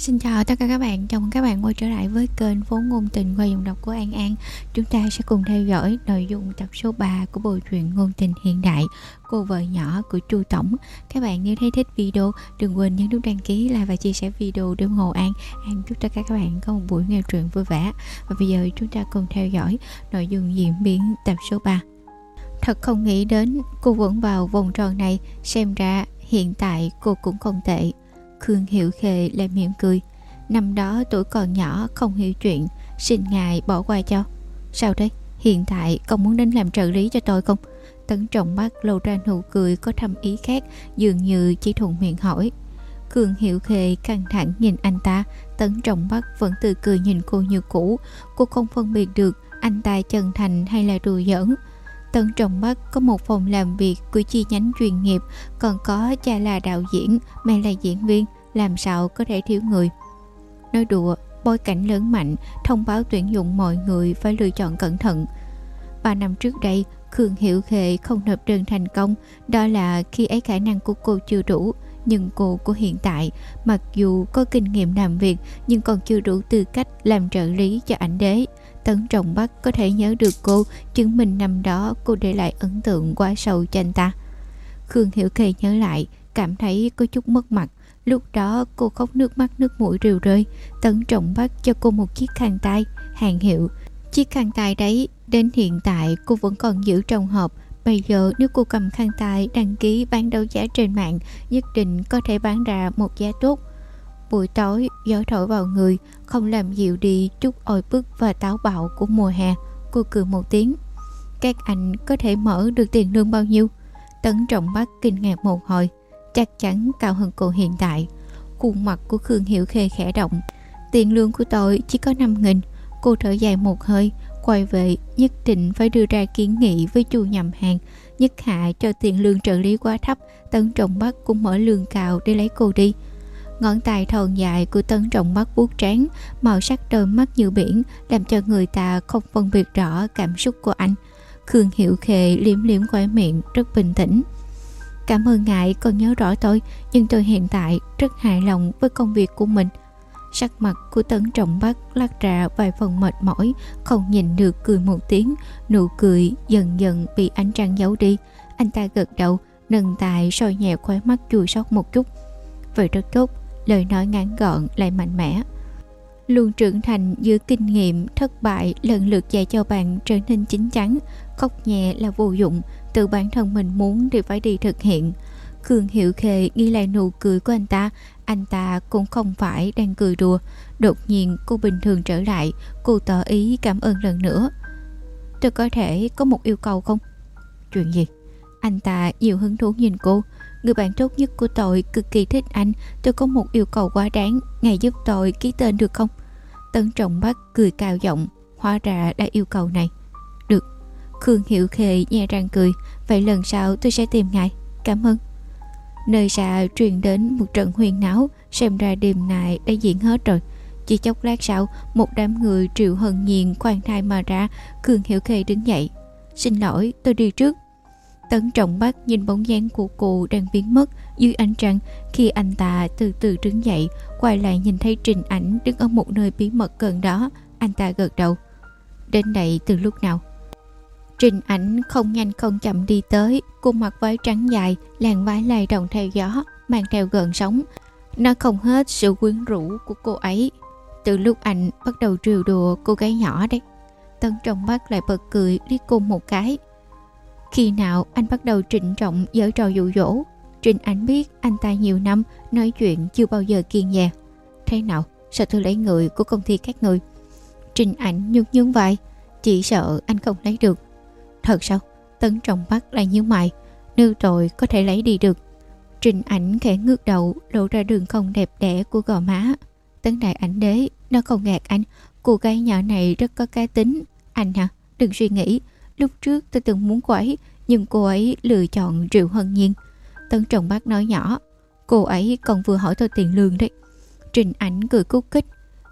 Xin chào tất cả các bạn, chào mừng các bạn quay trở lại với kênh Phố Ngôn Tình qua giọng đọc của An An. Chúng ta sẽ cùng theo dõi nội dung tập số 3 của bộ truyện Ngôn Tình Hiện Đại Cô vợ nhỏ của Chu Tổng. Các bạn nếu thấy thích video, đừng quên nhấn nút đăng ký, like và chia sẻ video để ủng hộ An. An chúc tất cả các bạn có một buổi nghe truyện vui vẻ. Và bây giờ chúng ta cùng theo dõi nội dung diễn biến tập số 3 Thật không nghĩ đến cô vẫn vào vòng tròn này. Xem ra hiện tại cô cũng không tệ. Khương Hiệu Khê lại mỉm cười. Năm đó tuổi còn nhỏ, không hiểu chuyện, Xin ngài bỏ qua cho. Sao đấy? Hiện tại con muốn đến làm trợ lý cho tôi không? Tấn trọng mắt lộ ra nụ cười có thâm ý khác, Dường như chỉ thuận miệng hỏi. Khương Hiệu Khê căng thẳng nhìn anh ta. Tấn trọng mắt vẫn từ cười nhìn cô như cũ. Cô không phân biệt được anh ta chân thành hay là đùa giỡn. Tấn trọng mắt có một phòng làm việc của chi nhánh chuyên nghiệp Còn có cha là đạo diễn, mẹ là diễn viên Làm sao có thể thiếu người. Nói đùa, bối cảnh lớn mạnh Thông báo tuyển dụng mọi người phải lựa chọn cẩn thận. Ba năm trước đây Khương Hiểu Khệ không nộp đơn thành công Đó là khi ấy khả năng của cô chưa đủ. Nhưng cô của hiện tại Mặc dù có kinh nghiệm làm việc Nhưng còn chưa đủ tư cách làm trợ lý cho ảnh đế. Tấn Trọng Bắc có thể nhớ được cô, Chứng minh năm đó cô để lại ấn tượng quá sâu cho anh ta. Khương Hiểu Kỳ nhớ lại, Cảm thấy có chút mất mặt. Lúc đó cô khóc nước mắt nước mũi rều rơi, Tấn Trọng Bắc cho cô một chiếc khăn tay, Hàng hiệu. Chiếc khăn tay đấy, Đến hiện tại cô vẫn còn giữ trong hộp. Bây giờ nếu cô cầm khăn tay đăng ký bán đấu giá trên mạng, Nhất định có thể bán ra một giá tốt. Buổi tối, gió thổi vào người, Không làm dịu đi chút oi bức và táo bạo của mùa hè. Cô cười một tiếng. Các anh có thể mở được tiền lương bao nhiêu? Tấn trọng bắt kinh ngạc một hồi. Chắc chắn cao hơn cô hiện tại. Khuôn mặt của Khương Hiểu Khê khẽ động. Tiền lương của tôi chỉ có 5 nghìn. Cô thở dài một hơi, Quay về, nhất định phải đưa ra kiến nghị với chu nhầm hàng, Nhất hạ cho tiền lương trợ lý quá thấp. Tấn trọng bắt cũng mở lương cao để lấy cô đi. Ngón tay thon dài của Tấn Trọng mắt buốt trán, màu sắc đôi mắt như biển, làm cho người ta không phân biệt rõ cảm xúc của anh. Khương hiệu khề liếm liếm khóe miệng, rất bình tĩnh. Cảm ơn ngài còn nhớ rõ tôi, nhưng tôi hiện tại rất hài lòng với công việc của mình. Sắc mặt của Tấn Trọng Bắc lắc ra vài phần mệt mỏi, không nhìn được cười một tiếng, nụ cười dần dần bị ánh trăng giấu đi. Anh ta gật đầu, nâng tài soi nhẹ khóe mắt chua sót một chút. Vậy rất tốt, lời nói ngắn gọn lại mạnh mẽ. Luôn trưởng thành dưới kinh nghiệm, thất bại, lần lượt dạy cho bạn trở nên chính chắn, khóc nhẹ là vô dụng, tự bản thân mình muốn thì phải đi thực hiện. Cường hiệu khề ghi lại nụ cười của anh ta anh ta cũng không phải đang cười đùa. Đột nhiên, cô bình thường trở lại, cô tỏ ý cảm ơn lần nữa. Tôi có thể có một yêu cầu không? Chuyện gì? Anh ta nhiều hứng thú nhìn cô. Người bạn tốt nhất của tôi cực kỳ thích anh. Tôi có một yêu cầu quá đáng. Ngài giúp tôi ký tên được không? Tấn trọng bắt cười cao giọng. Hóa ra đã yêu cầu này. Được. Khương Hiệu Khê nhẹ răng cười. Vậy lần sau tôi sẽ tìm ngài. Cảm ơn. Nơi xa truyền đến một trận huyền náo. Xem ra đêm này đã diễn hết rồi. Chỉ chốc lát sau, Một đám người triệu hân nhiên khoan thai mà ra. Khương Hiểu Khê đứng dậy. Xin lỗi, tôi đi trước. Tấn trọng mắt nhìn bóng dáng của cô đang biến mất dưới ánh trăng khi anh ta từ từ đứng dậy, quay lại nhìn thấy Trình Ảnh đứng ở một nơi bí mật gần đó, anh ta gật đầu. Đến đây từ lúc nào? Trình Ảnh không nhanh không chậm đi tới, cô mặc váy trắng dài, làn váy lay động theo gió, mang theo gần sóng. Nó không hết sự quyến rũ của cô ấy. Từ lúc anh bắt đầu trêu đùa cô gái nhỏ đấy. Tân trong mắt lại bật cười liếc cô một cái khi nào anh bắt đầu trịnh trọng giở trò dụ dỗ, Trịnh ảnh biết anh ta nhiều năm Nói chuyện chưa bao giờ kiên dè Thế nào sao tôi lấy người của công ty các người? Trịnh ảnh nhún nhún vai, Chỉ sợ anh không lấy được. Thật sao? Tấn trọng bắt lại như mày, Nếu tội có thể lấy đi được. Trịnh ảnh khẽ ngước đầu, Lộ ra đường không đẹp đẽ của gò má. Tấn đại ảnh đế, Nó không gạt anh. Cô gái nhỏ này rất có cá tính. Anh hả? Đừng suy nghĩ. Lúc trước tôi từng muốn cô ấy, Nhưng cô ấy lựa chọn Triệu Hân Nhiên. Tân Trọng Bác nói nhỏ, Cô ấy còn vừa hỏi tôi tiền lương đấy. Trình ảnh cười cúc kích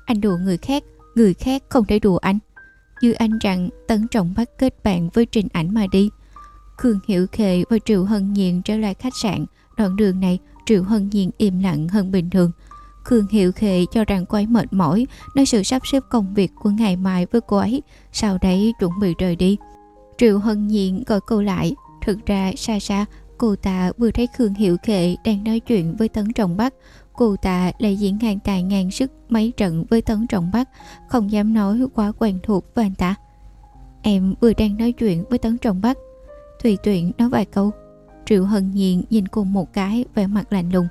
Anh đùa người khác Người khác không thể đùa anh. Dư anh rằng, Tấn Trọng Bác kết bạn với Trình ảnh mà đi. Khương Hiểu Khệ và Triệu Hân Nhiên trở lại khách sạn. Đoạn đường này, Triệu Hân Nhiên im lặng hơn bình thường. Khương Hiệu Khệ cho rằng cô ấy mệt mỏi, Nói sự sắp xếp công việc của ngày mai với cô ấy, Sau đấy chuẩn bị rời đi. Triệu Hân Nhiên gọi cô lại. Thực ra xa xa Cô ta vừa thấy Khương Hiệu Khệ đang nói chuyện với Tấn Trọng Bắc. Cô ta lại diễn hàng tài ngang sức mấy trận với Tấn Trọng Bắc, Không dám nói quá quen thuộc với anh ta. Em vừa đang nói chuyện với Tấn Trọng Bắc. Thùy Tuyển nói vài câu. Triệu Hân Nhiên nhìn cô một cái, vẻ mặt lạnh lùng.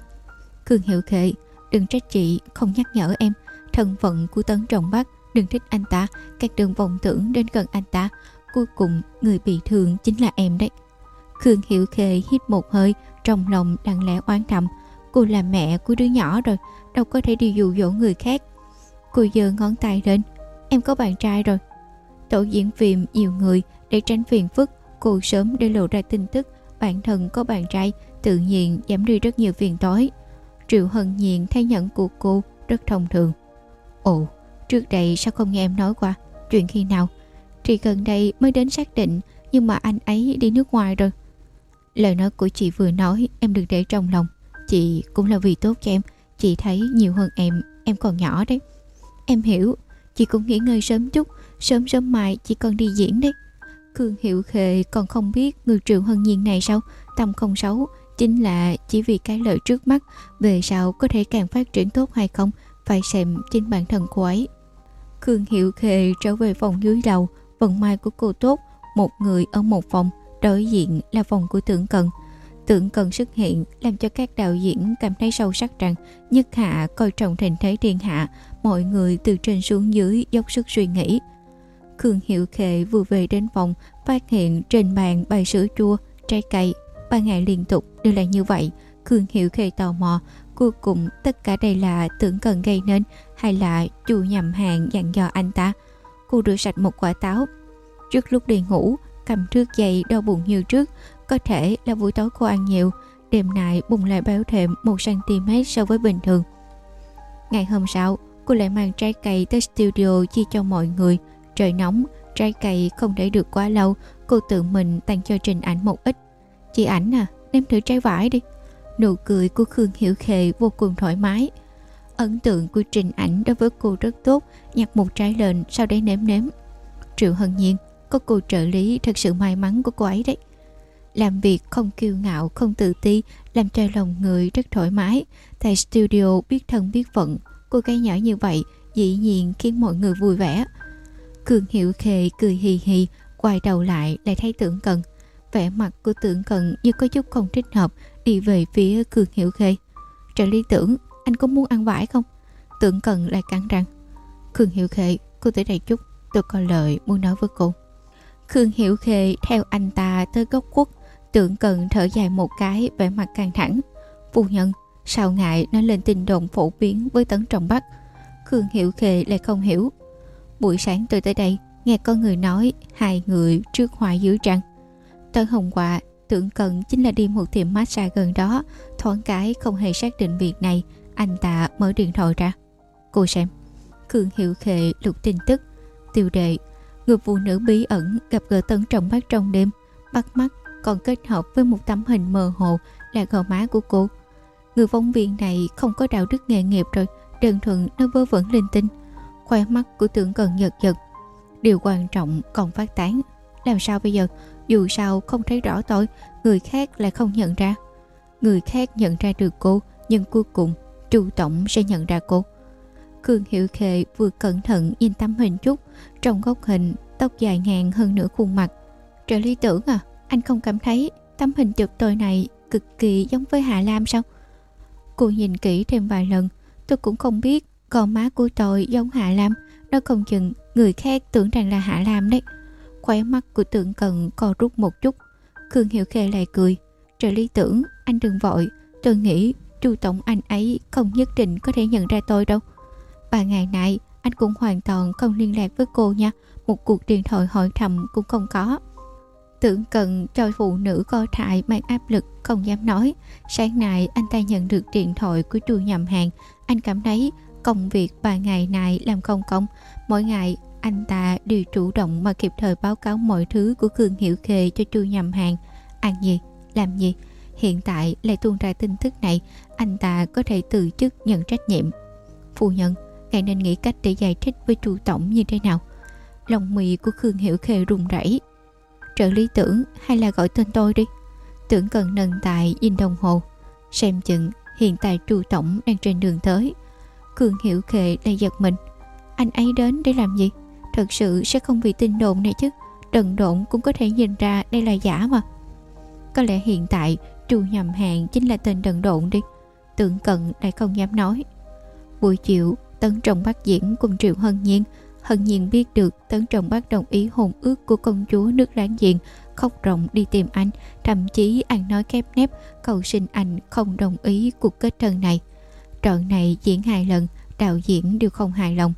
Khương Hiệu Khệ, Đừng trách chị không nhắc nhở em. Thân phận của Tấn Trọng Bắc, Đừng thích anh ta. Các đường vọng tưởng đến gần anh ta. Cuối cùng, người bị thương chính là em đấy. Khương Hiểu Khê hít một hơi, Trong lòng lặng lẽ oán thầm. Cô là mẹ của đứa nhỏ rồi, Đâu có thể đi dụ dỗ người khác. Cô giơ ngón tay lên. Em có bạn trai rồi. Tổ diễn phim nhiều người, để tránh phiền phức, Cô sớm để lộ ra tin tức Bản thân có bạn trai, Tự nhiên giảm đi rất nhiều phiền tối Triệu Hân Nhiên thay nhận của cô rất thông thường. Ồ, Trước đây sao không nghe em nói qua? Chuyện khi nào? Thì gần đây mới đến xác định, Nhưng mà anh ấy đi nước ngoài rồi. Lời nói của chị vừa nói, em đừng để trong lòng. Chị cũng là vì tốt cho em, Chị thấy nhiều hơn em Em còn nhỏ đấy. Em hiểu, Chị cũng nghỉ ngơi sớm chút, Sớm sớm mai chị còn đi diễn đấy. Khương Hiệu Khề còn không biết Người triệu hân nhiên này sao Tâm không xấu Chính là chỉ vì cái lợi trước mắt, Về sau có thể càng phát triển tốt hay không, Phải xem trên bản thân cô ấy. Khương Hiệu Khề trở về phòng dưới đầu Vận may của cô tốt Một người ở một phòng Đối diện là phòng của tưởng cần. Tưởng cần xuất hiện làm cho các đạo diễn cảm thấy sâu sắc rằng Nhất Hạ coi trọng hình thế thiên hạ Mọi người từ trên xuống dưới dốc sức suy nghĩ. Khương Hiệu Khệ vừa về đến phòng Phát hiện trên bàn bày sữa chua, trái cây Ba ngày liên tục đều là như vậy. Khương Hiệu Khệ tò mò Cuối cùng tất cả đây là tưởng cần gây nên Hay là chủ nhầm hàng dặn dò anh ta? Cô rửa sạch một quả táo. Trước lúc đi ngủ, cầm trước dậy đau bụng như trước, có thể là buổi tối cô ăn nhiều, đêm nay bụng lại béo thêm 1cm so với bình thường. Ngày hôm sau, cô lại mang trái cây tới studio chia cho mọi người. Trời nóng, trái cây không để được quá lâu, cô tự mình tặng cho trình ảnh một ít. Chị ảnh à nếm thử trái vải đi. Nụ cười của khương hiểu Khề vô cùng thoải mái ấn tượng của trình ảnh đối với cô rất tốt, nhặt một trái lên sau đấy nếm nếm triệu hân nhiên, có cô trợ lý thật sự may mắn của cô ấy đấy. Làm việc không kiêu ngạo, không tự ti, làm cho lòng người rất thoải mái. Tại studio biết thân biết phận, cô gái nhỏ như vậy dĩ nhiên khiến mọi người vui vẻ. Cường hiệu khề cười hì hì, quay đầu lại lại thấy tưởng cần. Vẻ mặt của tưởng cần như có chút không thích hợp, đi về phía cường hiệu khê. Trợ lý tưởng anh có muốn ăn vải không? Tưởng cần lại cắn răng. Khương hiệu Khệ, cô tới đây chút tôi có lời muốn nói với cô. Khương Hiểu Khệ theo anh ta tới góc quốc. Tưởng cần thở dài một cái vẻ mặt căng thẳng. Phu nhân Sao ngại nói lên tin đồn phổ biến với tấn trọng bắc? Khương Hiểu Khệ lại không hiểu. Buổi sáng tôi tới đây Nghe có người nói Hai người trước hoài dưới trăng. Tới hôm qua Tưởng cần chính là đi một tiệm massage gần đó Thoáng cái không hề xác định việc này. Anh ta mở điện thoại ra. Cô xem. Khương Hiệu Khệ lục tin tức. Tiêu đề, Người phụ nữ bí ẩn gặp gỡ tấn trọng mắt trong đêm, Bắt mắt còn kết hợp với một tấm hình mờ hồ là gò má của cô. Người phóng viên này không có đạo đức nghề nghiệp rồi, Đơn thuần nó vơ vẩn linh tinh. Khoe mắt của tưởng cần giật giật Điều quan trọng còn phát tán. Làm sao bây giờ? Dù sao không thấy rõ tôi Người khác lại không nhận ra. Người khác nhận ra được cô, Nhưng cuối cùng Chu Tổng sẽ nhận ra cô. Khương Hiệu Khệ vừa cẩn thận nhìn tấm hình chút Trong góc hình, tóc dài ngang hơn nửa khuôn mặt. Trợ lý tưởng à Anh không cảm thấy tấm hình chụp tôi này Cực kỳ giống với Hạ Lam sao? Cô nhìn kỹ thêm vài lần, Tôi cũng không biết Con má của tôi giống Hạ Lam. Nó không chừng người khác tưởng rằng là Hạ Lam đấy. Khóe mắt của tượng cần co rút một chút. Khương Hiệu Khê lại cười. Trợ lý tưởng, anh đừng vội, Tôi nghĩ chu tổng anh ấy không nhất định có thể nhận ra tôi đâu. Ba ngày nay anh cũng hoàn toàn không liên lạc với cô nha. Một cuộc điện thoại hỏi thầm cũng không có. Tưởng cần cho phụ nữ co thại mang áp lực không dám nói. Sáng nay anh ta nhận được điện thoại của chu nhầm hàng. Anh cảm thấy công việc ba ngày này làm không công. Mỗi ngày anh ta đều chủ động mà kịp thời báo cáo mọi thứ của Khương Hiểu Khê cho chu nhầm hàng. Ăn gì, làm gì? Hiện tại lại tuôn ra tin tức này, Anh ta có thể từ chức nhận trách nhiệm. Phu nhân, Ngài nên nghĩ cách để giải thích với chu tổng như thế nào? Lòng mì của Khương Hiểu Khê run rẩy. Trợ lý tưởng hay là gọi tên tôi đi? Tưởng cần nâng tài nhìn đồng hồ. Xem chừng, hiện tại chu tổng đang trên đường tới. Khương Hiểu Khê lại giật mình. Anh ấy đến để làm gì? Thật sự sẽ không vì tin đồn này chứ. Đần độn cũng có thể nhìn ra đây là giả mà. Có lẽ hiện tại trù nhầm hạng chính là tên đần độn đi. Tưởng cận lại không dám nói. Buổi chiều, Tấn Trọng bắt diễn cùng Triệu Hân Nhiên Hân Nhiên biết được Tấn Trọng bắt đồng ý hôn ước của công chúa nước láng giềng, Khóc rộng đi tìm anh, Thậm chí anh nói khép nép, Cầu xin anh không đồng ý cuộc kết thân này. Trọn này diễn hai lần, Đạo diễn đều không hài lòng.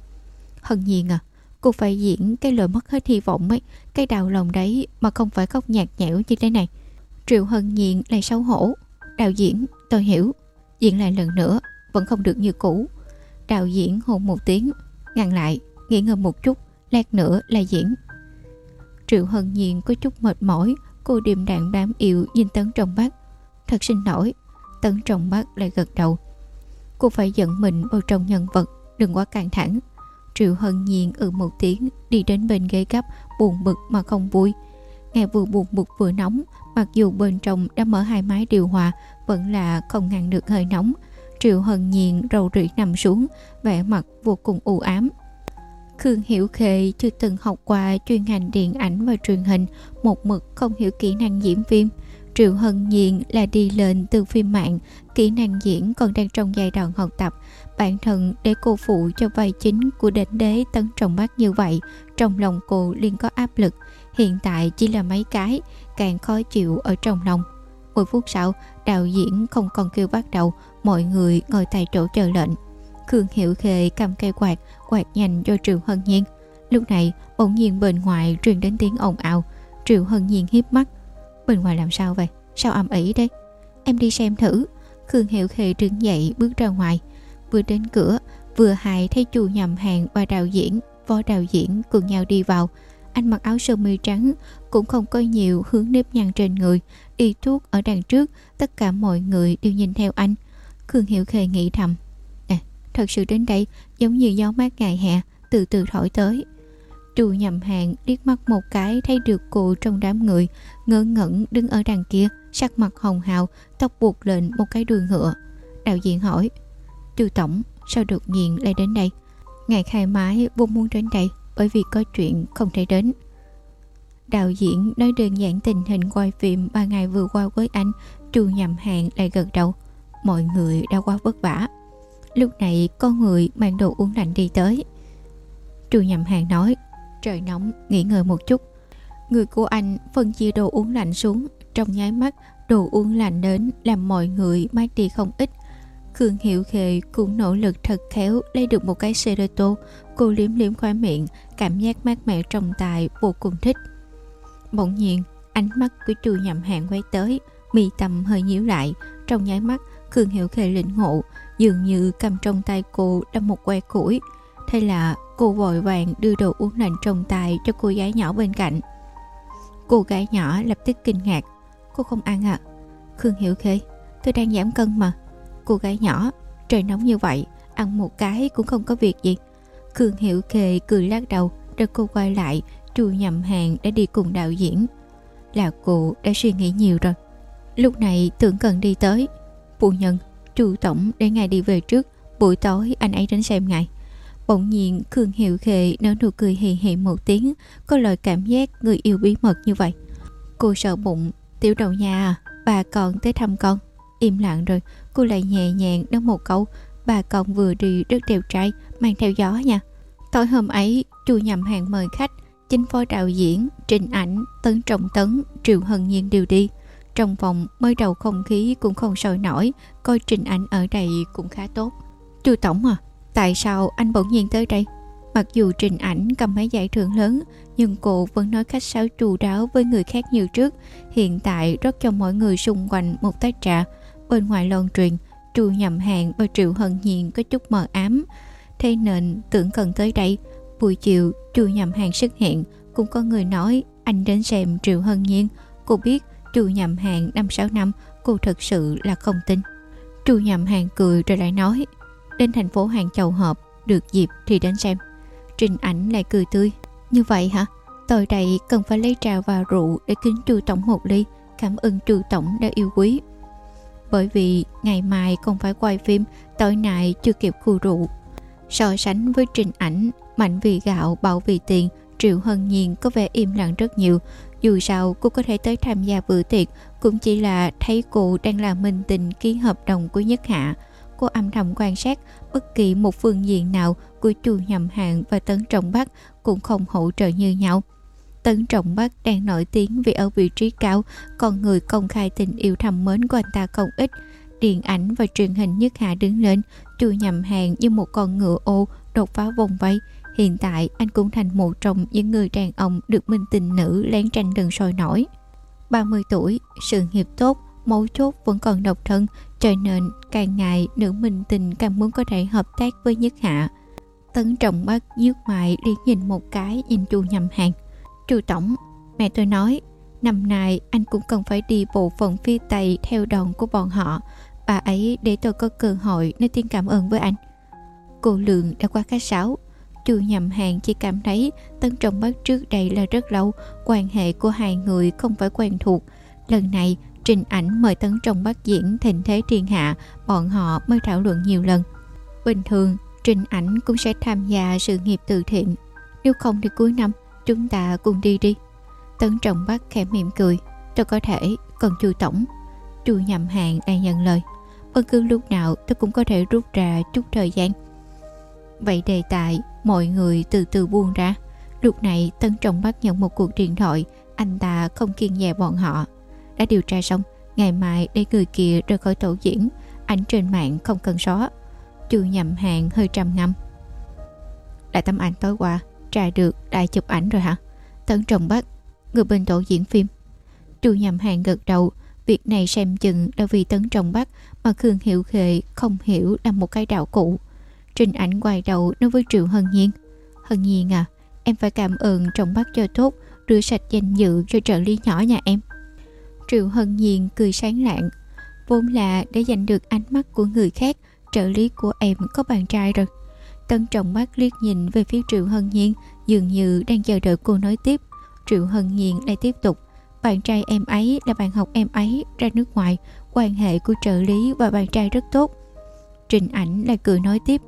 Hân Nhiên à Cô phải diễn cái lời mất hết hy vọng ấy, Cái đào lòng đấy mà không phải khóc nhạt nhẽo như thế này. Triệu Hân Nhiên lại xấu hổ. Đạo diễn, tôi hiểu. Diễn lại lần nữa, vẫn không được như cũ. Đạo diễn hôn một tiếng, Ngăn lại, nghỉ ngơi một chút, Lát nữa là diễn. Triệu Hân Nhiên có chút mệt mỏi, Cô điềm đạm bám yêu nhìn Tấn Trọng Bắc. Thật xin lỗi, Tấn Trọng Bắc lại gật đầu. Cô phải giận mình vào trong nhân vật, Đừng quá căng thẳng. Triệu Hân Nhiên ừ một tiếng, Đi đến bên ghế gấp, buồn bực mà không vui. Nghe vừa buồn bực vừa nóng, Mặc dù bên trong đã mở hai máy điều hòa, Vẫn là không ngăn được hơi nóng. Triệu Hân Nhiên rầu rĩ nằm xuống, vẻ mặt vô cùng u ám. Khương Hiểu Khê chưa từng học qua chuyên ngành điện ảnh và truyền hình, Một mực không hiểu kỹ năng diễn phim. Triệu Hân Nhiên là đi lên từ phim mạng, Kỹ năng diễn còn đang trong giai đoạn học tập. Bản thân để cô phụ cho vai chính của đỉnh đế tấn trọng bác như vậy, Trong lòng cô liền có áp lực. Hiện tại chỉ là mấy cái, Càng khó chịu ở trong lòng. 10 phút sau, đạo diễn không còn kêu bắt đầu, mọi người ngồi tại chỗ chờ lệnh. Khương hiểu khê cầm cây quạt quạt nhanh cho triệu hân nhiên. Lúc này, bỗng nhiên bên ngoài truyền đến tiếng ồn ào. Triệu hân nhiên hiếp mắt. Bên ngoài làm sao vậy? Sao ầm ĩ đấy em đi xem thử. Khương hiểu khê đứng dậy bước ra ngoài. Vừa đến cửa, vừa hài thấy chu nhầm hàng và đạo diễn phó đạo diễn cùng nhau đi vào anh mặc áo sơ mi trắng cũng không có nhiều hướng nếp nhăn trên người. Y thuốc ở đằng trước tất cả mọi người đều nhìn theo anh. Khương hiểu khê nghĩ thầm À, thật sự đến đây giống như gió mát ngày hè từ từ thổi tới. Trù nhầm hàng liếc mắt một cái thấy được cô trong đám người ngơ ngẩn đứng ở đằng kia sắc mặt hồng hào tóc buộc lên một cái đuôi ngựa. Đạo diễn hỏi trừ tổng sao đột nhiên lại đến đây? Ngày khai mái vô muốn đến đây bởi vì có chuyện không thể đến. Đạo diễn nói đơn giản tình hình quay phim ba ngày vừa qua với anh, chu nhầm hàng lại gật đầu. Mọi người đã quá vất vả. Lúc này có người mang đồ uống lạnh đi tới. Chu nhầm hàng nói, trời nóng, nghỉ ngơi một chút. Người của anh phân chia đồ uống lạnh xuống. Trong nháy mắt, đồ uống lạnh đến làm mọi người mát đi không ít. Khương Hiệu Khề cũng nỗ lực thật khéo lấy được một cái Serato Cô liếm liếm khóe miệng, Cảm giác mát mẻ trong tài vô cùng thích. Bỗng nhiên, Ánh mắt của chu nhậm Hạng quay tới, Mi tầm hơi nhíu lại. Trong nháy mắt, Khương Hiệu Khề lĩnh ngộ, Dường như cầm trong tay cô đâm một que củi. Thế là cô vội vàng đưa đồ uống lạnh trong tay cho cô gái nhỏ bên cạnh. Cô gái nhỏ lập tức kinh ngạc. Cô không ăn à? Khương Hiểu Khê, Tôi đang giảm cân mà. Cô gái nhỏ. Trời nóng như vậy, Ăn một cái cũng không có việc gì. Khương Hiểu Khê cười lắc đầu, Rồi cô quay lại Chu nhầm hàng đã đi cùng đạo diễn. Là cô đã suy nghĩ nhiều rồi. Lúc này tưởng cần đi tới. Phu nhân Chu Tổng để ngài đi về trước, Buổi tối anh ấy đến xem ngài. Bỗng nhiên, Khương Hiệu Khệ nở nụ cười hì hì một tiếng, Có lời cảm giác người yêu bí mật như vậy. Cô sợ bụng, Tiểu đầu nhà à Bà còn tới thăm con. Im lặng rồi Cô lại nhẹ nhàng nói một câu, Bà con vừa đi rất đẹp trai, Mang theo gió nha. Tối hôm ấy, chu nhầm hàng mời khách, Chính phó đạo diễn Trình ảnh, Tấn Trọng Tấn, Triệu Hân Nhiên đều đi. Trong phòng, mới đầu không khí cũng không sôi nổi, Coi trình ảnh ở đây cũng khá tốt. Chu Tổng à Tại sao anh bỗng nhiên tới đây? Mặc dù trình ảnh cầm mấy giải thưởng lớn, Nhưng cô vẫn nói khách sáo chu đáo với người khác như trước. Hiện tại rót cho mọi người xung quanh một tách trà Bên ngoài loan truyền Chu nhầm hàng và Triệu Hân Nhiên có chút mờ ám Thế nên tưởng cần tới đây Buổi chiều Chu nhầm hàng xuất hiện Cũng có người nói anh đến xem Triệu Hân Nhiên Cô biết Chu nhầm hàng năm sáu năm Cô thật sự là không tin Chu nhầm hàng cười rồi lại nói đến thành phố Hàng Châu họp, được dịp thì đến xem. Trình ảnh lại cười tươi. Như vậy hả? Tôi đây cần phải lấy trà và rượu để kính chu tổng một ly. Cảm ơn chu tổng đã yêu quý. Bởi vì ngày mai còn phải quay phim, tối nay chưa kịp khu rượu. So sánh với trình ảnh, mạnh vì gạo, bảo vì tiền, Triệu Hân Nhiên có vẻ im lặng rất nhiều. Dù sao cô có thể tới tham gia bữa tiệc cũng chỉ là thấy cô đang làm minh tình ký hợp đồng của Nhất Hạ. Cô âm thầm quan sát bất kỳ một phương diện nào của chu nhầm hạng và tấn trọng bắc cũng không hỗ trợ như nhau. Tấn Trọng Bắc đang nổi tiếng vì ở vị trí cao, con người công khai tình yêu thầm mến của anh ta không ít. Điện ảnh và truyền hình nhất hạ đứng lên, chui nhầm hàng như một con ngựa ô đột phá vòng vây. Hiện tại anh cũng thành một trong những người đàn ông được minh tình nữ lén tranh đường sôi nổi. 30 tuổi, sự nghiệp tốt, mấu chốt vẫn còn độc thân, cho nên càng ngày nữ minh tình càng muốn có thể hợp tác với nhất hạ. Tấn trọng Bắc dứt mại liếc nhìn một cái nhìn chu nhầm hàng. Trừ Tổng, mẹ tôi nói, năm nay anh cũng cần phải đi bộ phận phi tày theo đòn của bọn họ. Bà ấy để tôi có cơ hội nên tiên cảm ơn với anh. Cô Lượng đã qua cái sáo. Chu nhầm hàng chỉ cảm thấy Tân Trọng Bắc trước đây là rất lâu, quan hệ của hai người không phải quen thuộc. Lần này, Trình ảnh mời Tấn Trọng Bắc diễn thịnh thế thiên hạ, bọn họ mới thảo luận nhiều lần. Bình thường, Trình ảnh cũng sẽ tham gia sự nghiệp từ thiện. Nếu không thì cuối năm, Chúng ta cùng đi đi. Tấn trọng bắt khẽ mỉm cười Tôi có thể, còn chu tổng. Chu nhầm hàng đang nhận lời Bất cứ lúc nào tôi cũng có thể rút ra chút thời gian. Vậy đề tài Mọi người từ từ buông ra. Lúc này Tân Trọng bắt nhận một cuộc điện thoại Anh ta không kiên dè bọn họ. Đã điều tra xong Ngày mai để người kia rời khỏi tổ diễn Ảnh trên mạng không cần xóa. Chu nhầm hàng hơi trầm ngâm. Lại tấm ảnh tối qua Trà được đại chụp ảnh rồi hả? Tấn Trọng Bắc, Người bên tổ diễn phim. Chu nhầm hàng gật đầu, Việc này xem chừng là vì Tấn Trọng Bắc Mà Khương Hiệu Khệ không hiểu là một cái đạo cụ. Trình ảnh quay đầu nói với Triệu Hân Nhiên Hân Nhiên à Em phải cảm ơn Trọng Bắc cho tốt, Rửa sạch danh dự cho trợ lý nhỏ nhà em. Triệu Hân Nhiên cười sáng lạng, Vốn là để giành được ánh mắt của người khác, Trợ lý của em có bạn trai rồi. Tân trọng mắt liếc nhìn về phía Triệu Hân Nhiên, Dường như đang chờ đợi cô nói tiếp. Triệu Hân Nhiên lại tiếp tục, Bạn trai em ấy là bạn học em ấy ra nước ngoài, Quan hệ của trợ lý và bạn trai rất tốt. Trình ảnh lại cười nói tiếp,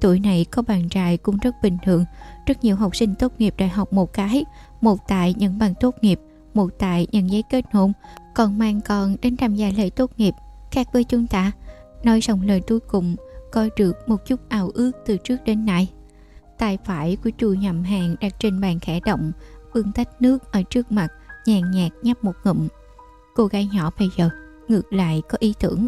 Tuổi này có bạn trai cũng rất bình thường, Rất nhiều học sinh tốt nghiệp đại học một cái, Một tại nhận bằng tốt nghiệp, Một tại nhận giấy kết hôn, Còn mang con đến tham gia lễ tốt nghiệp Khác với chúng ta. Nói xong lời cuối cùng coi được một chút ảo ước từ trước đến nay. Tay phải của chu nhậm hàng đặt trên bàn khẽ động, vương tách nước ở trước mặt, nhàn nhạt nhấp một ngụm. Cô gái nhỏ bây giờ, ngược lại có ý tưởng.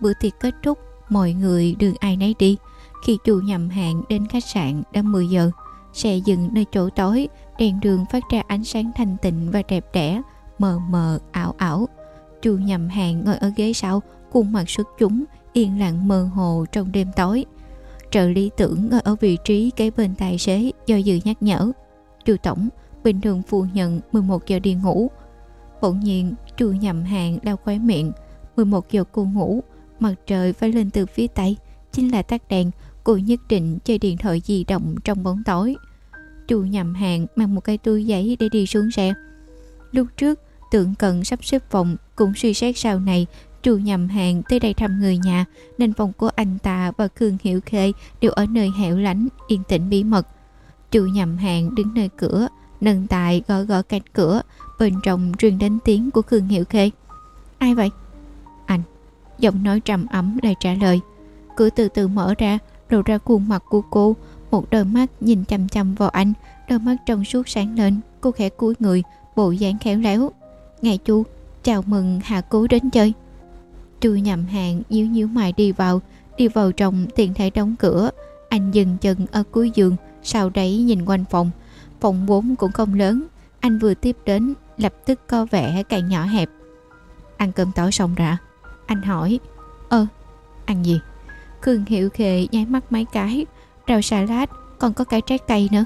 Bữa tiệc kết thúc, mọi người đường ai nấy đi. Khi chu nhậm hàng đến khách sạn đã 10 giờ, xe dừng nơi chỗ tối, đèn đường phát ra ánh sáng thanh tịnh và đẹp đẽ, mờ mờ, ảo ảo. Chu nhậm hàng ngồi ở ghế sau, khuôn mặt xuất chúng, yên lặng mơ hồ trong đêm tối. Trợ lý tưởng ngồi ở vị trí kế bên tài xế do dự nhắc nhở. Chu Tổng, bình thường phu nhận 11 giờ đi ngủ. Bỗng nhiên, chu nhầm hàng đau khóe miệng. 11 giờ cô ngủ, mặt trời phải lên từ phía tây. Chính là tắt đèn, cô nhất định chơi điện thoại di động trong bóng tối. Chu nhầm hàng mang một cây túi giấy để đi xuống xe. Lúc trước, tưởng cần sắp xếp phòng cũng suy xét sau này Trù nhầm hàng tới đây thăm người nhà nên phòng của anh ta và Khương Hiểu Khê đều ở nơi hẻo lánh, yên tĩnh bí mật. Trù nhầm hàng đứng nơi cửa, nâng tài gõ gõ cánh cửa, bên trong truyền đến tiếng của Khương Hiểu Khê. Ai vậy? Anh. Giọng nói trầm ấm lại trả lời. Cửa từ từ mở ra, lộ ra khuôn mặt của cô, một đôi mắt nhìn chăm chăm vào anh, đôi mắt trong suốt sáng lên, cô khẽ cúi người, bộ dáng khéo léo. Ngài chu, chào mừng Hạ Cố đến chơi. Chu nhầm hàng nhíu nhíu mày đi vào Đi vào trong tiện thể đóng cửa. Anh dừng chân ở cuối giường, Sau đấy nhìn quanh phòng. Phòng vốn cũng không lớn, Anh vừa tiếp đến, lập tức có vẻ càng nhỏ hẹp. Ăn cơm tối xong ra Anh hỏi. Ơ ăn gì? Khương Hiệu Khề nháy mắt mấy cái. Rau salad, còn có cái trái cây nữa.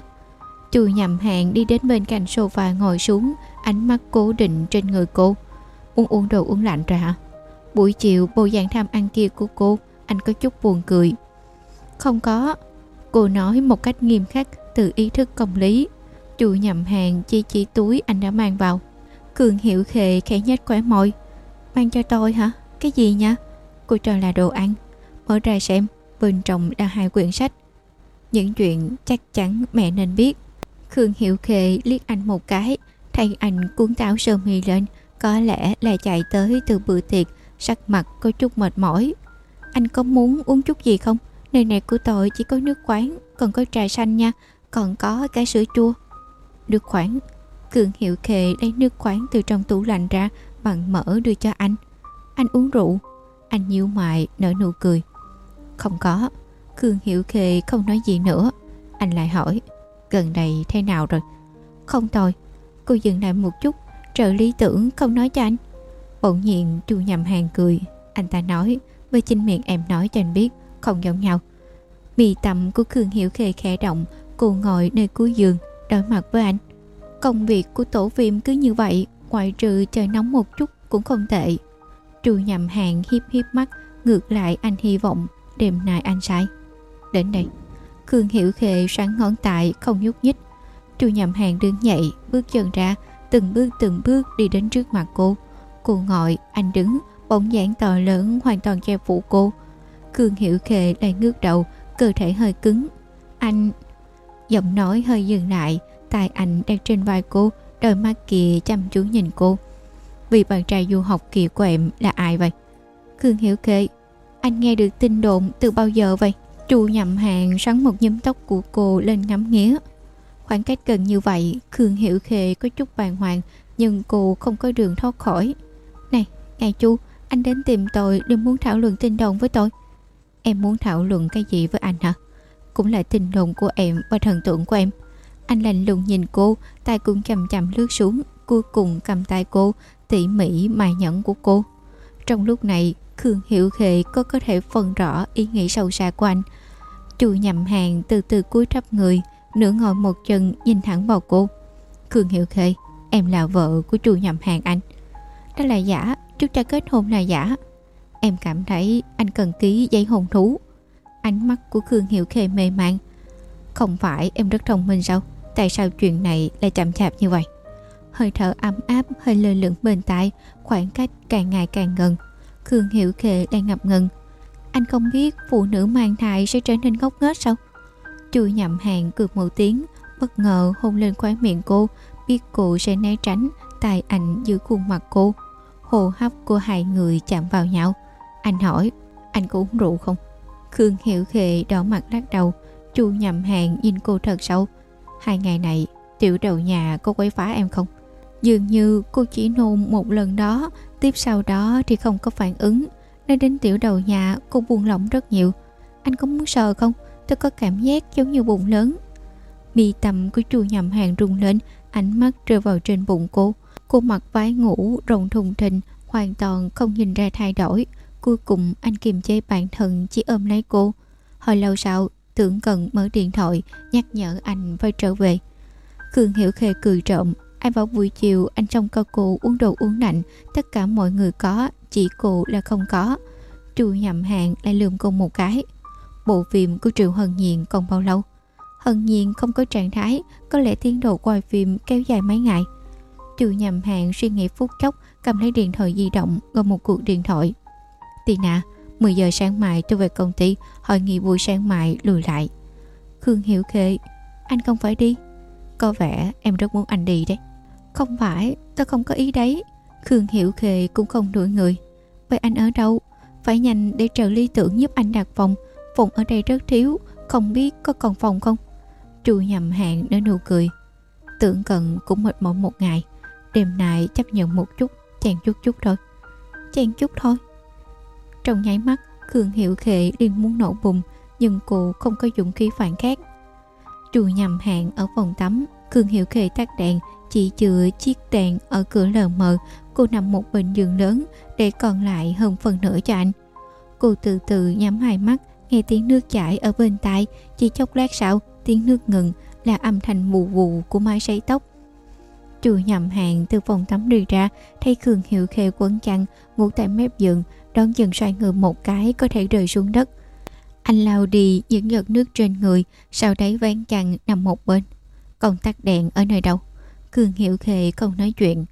Chu nhầm hàng đi đến bên cạnh sofa ngồi xuống, Ánh mắt cố định trên người cô. Muốn uống đồ uống lạnh rồi hả? Buổi chiều bộ dạng tham ăn kia của cô Anh có chút buồn cười Không có. Cô nói một cách nghiêm khắc từ ý thức công lý. chủ nhầm hàng chi chi túi anh đã mang vào. Cường hiệu khề khẽ nhếch khóe môi. Mang cho tôi hả? Cái gì nhá? Cô cho là đồ ăn. Mở ra xem, bên trong là hai quyển sách. Những chuyện chắc chắn mẹ nên biết. Khương Hiệu Khê liếc anh một cái, thay anh cuốn táo sơ mi lên, có lẽ là chạy tới từ bữa tiệc, sắc mặt có chút mệt mỏi. Anh có muốn uống chút gì không? Nơi này của tôi chỉ có nước khoáng, còn có trà xanh nha, còn có cái sữa chua. Nước khoáng. Cường Hiệu Khê lấy nước khoáng từ trong tủ lạnh ra bằng mỡ đưa cho anh. Anh uống rượu. Anh nhíu mày nở nụ cười. Không có. Cường Hiệu Khê không nói gì nữa. Anh lại hỏi. Gần đây thế nào rồi? Không tồi. Cô dừng lại một chút. Trợ lý tưởng không nói cho anh. Bỗng nhiên chu nhầm hàng cười. Anh ta nói. Với chính miệng em nói cho anh biết. Không giống nhau. Mì tầm của Cường hiểu Khê khẽ động. Cô ngồi nơi cuối giường. Đối mặt với anh. Công việc của tổ viêm cứ như vậy. Ngoại trừ trời nóng một chút cũng không tệ. Trù nhầm hàng hiếp hiếp mắt. Ngược lại anh hy vọng đêm nay anh sai. Đến đây. Khương Hiểu khê sáng ngón tại không nhúc nhích. Chu nhầm hàng đứng dậy, bước chân ra, từng bước từng bước đi đến trước mặt cô. Cô ngồi, anh đứng, bóng dáng to lớn hoàn toàn che phủ cô. cường Hiểu Khệ lại ngước đầu, cơ thể hơi cứng. Anh... Giọng nói hơi dừng lại, tay anh đang trên vai cô, đôi mắt kia chăm chú nhìn cô. Vì bạn trai du học kỳ của em là ai vậy? Khương Hiểu Khệ, anh nghe được tin đồn từ bao giờ vậy? Chu nhậm hàng sắn một nhúm tóc của cô lên ngắm nghía. Khoảng cách gần như vậy, Khương Hiểu Khê có chút bàng hoàng, nhưng cô không có đường thoát khỏi. Này, ngài Chu, anh đến tìm tôi đừng muốn thảo luận tin đồn với tôi. Em muốn thảo luận cái gì với anh hả? Cũng là tin đồn của em và thần tượng của em. Anh lạnh lùng nhìn cô, tay cũng chậm chậm lướt xuống, cuối cùng cầm tay cô, tỉ mỉ mài nhẫn của cô. Trong lúc này, Khương Hiểu Khệ có có thể phân rõ ý nghĩ sâu xa của anh. Chu nhầm hàng từ từ cúi thấp người, nửa ngồi một chân nhìn thẳng vào cô. Khương Hiểu Khệ, em là vợ của chu nhầm hàng anh. Đó là giả, trước trai kết hôn là giả. Em cảm thấy anh cần ký giấy hôn thú. Ánh mắt của Khương hiệu Khê mê man. Không phải em rất thông minh sao? Tại sao chuyện này lại chậm chạp như vậy? Hơi thở ấm áp hơi lơ lửng bên tai, khoảng cách càng ngày càng gần. Khương hiệu khê đang ngập ngừng. Anh không biết phụ nữ mang thai sẽ trở nên ngốc nghếch sao? Chu nhậm hàng cược một tiếng, bất ngờ hôn lên khóe miệng cô, biết cô sẽ né tránh, tài ảnh giữ khuôn mặt cô. Hồ hấp của hai người chạm vào nhau. Anh hỏi, anh có uống rượu không? Khương Hiểu Khệ đỏ mặt lắc đầu, Chu nhầm hàng nhìn cô thật sâu. Hai ngày này, tiểu đầu nhà có quấy phá em không? Dường như cô chỉ nôn một lần đó Tiếp sau đó thì không có phản ứng Nên đến tiểu đầu nhà cô buồn lỏng rất nhiều Anh có muốn sờ không? Tôi có cảm giác giống như bụng lớn Mi tầm của chu nhầm hàng rung lên Ánh mắt rơi vào trên bụng cô Cô mặc váy ngủ rộng thùng thình, Hoàn toàn không nhìn ra thay đổi. Cuối cùng anh kiềm chế bản thân Chỉ ôm lấy cô. Hồi lâu sau, tưởng cần mở điện thoại, Nhắc nhở anh phải trở về. Khương Hiểu Khê cười trộm. Ai vào buổi chiều anh trông coi cô uống đồ uống lạnh Tất cả mọi người có, Chỉ cô là không có. Chu nhậm hàng lại lườm cô một cái. Bộ phim của Triệu Hân Nhiên còn bao lâu? Hân Nhiên không có trạng thái, Có lẽ tiến độ quay phim kéo dài mấy ngày. Chu nhầm hàng suy nghĩ phút chốc Cầm lấy điện thoại di động Gọi một cuộc điện thoại Tina 10 giờ sáng mai tôi về công ty Hội nghị buổi sáng mai lùi lại Khương Hiểu Khê Anh không phải đi Có vẻ em rất muốn anh đi đấy không phải, tôi không có ý đấy. Khương Hiểu khê cũng không đuổi người. Vậy anh ở đâu? Phải nhanh để trợ lý tưởng giúp anh đặt phòng. Phòng ở đây rất thiếu, không biết có còn phòng không? Chu nhầm hạn nở nụ cười. Tưởng cần cũng mệt mỏi một ngày. Đêm nay chấp nhận một chút, chàng chút chút thôi. Chàng chút thôi. Trong nháy mắt, Khương hiệu Khệ liền muốn nổ bùng, nhưng cô không có dụng khí phản khác. Chu nhầm hạn ở phòng tắm, Khương hiệu Khệ tắt đèn, chỉ chừa chiếc đèn ở cửa lờ mờ Cô nằm một bên giường lớn Để còn lại hơn phần nửa cho anh Cô từ từ nhắm hai mắt Nghe tiếng nước chảy ở bên tai Chỉ chốc lát sau tiếng nước ngừng Là âm thanh mù vù của máy sấy tóc Chu nhầm hàng từ phòng tắm đi ra Thấy Khương Hiệu Khê quấn chăn Ngủ tại mép giường Đón dần xoay người một cái Có thể rơi xuống đất Anh lao đi những giọt nước trên người, sau đấy ván chăn nằm một bên. Còn tắt đèn ở nơi đâu? Cường Hiệu Khê không nói chuyện.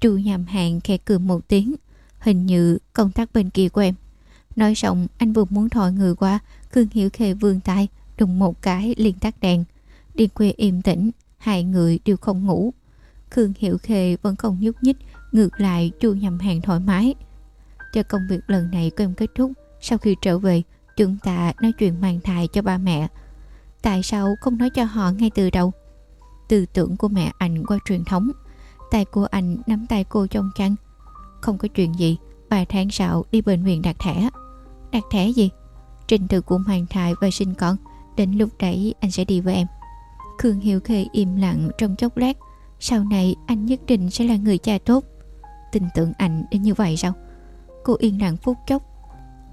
Chu nhầm hàng khẽ cười một tiếng. Hình như công tắc bên kia của em. Nói xong anh vừa muốn thò người qua, Cường Hiệu Khê vươn tay, đùng một cái liền tắt đèn. đêm quê im tĩnh, hai người đều không ngủ. Khương Hiệu Khê vẫn không nhúc nhích, ngược lại chu nhầm hàng thoải mái. Cho công việc lần này của em kết thúc, sau khi trở về, chúng ta nói chuyện mang thai cho ba mẹ. Tại sao không nói cho họ ngay từ đầu? Tư tưởng của mẹ anh qua truyền thống. Tay của anh nắm tay cô trong chăn. Không có chuyện gì, vài tháng sau đi bệnh viện đặt thẻ. Đặt thẻ gì? Trình tự của mang thai và sinh con. Đến lúc đấy anh sẽ đi với em. Khương Hiệu Khê im lặng trong chốc lát. Sau này anh nhất định sẽ là người cha tốt. Tin tưởng anh đến như vậy sao? Cô yên lặng phút chốc.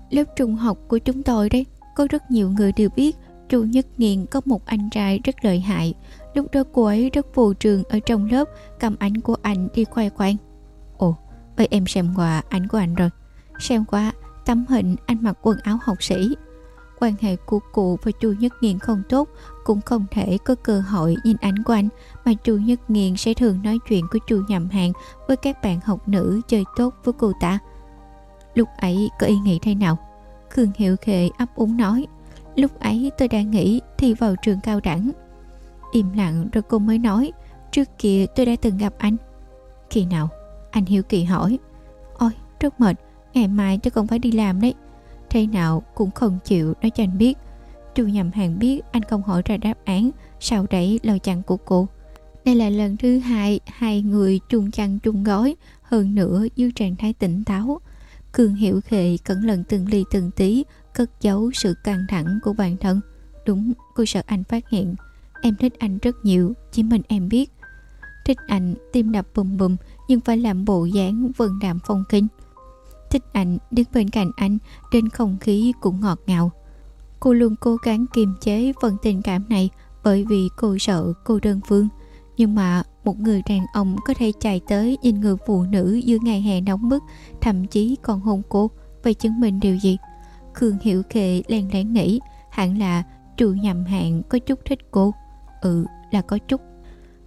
Lớp trung học của chúng tôi đấy, Có rất nhiều người đều biết Chu Nhất Nghiện có một anh trai rất lợi hại. Lúc đó cô ấy rất phù trường Ở trong lớp, cầm ảnh của anh đi khoe khoang. Ồ, Vậy em xem qua ảnh của anh rồi. Xem qua tấm hình anh mặc quần áo học sĩ. Quan hệ của cụ và chu Nhất Nghiện không tốt, Cũng không thể có cơ hội nhìn ảnh của anh, Mà chu Nhất Nghiện sẽ thường nói chuyện của chu nhầm Hạng Với các bạn học nữ chơi tốt với cô ta. Lúc ấy, có ý nghĩ thế nào? Khương Hiệu Khệ ấp úng nói, Lúc ấy tôi đang nghĩ thi vào trường cao đẳng. Im lặng rồi cô mới nói, Trước kia tôi đã từng gặp anh. Khi nào? Anh Hiếu Kỳ hỏi. Ôi, rất mệt, Ngày mai tôi còn phải đi làm đấy. Thế nào cũng không chịu nói cho anh biết. Chu nhầm hàng biết anh không hỏi ra đáp án, Sau đẩy lời chặn của cô. Đây là lần thứ hai Hai người chung chăn chung gói, Hơn nữa dưới trạng thái tỉnh táo. Cường hiểu khệ cẩn lần từng ly từng tí, Cất giấu sự căng thẳng của bản thân. Đúng, cô sợ anh phát hiện. Em thích anh rất nhiều, Chỉ mình em biết. Thích anh, tim đập bùm bùm, Nhưng phải làm bộ dáng vân đạm phong kinh. Thích anh đứng bên cạnh anh Trên không khí cũng ngọt ngào Cô luôn cố gắng kiềm chế phần tình cảm này Bởi vì cô sợ cô đơn phương Nhưng mà một người đàn ông có thể chạy tới nhìn người phụ nữ giữa ngày hè nóng bức, thậm chí còn hôn cô, vậy chứng minh điều gì? Khương Hiểu Khệ len lén nghĩ, hẳn là trụ nhầm hạn có chút thích cô. Ừ, là có chút.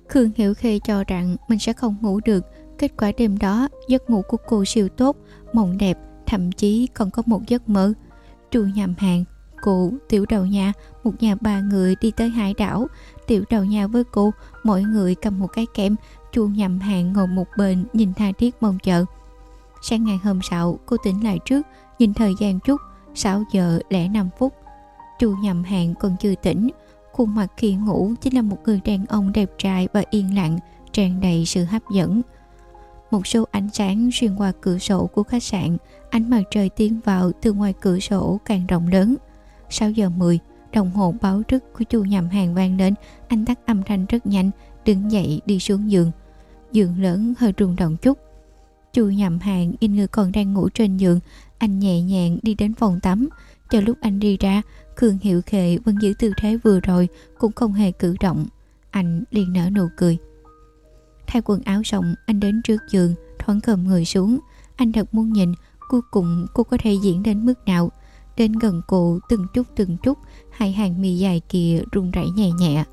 Khương Hiểu Khê cho rằng mình sẽ không ngủ được, kết quả đêm đó giấc ngủ của cô siêu tốt, mộng đẹp, thậm chí còn có một giấc mơ. trù nhầm hàng, cô, tiểu đầu nhà, một nhà ba người đi tới hải đảo, tiểu đầu nhà với cô mỗi người cầm một cái kem chu nhầm hàng ngồi một bên nhìn tha thiết mong chờ. Sáng ngày hôm sau cô tỉnh lại trước nhìn thời gian chút 6 giờ lẻ 5 phút. Chu nhầm hàng còn chưa tỉnh khuôn mặt khi ngủ chính là một người đàn ông đẹp trai và yên lặng tràn đầy sự hấp dẫn một số ánh sáng xuyên qua cửa sổ của khách sạn, ánh mặt trời tiến vào từ ngoài cửa sổ càng rộng lớn. 6 giờ 10 Đồng hồ báo thức của chu nhầm hàng vang lên, Anh tắt âm thanh rất nhanh, Đứng dậy đi xuống giường. Giường lớn hơi rung động chút. Chu nhầm hàng in người còn đang ngủ trên giường, Anh nhẹ nhàng đi đến phòng tắm. Cho lúc anh đi ra, Khương Hiệu Khệ vẫn giữ tư thế vừa rồi, Cũng không hề cử động. Anh liền nở nụ cười. Thay quần áo rộng, anh đến trước giường, Thoáng cầm người xuống. Anh thật muốn nhìn, Cuối cùng cô có thể diễn đến mức nào. Đến gần cô, từng chút từng chút, Hai hàng mi dài kia run rẩy nhẹ nhẹ.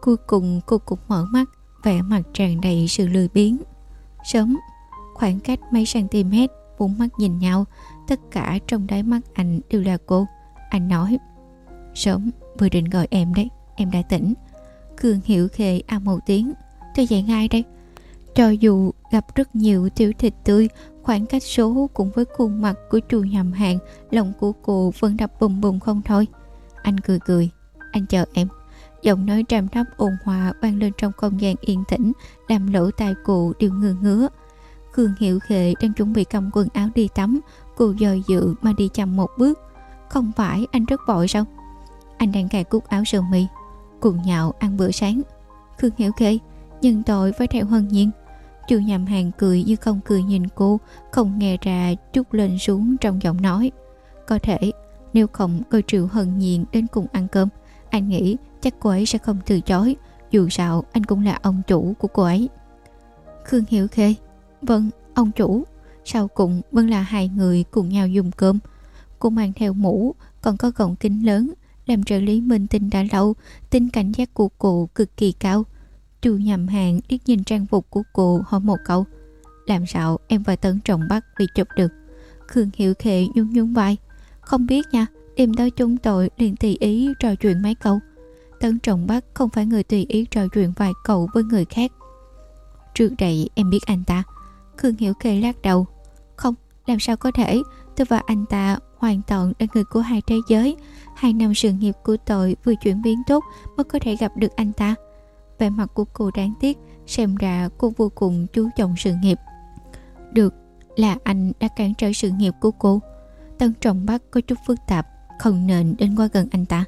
Cuối cùng cô cũng mở mắt, vẻ mặt tràn đầy sự lười biếng. Sớm, Khoảng cách mấy cm Bốn mắt nhìn nhau, Tất cả trong đáy mắt anh đều là cô. Anh nói, Sớm, vừa định gọi em đấy, Em đã tỉnh. Cường hiểu khề a một tiếng, Tôi dậy ngay đây cho dù gặp rất nhiều tiểu thịt tươi, Khoảng cách số cùng với khuôn mặt của chu nhầm hàng Lòng của cô vẫn đập bùm bùm không thôi. Anh cười cười, Anh chờ em. Giọng nói trầm thấp ồn hòa vang lên trong không gian yên tĩnh, Làm lỗ tai cụ đều ngừa ngứa. Khương Hiệu Khệ đang chuẩn bị cầm quần áo đi tắm, Cô dời dự mà đi chậm một bước. Không phải anh rất vội sao? Anh đang cài cúc áo sơ mi, Cùng nhạo ăn bữa sáng. Khương Hiểu Khệ Nhưng tội với theo hân nhiên. Chu nhầm hàng cười như không cười nhìn cô Không nghe ra chút lên xuống trong giọng nói. Có thể Nếu không coi Triệu Hân Nhiên đến cùng ăn cơm Anh nghĩ chắc cô ấy sẽ không từ chối Dù sao anh cũng là ông chủ của cô ấy. Khương Hiểu Khê Vâng, ông chủ. Sau cùng vẫn là hai người cùng nhau dùng cơm. Cô mang theo mũ Còn có gọng kính lớn Làm trợ lý minh tinh đã lâu Tính cảnh giác của cô cực kỳ cao. Chu nhầm hàng liếc nhìn trang phục của cô hỏi một câu. Làm sao em và Tấn Trọng Bắc bị chụp được? Khương Hiệu Khệ nhún nhún vai. Không biết nha Đêm đó chúng tôi liền tùy ý trò chuyện mấy câu. Tấn Trọng Bắc không phải người tùy ý trò chuyện vài câu với người khác. Trước đây em biết anh ta. Khương Hiểu Khê lắc đầu. Không, làm sao có thể? Tôi và anh ta hoàn toàn là người của hai thế giới. Hai năm sự nghiệp của tôi vừa chuyển biến tốt mới có thể gặp được anh ta. Vẻ mặt của cô đáng tiếc, Xem ra cô vô cùng chú trọng sự nghiệp. Được, là anh đã cản trở sự nghiệp của cô. Tân trọng bắc có chút phức tạp, Không nên đến qua gần anh ta.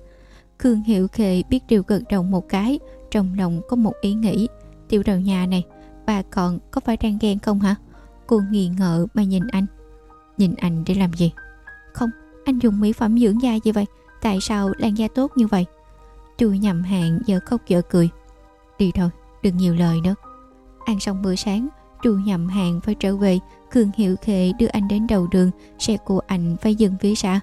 Khương Hiệu Khê biết điều gật đầu một cái, Trong lòng có một ý nghĩ. Tiểu đầu nhà này, Bà còn có phải đang ghen không hả? Cô nghi ngờ mà nhìn anh. Nhìn anh để làm gì? Không, anh dùng mỹ phẩm dưỡng da gì vậy? Tại sao làn da tốt như vậy? Chu nhầm hạng giờ khóc giờ cười. Đi thôi đừng nhiều lời nữa. Ăn xong bữa sáng Chu nhầm hàng phải trở về. Khương Hiệu Khệ đưa anh đến đầu đường Xe của anh phải dừng phía xa.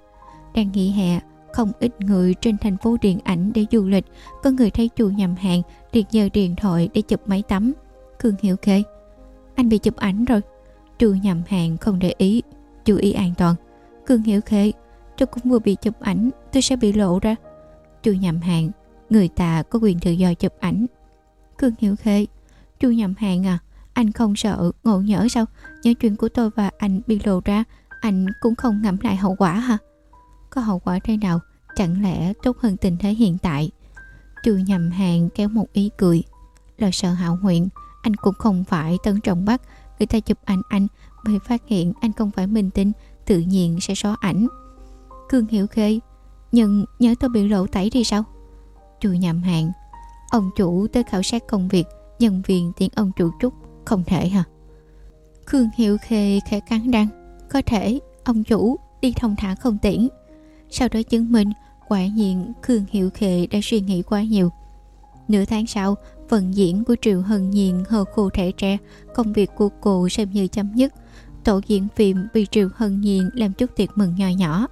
Đang nghỉ hè không ít người trên thành phố điện ảnh để du lịch. Có người thấy chu nhầm hàng liền nhờ điện thoại để chụp máy tắm. Khương Hiểu Khệ, Anh bị chụp ảnh rồi. Chu nhầm hàng không để ý Chú ý an toàn. Khương Hiểu Khệ, Tôi cũng vừa bị chụp ảnh Tôi sẽ bị lộ ra. Chu nhầm hàng Người ta có quyền tự do chụp ảnh. Khương Hiểu Khê. Chu nhầm hàng à Anh không sợ ngộ nhỡ sao? Nhớ chuyện của tôi và anh bị lộ ra, Anh cũng không ngẫm lại hậu quả hả? Có hậu quả thế nào? Chẳng lẽ tốt hơn tình thế hiện tại? Chu nhầm hàng kéo một ý cười. Lời sợ hạo huyện anh cũng không phải tấn trọng bắt. Người ta chụp ảnh anh, bởi phát hiện anh không phải minh tinh, tự nhiên sẽ xóa ảnh. Cương hiểu khê, nhưng nhớ tôi bị lộ tẩy thì sao? Chu nhầm hàng ông chủ tới khảo sát công việc nhân viên tiếng ông chủ trúc không thể hả khương hiệu khê khẽ cắn răng có thể ông chủ đi thông thả không tiễn sau đó chứng minh quả nhiên khương hiệu khê đã suy nghĩ quá nhiều nửa tháng sau Phần diễn của Triệu Hân Nhiên hờ khô thể tre, công việc của cô xem như chấm dứt. Tổ diễn phim vì Triệu Hân Nhiên làm chút tiệc mừng nhỏ nhỏ.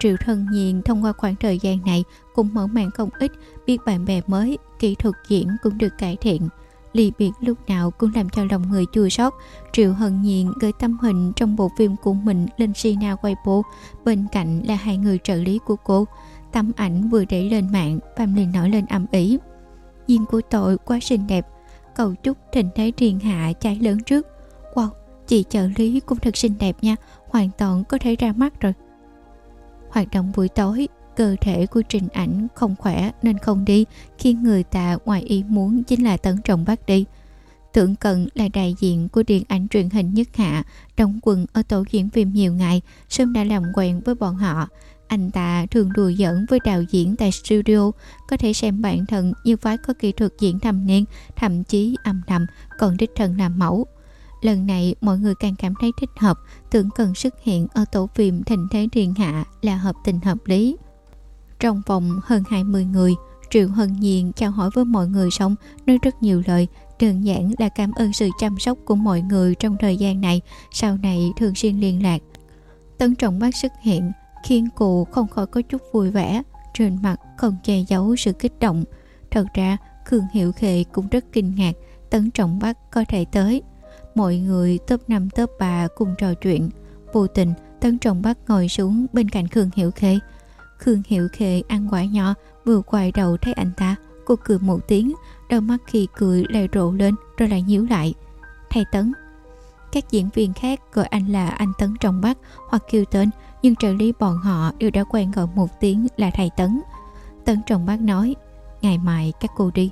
Triệu Hân Nhiên thông qua khoảng thời gian này cũng mở màn không ít, biết bạn bè mới, kỹ thuật diễn cũng được cải thiện. Ly biệt lúc nào cũng làm cho lòng người chua xót. Triệu Hân Nhiên gửi tâm hình trong bộ phim của mình lên Sina Weibo, bên cạnh là hai người trợ lý của cô. Tấm ảnh vừa để lên mạng, Pam liền nổi lên âm ý. Duyên của tội quá xinh đẹp Cầu chúc thịnh thế triền hạ cháy lớn trước Wow, chị trợ lý cũng thật xinh đẹp nha Hoàn toàn có thể ra mắt rồi Hoạt động buổi tối Cơ thể của Trình Ảnh không khỏe nên không đi Khiến người ta ngoài ý muốn chính là tấn trọng bắt đi Tưởng Cận là đại diện của điện ảnh truyền hình nhất hạ Đóng quần ở tổ diễn phim nhiều ngày Sớm đã làm quen với bọn họ anh ta thường đùa giỡn với đạo diễn tại studio, có thể xem bản thân như phái có kỹ thuật diễn thầm niên, thậm chí âm thầm, còn đích thân làm mẫu. Lần này mọi người càng cảm thấy thích hợp, tưởng cần xuất hiện ở tổ phim Thịnh Thế Thiên Hạ là hợp tình hợp lý. Trong vòng hơn 20 người, Triệu Hân Nhiên chào hỏi với mọi người xong, nói rất nhiều lời, đơn giản là cảm ơn sự chăm sóc của mọi người trong thời gian này, sau này thường xuyên liên lạc. Tấn trọng bác xuất hiện, khiến cụ không khỏi có chút vui vẻ. Trên mặt không che giấu sự kích động. Thật ra khương hiệu khệ cũng rất kinh ngạc. Tấn trọng bác có thể tới. Mọi người top 5 top 3 cùng trò chuyện. Vô tình tấn trọng bác ngồi xuống bên cạnh khương hiệu khê khương hiệu Khệ ăn quả nhỏ vừa quay đầu thấy anh ta cô cười một tiếng đôi mắt khi cười lại rộ lên rồi lại nhíu lại thầy tấn các diễn viên khác gọi anh là anh tấn trọng bắc hoặc kêu tên nhưng trợ lý bọn họ đều đã quen gọi một tiếng là thầy Tấn. Tấn trọng bác nói, ngày mai các cô đi.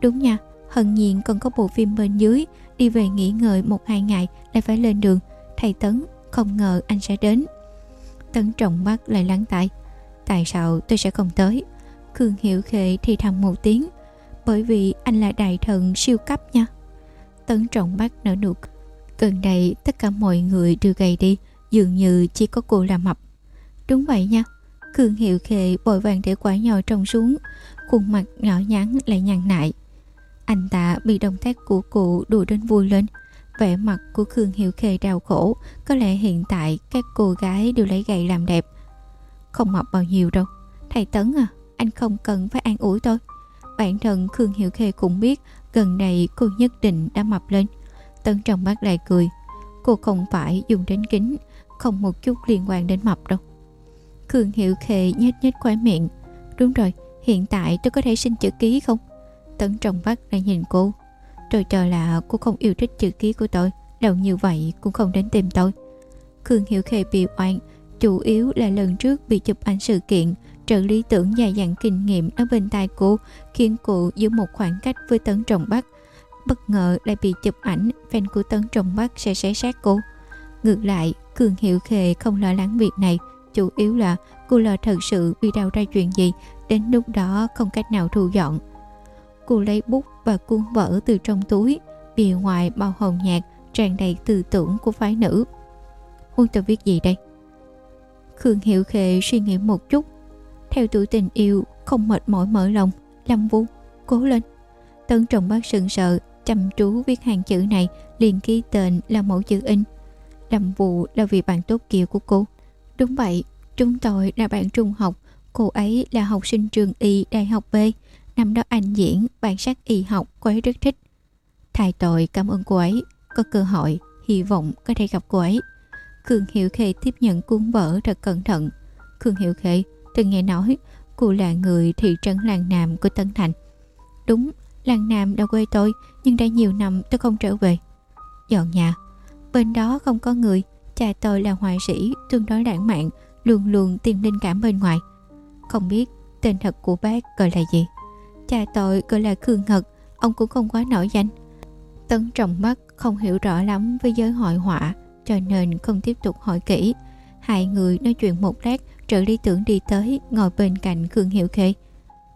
Đúng nha, hận nhiên còn có bộ phim bên dưới, đi về nghỉ ngơi một hai ngày lại phải lên đường. Thầy Tấn, không ngờ anh sẽ đến. Tấn trọng bác lại lắng tại. Tại sao tôi sẽ không tới? Khương Hiểu Khệ thì thầm một tiếng. Bởi vì anh là đại thần siêu cấp nha. Tấn trọng bác nở nụ Gần đây tất cả mọi người đều gầy đi, Dường như chỉ có cô là mập Đúng vậy nha, Khương Hiệu Khệ vội vàng để quả nhỏ trồng xuống, Khuôn mặt nhỏ nhắn lại nhăn nại Anh ta bị động tác của cụ đùa đến vui lên Vẻ mặt của Khương Hiệu Khê đau khổ, Có lẽ hiện tại các cô gái đều lấy gậy làm đẹp không mập bao nhiêu đâu. Thầy Tấn à Anh không cần phải an ủi tôi. Bản thân Khương Hiệu Khê cũng biết Gần đây cô nhất định đã mập lên. Tấn trong mắt lại cười. Cô không phải dùng đến kính, Không một chút liên quan đến mập đâu. Khương Hiệu Khê nhếch nhếch khóe miệng. Đúng rồi, Hiện tại tôi có thể xin chữ ký không? Tấn trong mắt lại nhìn cô. Tôi cho là cô không yêu thích chữ ký của tôi. Lâu như vậy cũng không đến tìm tôi. Khương Hiệu Khê bị oan Chủ yếu là lần trước bị chụp ảnh sự kiện trợ lý tưởng dài dặn kinh nghiệm ở bên tai cô khiến cô giữ một khoảng cách với Tấn Trọng Bắc. Bất ngờ lại bị chụp ảnh, fan của Tấn Trọng Bắc sẽ xé xác cô. Ngược lại, Cường Hiệu Khề không lo lắng việc này, chủ yếu là cô lo thật sự bị đào ra chuyện gì, đến lúc đó không cách nào thu dọn. Cô lấy bút và cuốn vở từ trong túi, bìa ngoài màu hồng nhạt, tràn đầy tư tưởng của phái nữ. Muốn tôi viết gì đây? Khương Hiệu Khệ suy nghĩ một chút. Theo tuổi tình yêu, không mệt mỏi mở lòng Lâm Vũ cố lên. Tân trọng bác sừng sợ chăm chú viết hàng chữ này, liền ký tên là mẫu chữ in. Lâm Vũ là vị bạn tốt kia của cô. Đúng vậy, Chúng tôi là bạn trung học, Cô ấy là học sinh trường Y Đại học B. Năm đó anh diễn, bản sắc y học Cô ấy rất thích. Thầy tội, cảm ơn cô ấy. Có cơ hội, Hy vọng có thể gặp cô ấy. Khương Hiệu Khê tiếp nhận cuốn vở thật cẩn thận Khương Hiệu Khê Từng nghe nói cô là người thị trấn Làng Nam của Tân Thành. Đúng, Làng Nam đã quê tôi, nhưng đã nhiều năm tôi không trở về. Dọn nhà, bên đó không có người, cha tôi là họa sĩ, tương đối lãng mạn, luôn luôn tìm linh cảm bên ngoài. Không biết tên thật của bác gọi là gì. Cha tôi gọi là Khương Ngật, ông cũng không quá nổi danh. Tấn trọng mắt không hiểu rõ lắm với giới hội họa, cho nên không tiếp tục hỏi kỹ. Hai người nói chuyện một lát trợ lý tưởng đi tới ngồi bên cạnh Khương hiệu Khê.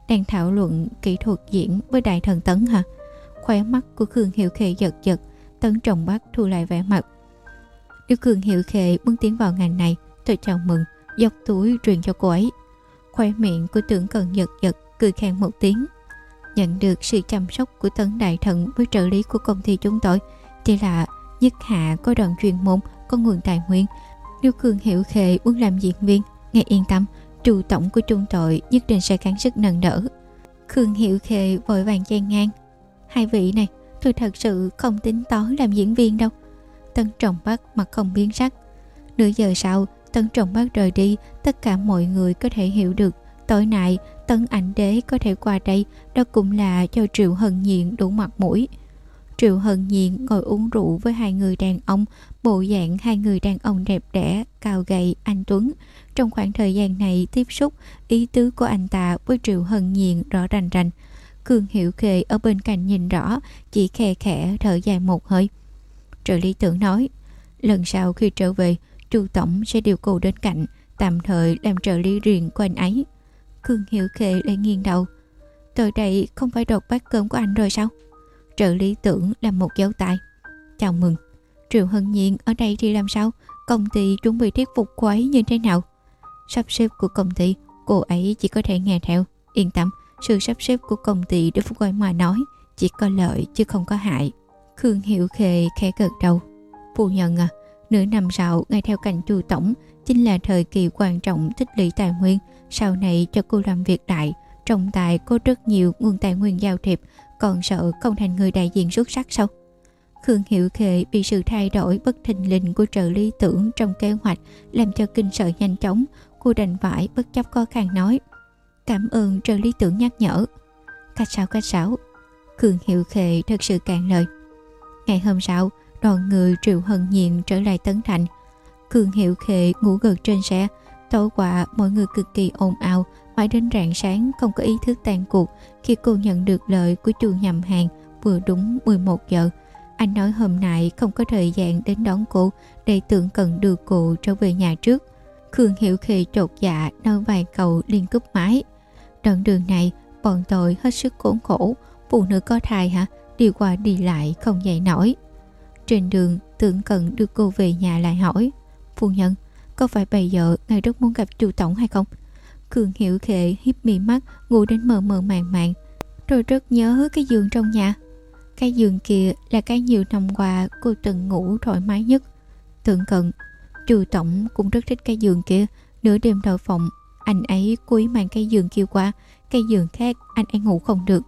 Đang thảo luận kỹ thuật diễn với đại thần Tấn hả? Khóe mắt của Khương hiệu Khê giật giật, Tấn trọng bắt thu lại vẻ mặt. Nếu Khương hiệu Khê muốn tiến vào ngành này, tôi chào mừng, dọc túi truyền cho cô ấy. Khoe miệng của tưởng cần giật giật, cười khen một tiếng. Nhận được sự chăm sóc của Tấn Đại Thần với trợ lý của công ty chúng tôi, chỉ là nhất hạ có đoàn chuyên môn, có nguồn tài nguyên. Nếu Khương Hiểu Khê muốn làm diễn viên, Nghe yên tâm, trụ tổng của trung tội nhất định sẽ gắng sức nâng đỡ. Khương Hiệu Khê vội vàng chen ngang. Hai vị này, tôi thật sự không tính toán làm diễn viên đâu. Tân trọng bắc mặt không biến sắc. Nửa giờ sau, Tân trọng bắc rời đi, tất cả mọi người có thể hiểu được. Tối nay, Tân ảnh đế có thể qua đây, đó cũng là cho Triệu hận nhiện đủ mặt mũi. Triệu Hân Nhiên ngồi uống rượu với hai người đàn ông, bộ dạng hai người đàn ông đẹp đẽ, cao gầy, anh Tuấn. Trong khoảng thời gian này tiếp xúc, ý tứ của anh ta với Triệu Hân Nhiên rõ rành rành. Cường Hiểu Khê ở bên cạnh nhìn rõ, chỉ khe khẽ thở dài một hơi. Trợ lý tưởng nói, lần sau khi trở về, Chu Tổng sẽ điều cô đến cạnh, tạm thời làm trợ lý riêng của anh ấy. Cường Hiểu Khê lại nghiêng đầu. Tôi đây không phải đột bát cơm của anh rồi sao? Trợ lý tưởng làm một dấu tay. Chào mừng. Triệu Hân Nhiên ở đây thì làm sao? Công ty chuẩn bị thuyết phục cô ấy như thế nào? Sắp xếp của công ty, cô ấy chỉ có thể nghe theo. Yên tâm, sự sắp xếp của công ty đối với cô mà nói chỉ có lợi chứ không có hại. Khương Hiệu Khề khẽ gật đầu. Phu nhân à, nửa năm sau ngay theo cạnh chu tổng chính là thời kỳ quan trọng tích lũy tài nguyên. Sau này cho cô làm việc đại, trong tài có rất nhiều nguồn tài nguyên giao thiệp, còn sợ không thành người đại diện xuất sắc sao? Khương Hiệu Khệ bị sự thay đổi bất thình lình của trợ lý tưởng trong kế hoạch làm cho kinh sợ nhanh chóng, cô đành phải bất chấp khó khăn nói. Cảm ơn trợ lý tưởng nhắc nhở. Cách sao cách sáo. Khương Hiệu Khệ thật sự cạn lời. Ngày hôm sau, đoàn người Triệu Hân Nhiên trở lại Tấn Thành. Khương Hiệu Khệ ngủ gật trên xe, tối qua mọi người cực kỳ ồn ào, mãi đến rạng sáng không có ý thức tan cuộc khi cô nhận được lời của chu nhầm hàng vừa đúng 11 giờ. Anh nói hôm nay không có thời gian đến đón cô để tưởng cần đưa cô trở về nhà trước. Khương Hiểu Khê trột dạ nói vài cầu liên cúp mái. Đoạn đường này bọn tôi hết sức khốn khổ, phụ nữ có thai hả, đi qua đi lại không dậy nổi. Trên đường tưởng cần đưa cô về nhà lại hỏi, phu nhân, có phải bây giờ ngài rất muốn gặp chu tổng hay không? Cường Hiểu Khệ hiếp mị mắt ngủ đến mờ mờ màng màng, rồi rất nhớ cái giường trong nhà. Cái giường kia là cái nhiều năm qua cô từng ngủ thoải mái nhất. Tưởng cận, trừ Tổng cũng rất thích cái giường kia, nửa đêm đợi phòng, Anh ấy cúi mang cái giường kia qua cái giường khác anh ấy ngủ không được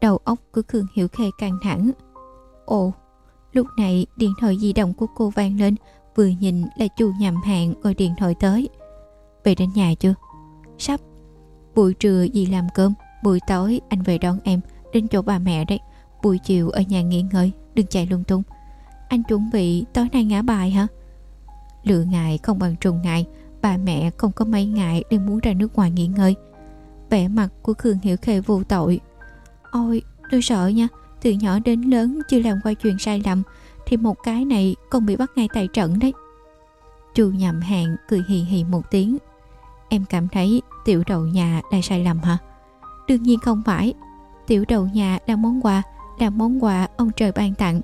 Đầu óc của cường Hiểu Khê căng thẳng Ồ Lúc này điện thoại di động của cô vang lên Vừa nhìn là chu nhầm hàng gọi điện thoại tới Về đến nhà chưa? Sắp. Buổi trưa dì làm cơm, Buổi tối anh về đón em Đến chỗ bà mẹ đấy. Buổi chiều ở nhà nghỉ ngơi, Đừng chạy lung tung. Anh chuẩn bị tối nay ngã bài hả? Lựa ngại không bằng trùng ngại, Bà mẹ không có mấy ngại Nên muốn ra nước ngoài nghỉ ngơi. Vẻ mặt của Khương Hiểu Khê vô tội. Ôi, tôi sợ nha, Từ nhỏ đến lớn chưa làm qua chuyện sai lầm, Thì một cái này con bị bắt ngay tại trận đấy. Chu nhầm hàng cười hì hì một tiếng Em cảm thấy tiểu đầu nhà là sai lầm hả? Đương nhiên không phải. Tiểu đầu nhà là món quà, Là món quà ông trời ban tặng.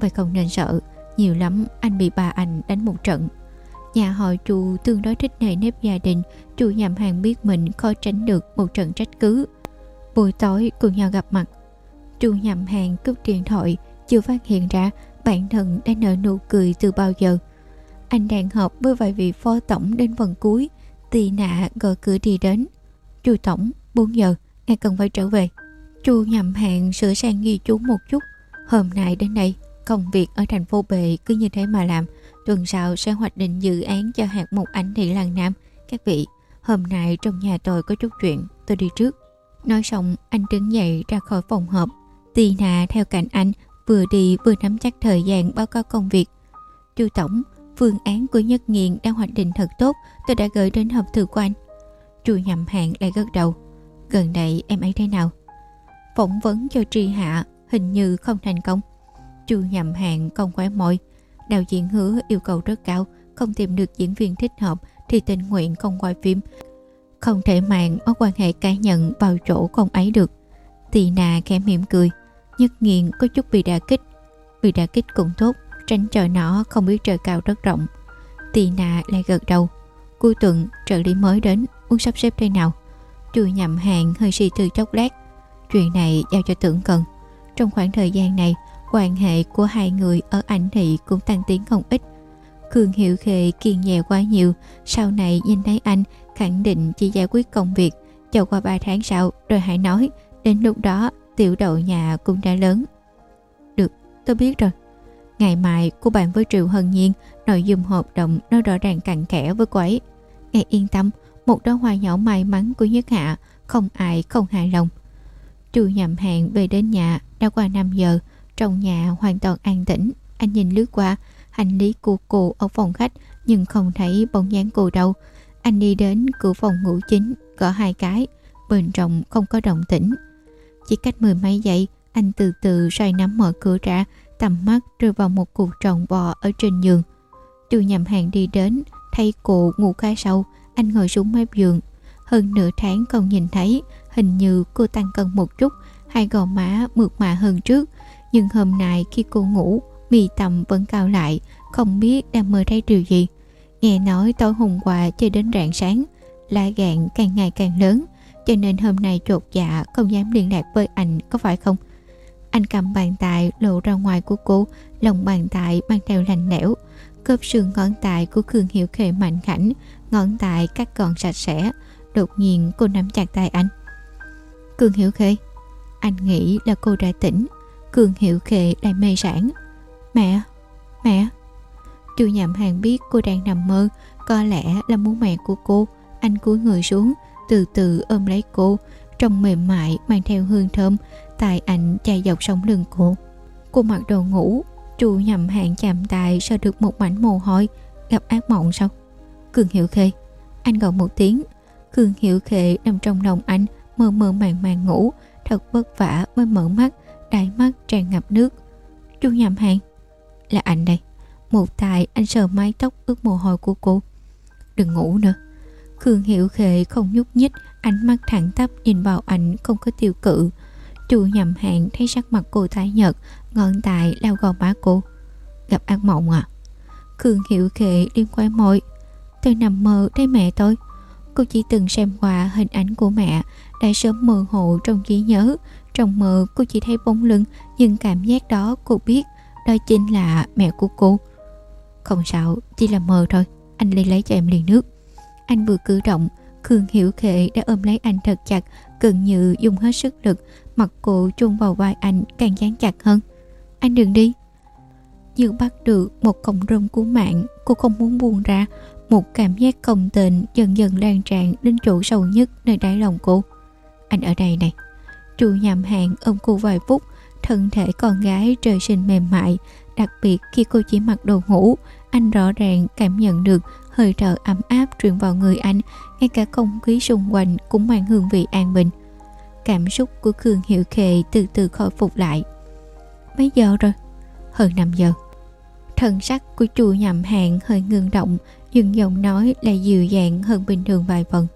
Vậy không nên sợ, Nhiều lắm anh bị bà anh đánh một trận. Nhà họ chu tương đối thích nề nếp gia đình Chu nhầm hàng biết mình khó tránh được một trận trách cứ. Buổi tối cùng nhau gặp mặt. Chu nhầm hàng cướp điện thoại, Chưa phát hiện ra bản thân đã nở nụ cười từ bao giờ. Anh đang họp với vài vị phó tổng đến phần cuối. Tì nạ gọi cửa đi đến. Chu tổng 4 giờ Ngài cần phải trở về. Chu nhầm hẹn sửa sang ghi chú một chút. Hôm nay đến đây, Công việc ở thành phố Bệ cứ như thế mà làm. Tuần sau sẽ hoạch định dự án cho hạt mục ảnh thị làng Nam. Các vị, Hôm nay trong nhà tôi có chút chuyện, Tôi đi trước. Nói xong, anh đứng dậy ra khỏi phòng họp. Tì nà theo cạnh anh, Vừa đi vừa nắm chắc thời gian báo cáo công việc. Chu Tổng Phương án của Nhất Nghiện đang hoạch định thật tốt, Tôi đã gửi đến hộp thư của anh. Chu nhầm hạn lại gật đầu. Gần đây em ấy thế nào? Phỏng vấn cho tri hạ Hình như không thành công. Chu nhầm hạn không khỏe môi. Đạo diễn hứa yêu cầu rất cao, Không tìm được diễn viên thích hợp Thì tình nguyện không quay phim. Không thể mạng mối quan hệ cá nhân Vào chỗ con ấy được. Tì nà khẽ mỉm cười. Nhất nghiện có chút bị đà kích. Bị đà kích cũng tốt. Tránh chờ nó không biết trời cao đất rộng Tì nà lại gật đầu Cuối tuần trợ lý mới đến Muốn sắp xếp thế nào Chu nhậm hàng hơi suy tư chốc lát Chuyện này giao cho tưởng cần Trong khoảng thời gian này quan hệ của hai người ở ảnh thị cũng tăng tiến không ít. Khương Hiệu Khệ kiên nhẹ quá nhiều, sau này nhìn thấy anh khẳng định chỉ giải quyết công việc, chờ qua 3 tháng sau rồi hãy nói, đến lúc đó tiểu đậu nhà cũng đã lớn. Được, tôi biết rồi. Ngày mai cô bạn với Triệu Hân Nhiên nội dung hợp đồng nó rõ ràng cặn kẽ với cô ấy. Nghe yên tâm, một đóa hoa nhỏ may mắn của Nhất Hạ, không ai không hài lòng. Trừ nhầm hẹn về đến nhà đã qua 5 giờ, trong nhà hoàn toàn an tĩnh Anh nhìn lướt qua Hành lý của cô ở phòng khách Nhưng không thấy bóng dáng cô đâu Anh đi đến cửa phòng ngủ chính Gõ hai cái Bên trong không có động tĩnh Chỉ cách mười mấy giây Anh từ từ xoay nắm mở cửa ra Tầm mắt rơi vào một cuộc trọn bò ở trên giường. Chu nhầm hàng đi đến Thay cô ngủ khá sâu, Anh ngồi xuống mép giường. Hơn nửa tháng không nhìn thấy, Hình như cô tăng cân một chút, Hai gò má mượt mà hơn trước. Nhưng hôm nay khi cô ngủ mì tầm vẫn cao lại, Không biết đang mơ thấy điều gì. Nghe nói tối hôm qua chơi đến rạng sáng, Lá gạn càng ngày càng lớn, Cho nên hôm nay chột dạ Không dám liên lạc với anh, có phải không? Anh cầm bàn tay lộ ra ngoài của cô Lòng bàn tay mang theo lạnh lẽo. Cơp xương ngón tay của Khương Hiểu Khê mạnh khảnh Ngón tay cắt gọn sạch sẽ. Đột nhiên cô nắm chặt tay anh. Cường Hiểu Khê Anh nghĩ là cô đã tỉnh. Cường Hiệu Khệ lại mê sản Mẹ, mẹ. Chu nhậm hàng biết cô đang nằm mơ Có lẽ là muốn mẹ của cô. Anh cúi người xuống Từ từ ôm lấy cô. Trong mềm mại mang theo hương thơm Tài ảnh chạy dọc sống lưng cô Cô mặc đồ ngủ Chu nhầm hàng chạm tay sợ được một mảnh mồ hôi, Gặp ác mộng sao? Cường Hiệu Khê, Anh gọi một tiếng. Cường Hiệu Khê nằm trong lòng anh, Mơ mơ màng màng ngủ, Thật vất vả mới mở mắt đại mắt tràn ngập nước. Chu nhầm hàng, là anh đây. Một tay anh sờ mái tóc ướt mồ hôi của cô. Đừng ngủ nữa. Cường hiệu khệ không nhúc nhích, ánh mắt thẳng tắp nhìn vào anh không có tiêu cự chu nhầm hạn thấy sắc mặt cô tái nhợt ngọn tại lao gò má cô. Gặp ác mộng à? Khương hiểu khệ liên quay môi. Tôi nằm mơ thấy mẹ tôi. Cô chỉ từng xem qua hình ảnh của mẹ đã sớm mơ hồ trong trí nhớ. Trong mơ cô chỉ thấy bóng lưng Nhưng cảm giác đó cô biết Đó chính là mẹ của cô. Không sao, chỉ là mơ thôi. Anh đi lấy cho em ly nước. Anh vừa cử động Khương Hiểu Khệ đã ôm lấy anh thật chặt Gần như dùng hết sức lực. Mặt cô chôn vào vai anh càng dán chặt hơn. Anh đừng đi. Như bắt được một cọng rơm của mạng, Cô không muốn buông ra. Một cảm giác công tình dần dần lan tràn Đến chỗ sâu nhất nơi đáy lòng cô. Anh ở đây này. Chu nhầm hàng ôm cô vài phút, Thân thể con gái trời sinh mềm mại. Đặc biệt khi cô chỉ mặc đồ ngủ, Anh rõ ràng cảm nhận được hơi thở ấm áp truyền vào người anh. Ngay cả không khí xung quanh cũng mang hương vị an bình cảm xúc của cường hiệu khệ từ từ khôi phục lại. Mấy giờ rồi? Hơn 5 giờ. Thần sắc của chu nhầm hạn hơi ngưng động, nhưng giọng nói lại dịu dàng hơn bình thường vài phần.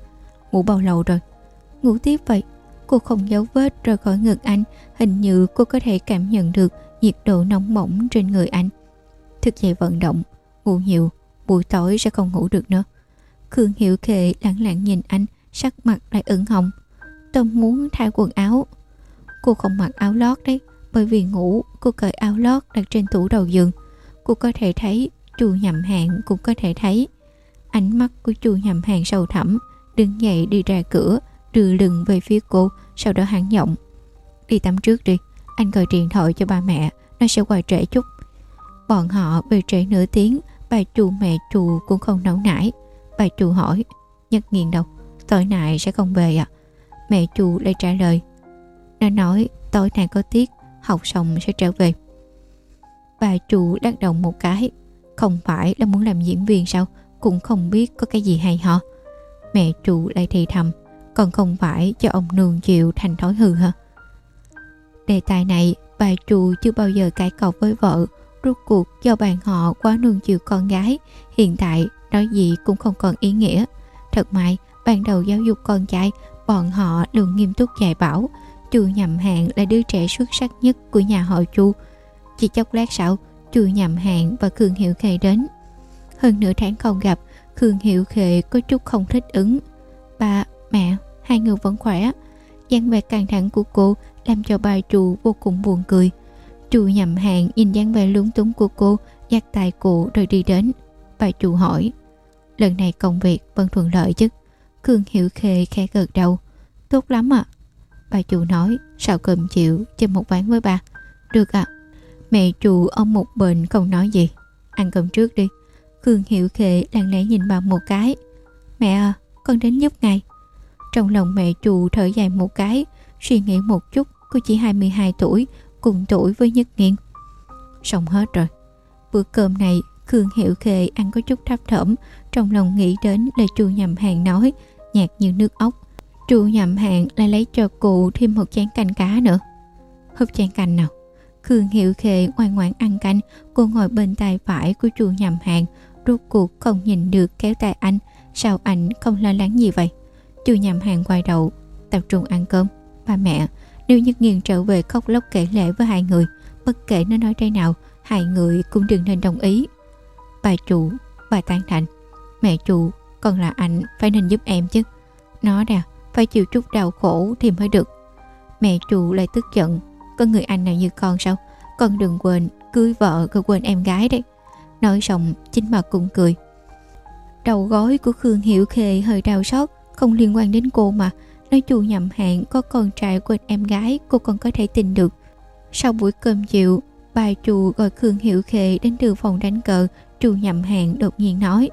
Ngủ bao lâu rồi? Ngủ tiếp vậy. Cô không giấu vết rời khỏi ngực anh, hình như cô có thể cảm nhận được nhiệt độ nóng bỏng trên người anh. Thức dậy vận động, ngủ nhiều, buổi tối sẽ không ngủ được nữa. Khương hiệu Khệ lặng lặng nhìn anh, sắc mặt lại ửng hồng tôi muốn thay quần áo. Cô không mặc áo lót đấy, bởi vì ngủ, cô cởi áo lót đặt trên tủ đầu giường. Cô có thể thấy chu nhầm hàng cũng có thể thấy. Ánh mắt của chu nhầm hàng sâu thẳm, đứng dậy đi ra cửa, đưa lưng về phía cô, sau đó hắn giọng, đi tắm trước đi, anh gọi điện thoại cho ba mẹ, nó sẽ quay trễ chút. Bọn họ về trễ nửa tiếng, Bà chu mẹ chu cũng không nấu nải. Bà chu hỏi, Nhất nghiền đâu, Tối nay sẽ không về à? Mẹ chủ lại trả lời. Nó nói, tối nay có tiết, Học xong sẽ trở về. Bà chủ lắc đầu một cái. Không phải là muốn làm diễn viên sao? Cũng không biết có cái gì hay ho Mẹ chủ lại thì thầm. Còn không phải cho ông nương chịu thành thói hư hả? Đề tài này, bà chủ chưa bao giờ cãi cọc với vợ. Rốt cuộc do bạn họ quá nương chiều con gái, Hiện tại nói gì cũng không còn ý nghĩa. Thật may, ban đầu giáo dục con trai Bọn họ luôn nghiêm túc dạy bảo Chu nhầm Hạng là đứa trẻ xuất sắc nhất của nhà họ Chu. Chỉ chốc lát sau Chu nhầm Hạng và Khương Hiệu Khê đến. Hơn nửa tháng không gặp Khương Hiệu Khê có chút không thích ứng. Ba, mẹ, hai người vẫn khỏe dáng vẻ căng thẳng của cô làm cho bà chu vô cùng buồn cười. Chu nhầm Hạng nhìn dáng vẻ lúng túng của cô Dắt tay cô rồi đi đến. Bà chu hỏi Lần này công việc vẫn thuận lợi chứ? Khương Hiểu Khê khẽ gật đầu Tốt lắm ạ à. Bà chủ nói, Sao cơm chịu trên một ván với bà Được ạ à. Mẹ chủ ông một bệnh không nói gì Ăn cơm trước đi Khương Hiểu Khê lặng lẽ nhìn bà một cái Mẹ à con đến giúp ngài Trong lòng mẹ chủ thở dài một cái, Suy nghĩ một chút, Cô chỉ 22 tuổi, cùng tuổi với Nhất Nghiên. Xong hết rồi. Bữa cơm này, Khương Hiểu Khê ăn có chút thấp thỏm, trong lòng nghĩ đến lời chu nhầm hàng nói nhạt như nước ốc. Chu Nhậm Hạng lại lấy cho cụ thêm một chén canh cá nữa. Húp chén canh nào. Khương Hiểu Khê ngoan ngoãn ăn canh. Cô ngồi bên tay phải của chu Nhậm Hạng, rốt cuộc không nhìn được kéo tay anh. Sao anh không lo lắng gì vậy? Chu nhầm hàng quay đầu tập trung ăn cơm. Ba mẹ nếu Nhất Nghiên trở về khóc lóc kể lệ với hai người Bất kể nó nói thế nào Hai người cũng đừng nên đồng ý. Bà chủ, bà tan thành. Mẹ chủ, còn là anh Phải nên giúp em chứ. Nó nè, phải chịu chút đau khổ thì mới được. Mẹ chủ lại tức giận. Có người anh nào như con sao? Con đừng quên cưới vợ rồi quên em gái đấy. Nói xong chính bà cũng cười. Đầu gối của Khương Hiểu Khê hơi đau xót Không liên quan đến cô mà. Nói chu nhầm hạn có con trai quên em gái cô còn có thể tin được. Sau buổi cơm chiều, bà chủ gọi Khương Hiểu Khê đến từ phòng đánh cờ, chu nhầm hạn đột nhiên nói.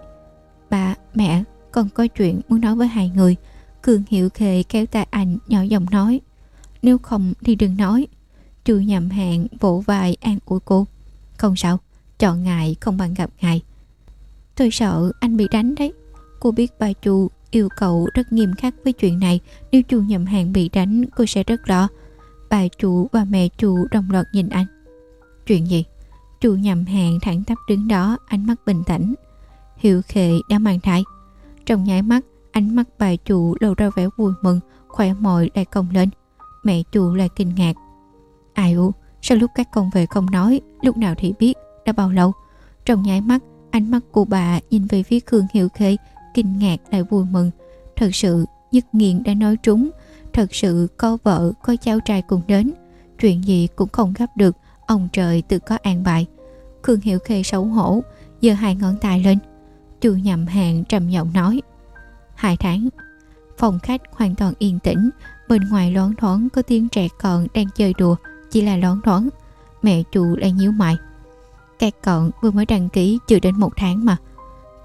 Bà, mẹ, con có chuyện muốn nói với hai người. cường Hiểu khề kéo tay anh nhỏ giọng nói. Nếu không thì đừng nói. Chu nhầm hạn vỗ vai an ủi cô. Không sao, chọn ngài không bằng gặp ngài. Tôi sợ anh bị đánh đấy. Cô biết bà chủ yêu cầu rất nghiêm khắc với chuyện này nếu chu nhầm hàng bị đánh cô sẽ rất lo bà chủ và mẹ chủ đồng loạt nhìn anh chuyện gì chu nhầm hàng thẳng tắp đứng đó ánh mắt bình tĩnh hiệu khệ đã mang thai. Trong nháy mắt, ánh mắt bà chủ lộ ra vẻ vui mừng khỏe mọi lại cong lên. Mẹ chủ lại kinh ngạc. Ai u, sao lúc các con về không nói, lúc nào thì biết, đã bao lâu? Trong nháy mắt, ánh mắt của bà nhìn về phía khương hiệu khê, kinh ngạc lại vui mừng. Thật sự, nhất nghiện đã nói trúng. Thật sự có vợ, có cháu trai cùng đến. Chuyện gì cũng không gấp được, ông trời tự có an bài. Khương Hiệu khê xấu hổ, giơ hai ngón tay lên chu nhậm hàng trầm giọng nói hai tháng. Phòng khách hoàn toàn yên tĩnh, bên ngoài loáng thoáng có tiếng trẻ con đang chơi đùa, chỉ là loáng thoáng. Mẹ chu lại nhíu mày. Các con vừa mới đăng ký chưa đến một tháng mà.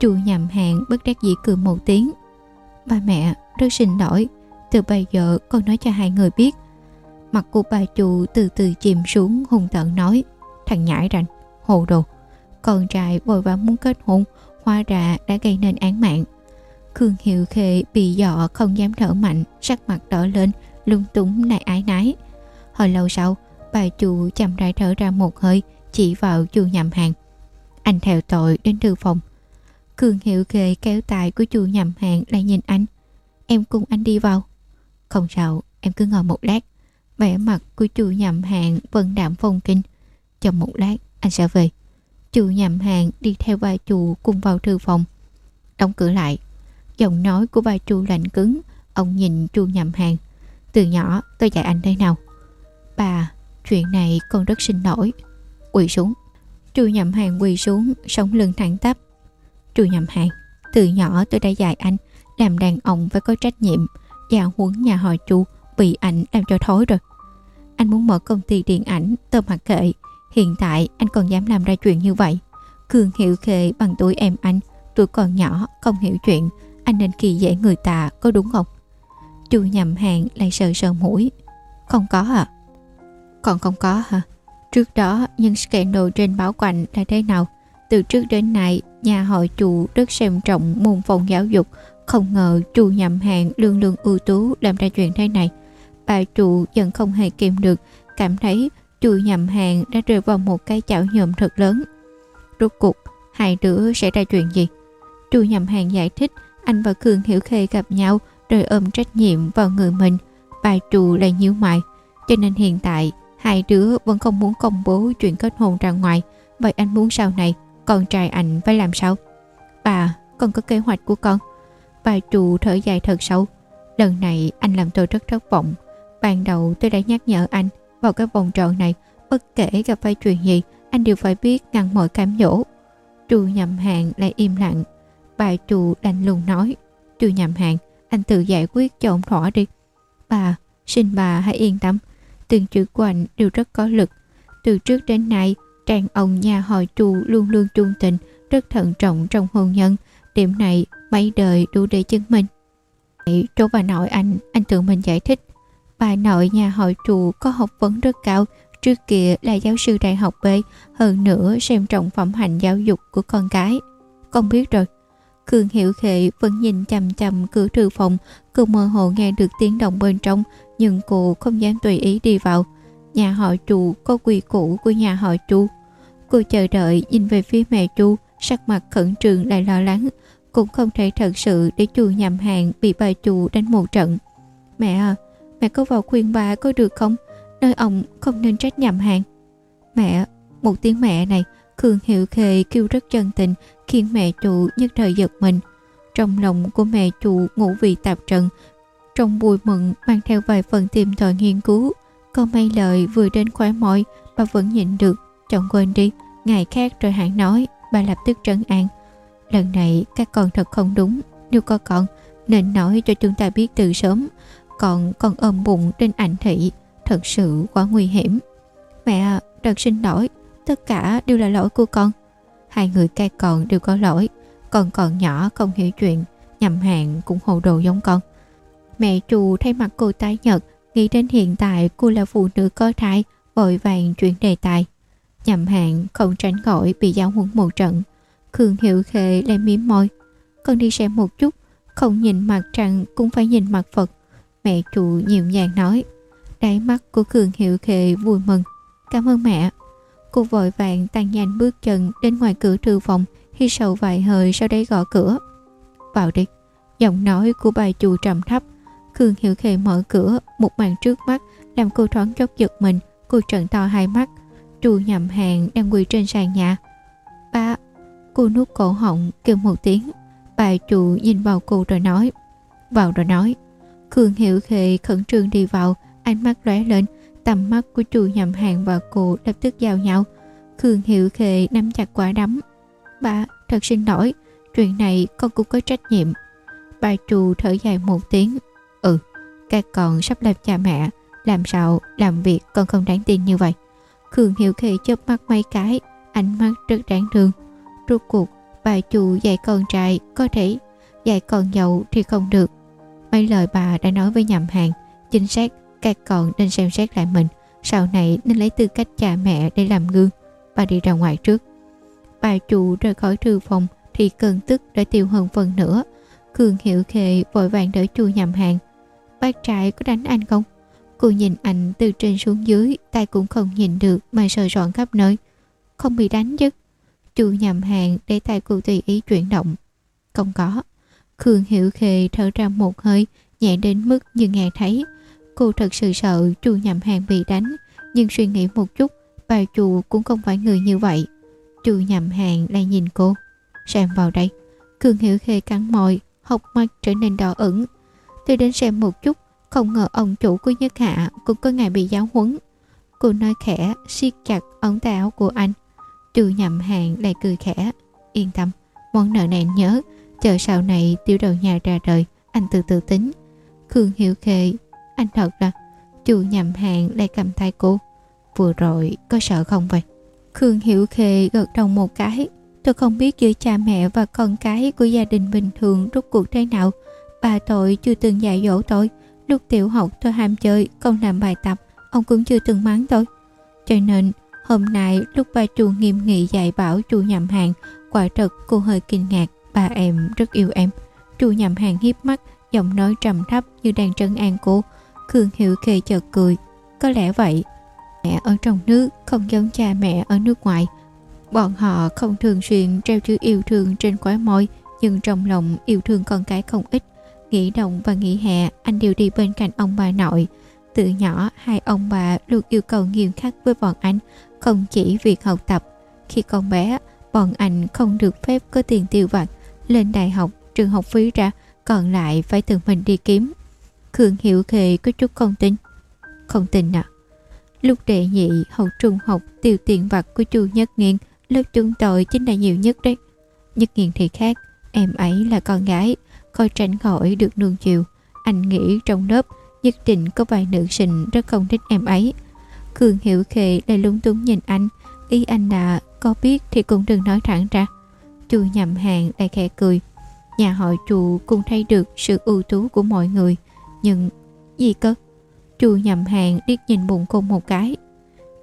Chu nhầm hàng bất đắc dĩ cười một tiếng. Ba mẹ rất xin lỗi, từ bây giờ con nói cho hai người biết. Mặt của bà chu từ từ chìm xuống hung tợn nói. Thằng nhãi rành, hồ đồ. Con trai vội vã muốn kết hôn, hóa ra đã gây nên án mạng. Khương Hiệu Khê bị dọ không dám thở mạnh, sắc mặt đỏ lên, lung túng nại ái nái. Hồi lâu sau, bà chủ chậm rãi thở ra một hơi, chỉ vào chu nhầm hàng. Anh theo tội đến thư phòng. Khương Hiệu Khê kéo tài của chu nhầm hàng lại nhìn anh. Em cùng anh đi vào. Không sao, em cứ ngồi một lát. Vẻ mặt của chu nhầm hàng vẫn đạm phong kinh. Trong một lát, anh sẽ về. Chu nhầm hàng đi theo bà chủ cùng vào thư phòng. Đóng cửa lại. Giọng nói của bà chu lạnh cứng. Ông nhìn chu nhầm hàng. Từ nhỏ tôi dạy anh thế nào? Bà, chuyện này con rất xin lỗi. Quỳ xuống. Chu nhầm hàng quỳ xuống, sống lưng thẳng tắp. Chu nhầm hàng, từ nhỏ tôi đã dạy anh làm đàn ông phải có trách nhiệm. Gia huấn nhà họ chu bị ảnh làm cho thối rồi. Anh muốn mở công ty điện ảnh, tôi mặc kệ. Hiện tại anh còn dám làm ra chuyện như vậy. Cường hiểu khề bằng tuổi em anh, tuổi còn nhỏ, không hiểu chuyện. Anh nên kỳ dễ người ta, có đúng không? Chu nhầm hàng lại sờ sờ mũi. Không có à? Còn không có hả? Trước đó, những scandal trên báo quạnh là thế nào? Từ trước đến nay, nhà họ chủ rất xem trọng môn phòng giáo dục. Không ngờ chu nhầm hàng lương lương ưu tú làm ra chuyện thế này. Bà chủ dần không hề kìm được, cảm thấy chui nhầm hàng đã rơi vào một cái chảo nhộm thật lớn. Rốt cuộc, hai đứa sẽ ra chuyện gì? Chu nhầm hàng giải thích, anh và Cường Hiểu Khê gặp nhau rồi ôm trách nhiệm vào người mình. Bà chủ lại nhíu mày. Cho nên hiện tại, hai đứa vẫn không muốn công bố chuyện kết hôn ra ngoài. Vậy anh muốn sau này, con trai anh phải làm sao? Bà, con có kế hoạch của con. Bà chủ thở dài thật sâu. Lần này anh làm tôi rất thất vọng. Ban đầu tôi đã nhắc nhở anh vào cái vòng tròn này, bất kể gặp phải chuyện gì, anh đều phải biết ngăn mọi cám dỗ. Trù nhầm hạng lại im lặng. Bà trù đành lùng nói. Trù nhầm hạng anh tự giải quyết cho ông thỏa đi. Bà, xin bà hãy yên tâm. Từng chữ của anh đều rất có lực. Từ trước đến nay, trang ông nhà họ Trù luôn luôn trung tình, rất thận trọng trong hôn nhân. Điểm này mấy đời đủ để chứng minh. Chỗ bà nội anh, anh tự mình giải thích. Bà nội nhà họ Trù có học vấn rất cao, trước kia là giáo sư đại học B, hơn nữa xem trọng phẩm hạnh giáo dục của con cái. Con biết rồi. Khương Hiểu Khệ vẫn nhìn chằm chằm cửa thư phòng, cô mơ hồ nghe được tiếng động bên trong, nhưng cô không dám tùy ý đi vào. Nhà họ Chu có quy củ của nhà họ Chu. Cô chờ đợi nhìn về phía mẹ Chu, sắc mặt khẩn trương lại lo lắng, cũng không thể thật sự để Chu nhầm hàng bị bà Chu đánh một trận. Mẹ à, mẹ có vào khuyên bà có được không? Nơi ông không nên trách nhầm hàng. Mẹ, một tiếng mẹ này, Khương Hiệu Khê kêu rất chân tình, khiến mẹ chủ nhất thời giật mình. Trong lòng của mẹ chủ ngủ vị tạp trần, trong bùi mừng mang theo vài phần tìm tòi nghiên cứu. Câu may lời vừa đến khóe mỏi bà vẫn nhịn được, chọn quên đi, ngày khác rồi hãng nói, bà lập tức trấn an. Lần này các con thật không đúng, nếu có con, nên nói cho chúng ta biết từ sớm, còn còn ôm bụng trên ảnh thị, thật sự quá nguy hiểm. Mẹ, thật xin lỗi, tất cả đều là lỗi của con. Hai người cai còn đều có lỗi, con còn nhỏ không hiểu chuyện, nhầm hàng cũng hồ đồ giống con. Mẹ chu thay mặt cô tái nhật, nghĩ đến hiện tại cô là phụ nữ có thai, vội vàng chuyển đề tài. Nhầm hàng không tránh khỏi bị giáo huấn một trận. Khương Hiệu Khệ lại mím môi. Con đi xem một chút, không nhìn mặt trăng cũng phải nhìn mặt Phật. Mẹ trụ nhiều nhàng nói. Đáy mắt của Khương Hiệu Khệ vui mừng. Cảm ơn mẹ. Cô vội vàng tăng nhanh bước chân đến ngoài cửa thư phòng, hi sầu vài hơi sau đấy gõ cửa. Vào đi. Giọng nói của bà chủ trầm thấp. Khương hiệu Khê mở cửa, một màn trước mắt làm cô thoáng chốc giật mình. Cô trợn to hai mắt. Trù nhầm hàng đang quỳ trên sàn nhà. Ba, cô nuốt cổ họng kêu một tiếng. Bà chủ nhìn vào cô rồi nói. Vào rồi nói. Khương Hiểu Khê khẩn trương đi vào, ánh mắt lóe lên, tầm mắt của trù nhầm hàng và cô lập tức giao nhau. Khương Hiểu Khê nắm chặt quả đấm. Bà, thật xin lỗi, chuyện này con cũng có trách nhiệm. Bà trù thở dài một tiếng. Ừ, các con sắp làm cha mẹ, làm sao làm việc con không đáng tin như vậy. Khương Hiểu Khê chớp mắt mấy cái, ánh mắt rất đáng thương. Rốt cuộc, bà chủ dạy con trai có thể, dạy con dâu thì không được. Mấy lời bà đã nói với nhầm hàng, chính xác các con nên xem xét lại mình, sau này nên lấy tư cách cha mẹ để làm gương. Bà đi ra ngoài trước. Bà chủ rời khỏi thư phòng thì cơn tức đã tiêu hơn phần nữa. Cường Hiểu Khê vội vàng đỡ chu nhầm hàng. Bác trai có đánh anh không? Cô nhìn anh từ trên xuống dưới, tay cũng không nhìn được mà sờ soạn khắp nơi. Không bị đánh chứ. Chu nhầm hàng để tay cô tùy ý chuyển động. Không có. Khương Hiểu Khê thở ra một hơi, nhẹ đến mức như nghe thấy. Cô thật sự sợ chu nhầm hàng bị đánh, nhưng suy nghĩ một chút, bà chủ cũng không phải người như vậy. Chu nhầm hàng lại nhìn cô. Xem vào đây. Khương Hiểu Khê cắn môi, hốc mắt trở nên đỏ ửng. Tôi đến xem một chút, không ngờ ông chủ của Nhất Hạ cũng có ngày bị giáo huấn. Cô nói khẽ, siết chặt ống tay áo của anh. Chu nhầm hàng lại cười khẽ. Yên tâm, món nợ này nhớ. Chờ sau này tiểu đầu nhà ra đời, anh từ từ tính. Khương Hiểu Khê, anh thật là... Chu nhầm hàng lại cầm tay cô. Vừa rồi có sợ không vậy? Khương Hiểu Khê gật đầu một cái. Tôi không biết giữa cha mẹ và con cái của gia đình bình thường rút cuộc thế nào. Bà tội chưa từng dạy dỗ tôi. Lúc tiểu học tôi ham chơi, không làm bài tập, ông cũng chưa từng mắng tôi. Cho nên, hôm nay lúc ba chu nghiêm nghị dạy bảo chu nhầm hàng, quả thật cô hơi kinh ngạc, ba em rất yêu em. Chu nhầm hàng hiếp mắt, giọng nói trầm thấp như đang trấn an cô. Khương Hiểu Khê chợt cười. Có lẽ vậy, mẹ ở trong nước không giống cha mẹ ở nước ngoài. Bọn họ không thường xuyên treo chữ yêu thương trên khóe môi, nhưng trong lòng yêu thương con cái không ít. Nghỉ đông và nghỉ hè, anh đều đi bên cạnh ông bà nội. Từ nhỏ, hai ông bà luôn yêu cầu nghiêm khắc với bọn anh, không chỉ việc học tập. Khi còn bé, bọn anh không được phép có tiền tiêu vặt. Lên đại học, trường học phí ra, còn lại phải tự mình đi kiếm. Khương Hiểu Khê có chút không tin. Không tin à? Lúc đệ nhị, học trung học, tiêu tiền vặt của chu Nhất Nghiên, lớp chúng tôi chính là nhiều nhất đấy. Nhất Nghiên thì khác, em ấy là con gái, coi tránh khỏi được nương chiều. Anh nghĩ trong lớp nhất định có vài nữ sinh rất không thích em ấy. Khương Hiểu Khê lại lung túng nhìn anh, ý anh là có biết thì cũng đừng nói thẳng ra. Chu nhầm hàng lại khẽ cười. Nhà họ chu cũng thấy được sự ưu tú của mọi người, nhưng gì cơ? Chu nhầm hàng điếc nhìn bụng cô một cái.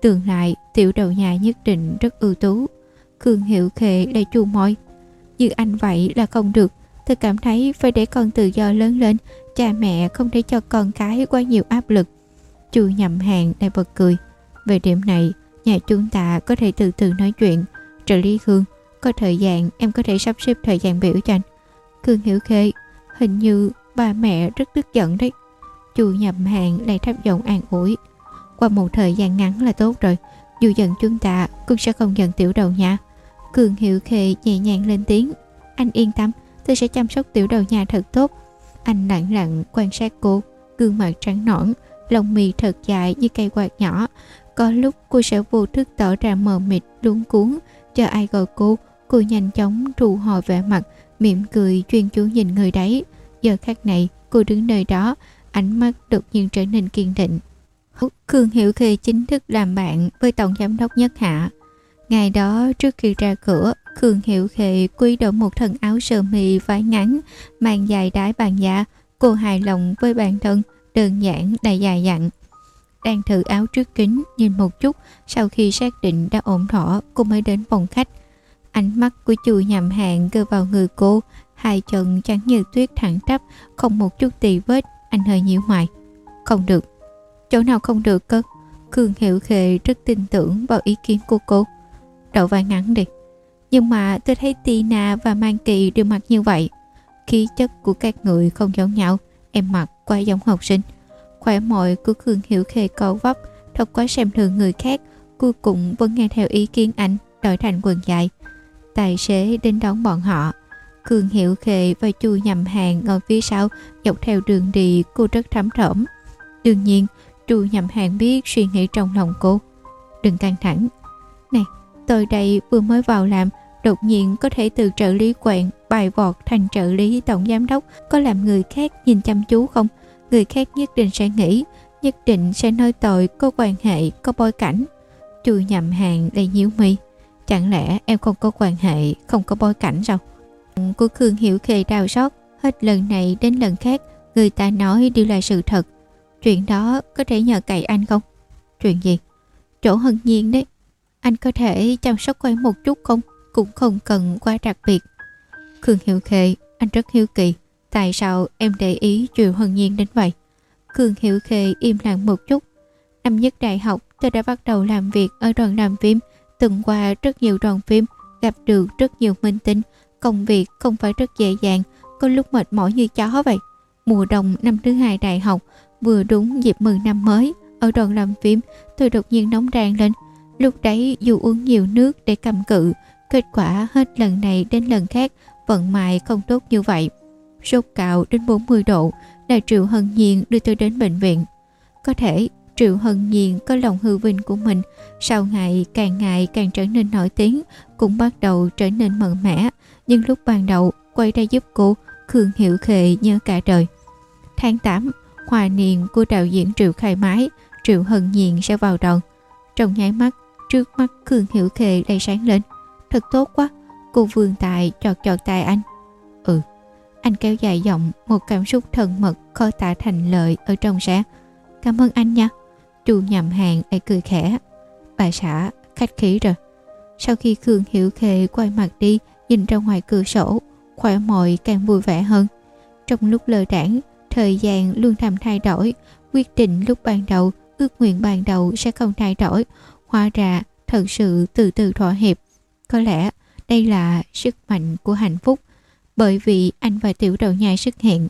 Tương lại, tiểu đầu nhà nhất định rất ưu tú. Khương Hiểu khệ lại chu môi. Như anh vậy là không được. Tôi cảm thấy phải để con tự do lớn lên. Cha mẹ không thể cho con cái quá nhiều áp lực. Chu nhầm hàng lại bật cười. Về điểm này, nhà chúng ta có thể từ từ nói chuyện. Trợ lý hương có thời gian em có thể sắp xếp thời gian biểu cho anh. Cương Hiểu Khê, hình như ba mẹ rất tức giận đấy. Chu nhầm hàng lại thấp giọng an ủi. Qua một thời gian ngắn là tốt rồi. Dù giận chúng ta cũng sẽ không giận tiểu đầu nhà Cường Hiệu Khê nhẹ nhàng lên tiếng. Anh yên tâm, tôi sẽ chăm sóc tiểu đầu nhà thật tốt. Anh lặng lặng quan sát cô, gương mặt trắng nõn, lông mì thật dài như cây quạt nhỏ. Có lúc cô sẽ vô thức tỏ ra mờ mịt, luống cuốn. Chờ ai gọi cô, cô nhanh chóng trụ hồi vẻ mặt, mỉm cười chuyên chú nhìn người đấy. Giờ khác này, cô đứng nơi đó, ánh mắt đột nhiên trở nên kiên định. Khương Hiểu Khê chính thức làm bạn với Tổng Giám đốc Nhất Hạ. Ngày đó trước khi ra cửa, Khương Hiểu Khê quy đổi một thân áo sơ mi vải ngắn, mang dài đái bàn da. Cô hài lòng với bản thân, đơn giản đầy dài dặn. Đang thử áo trước kính, nhìn một chút, sau khi xác định đã ổn thỏa, cô mới đến phòng khách. Ánh mắt của chu nhầm hàng gơ vào người cô, hai chân trắng như tuyết thẳng tắp, không một chút tì vết, anh hơi nhíu mày. Không được. Chỗ nào không được cơ? Khương Hiểu Khê rất tin tưởng vào ý kiến của cô. Đậu vai ngắn đi. Nhưng mà tôi thấy Tina và Mang Kỳ đều mặc như vậy. Khí chất của các người không giống nhau, em mặc quá giống học sinh. Khỏe mọi của Khương Hiểu Khê co vấp, thật quá xem thường người khác, cuối cùng vẫn nghe theo ý kiến anh, đổi thành quần dài. Tài xế đến đón bọn họ. Khương Hiểu Khê và Chu nhầm hàng ngồi phía sau, dọc theo đường đi cô rất thấm thỏm. Đương nhiên, Chu nhầm hàng biết suy nghĩ trong lòng cô. Đừng căng thẳng. Này, tôi đây vừa mới vào làm, đột nhiên có thể từ trợ lý quẹn bài vọt thành trợ lý tổng giám đốc có làm người khác nhìn chăm chú không người khác nhất định sẽ nghĩ nhất định sẽ nói tội có quan hệ có bối cảnh chu nhầm hàng đầy nhíu mi chẳng lẽ em không có quan hệ, không có bối cảnh sao? Của khương hiểu khê đau xót. Hết lần này đến lần khác, người ta nói đều là sự thật. Chuyện đó có thể nhờ cậy anh không? Chuyện gì? Chỗ hân nhiên đấy. Anh có thể chăm sóc cô một chút không? Cũng không cần quá đặc biệt. Khương hiểu khê, anh rất hiếu kỳ. Tại sao em để ý chuyện hân nhiên đến vậy? Khương hiểu khê im lặng một chút. Năm nhất đại học, tôi đã bắt đầu làm việc ở đoàn làm phim từng qua rất nhiều đoàn phim, gặp được rất nhiều minh tinh. Công việc không phải rất dễ dàng, có lúc mệt mỏi như chó vậy. Mùa đông năm thứ hai đại học, vừa đúng dịp mừng năm mới. Ở đoàn làm phim, tôi đột nhiên nóng rang lên. Lúc đấy dù uống nhiều nước để cầm cự, kết quả hết lần này đến lần khác vận mại không tốt như vậy. Sốt cạo đến 40 độ là Triệu Hân Nhiên đưa tôi đến bệnh viện. Có thể Triệu Hân Nhiên có lòng hư vinh của mình. Sau ngày càng ngày càng trở nên nổi tiếng, cũng bắt đầu trở nên mận mẽ. Nhưng lúc ban đầu, quay ra giúp cô, Khương Hiểu Khệ nhớ cả đời. Tháng 8 hòa niên của đạo diễn Triệu Khai Mái, Triệu Hân Nhiên sẽ vào đoàn. Trong nháy mắt, trước mắt Khương Hiểu Khệ đầy sáng lên. Thật tốt quá, cô vươn tài, chọt chọt tay anh. Ừ anh kéo dài giọng một cảm xúc thân mật khó tả thành lời ở trong sáng cảm ơn anh nha chu nhầm hàng ấy cười khẽ. Bà xã, khách khí rồi. Sau khi khương hiểu khê quay mặt đi, nhìn ra ngoài cửa sổ khỏe mội càng vui vẻ hơn. Trong lúc lơ đảng thời gian luôn thầm thay đổi. Quyết định lúc ban đầu, ước nguyện ban đầu sẽ không thay đổi. Hóa ra, thật sự từ từ thỏa hiệp. Có lẽ đây là sức mạnh của hạnh phúc, bởi vì anh và tiểu đầu nhai xuất hiện.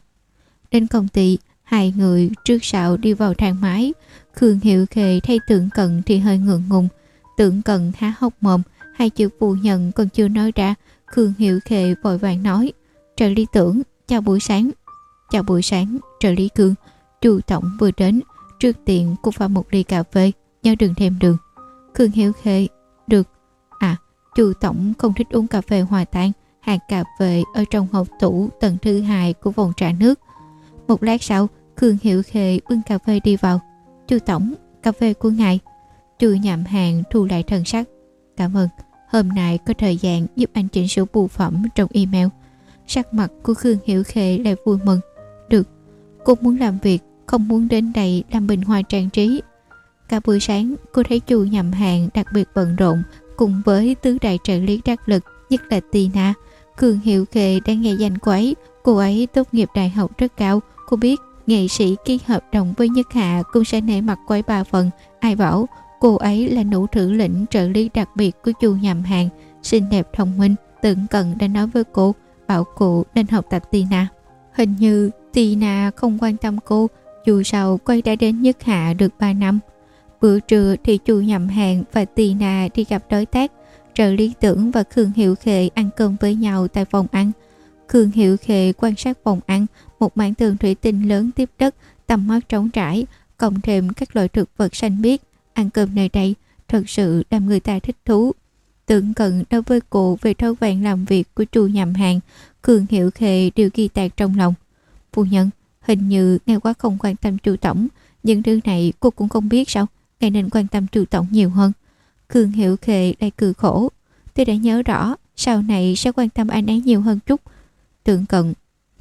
Đến công ty, hai người trước sau đi vào thang máy khương hiệu khề thay tượng cận thì hơi ngượng ngùng. Tượng cận há hốc mồm, hai chữ phủ nhận còn chưa nói ra, khương hiệu khề vội vàng nói, trợ lý tưởng, chào buổi sáng. Chào buổi sáng, trợ lý cương chu tổng vừa đến, trước tiện cô pha một ly cà phê, nhớ đừng thêm đường. Khương hiệu khề được. À chu tổng không thích uống cà phê hòa tan, hạt cà phê ở trong hộp tủ tầng thứ hai của vòng trà nước. Một lát sau, khương hiệu khề bưng cà phê đi vào chu tổng, cà phê của ngài. Chu nhạm hàng thu lại thần sắc. Cảm ơn, hôm nay có thời gian giúp anh chỉnh sửa bù phẩm trong email. Sắc mặt của khương hiểu khê lại vui mừng. Được, cô muốn làm việc, không muốn đến đây làm bình hoa trang trí. Cả buổi sáng, cô thấy chu nhầm hàng đặc biệt bận rộn cùng với tứ đại trợ lý đắc lực, nhất là tina. Khương hiệu khê đang nghe danh của ấy. Cô ấy tốt nghiệp đại học rất cao, cô biết nghệ sĩ ký hợp đồng với nhất hạ cũng sẽ nể mặt quay ba phần. Ai bảo, cô ấy là nữ thử lĩnh trợ lý đặc biệt của chu nhầm hàng xinh đẹp thông minh, tưởng cần đã nói với cô, bảo cô nên học tập tina. Hình như tina không quan tâm cô, dù sao quay đã đến nhất hạ được 3 năm. Bữa trưa thì chu nhầm hàng và tina đi gặp đối tác. Trợ lý tưởng và khương hiệu khệ ăn cơm với nhau tại phòng ăn. Khương hiệu khệ quan sát phòng ăn một mảng tường thủy tinh lớn tiếp đất, tầm mắt trống trải, cộng thêm các loại thực vật xanh biếc. Ăn cơm nơi đây thật sự làm người ta thích thú. Tưởng cận đối với cô về thói quen làm việc của chu nhầm hàng, cường hiệu khệ đều ghi tạc trong lòng. Phu nhân, hình như nghe quá không quan tâm chu tổng, những thứ này cô cũng không biết sao, ngài nên quan tâm chu tổng nhiều hơn. Cường hiệu khệ lại cười khổ. Tôi đã nhớ rõ, sau này sẽ quan tâm anh ấy nhiều hơn chút. Tưởng cận,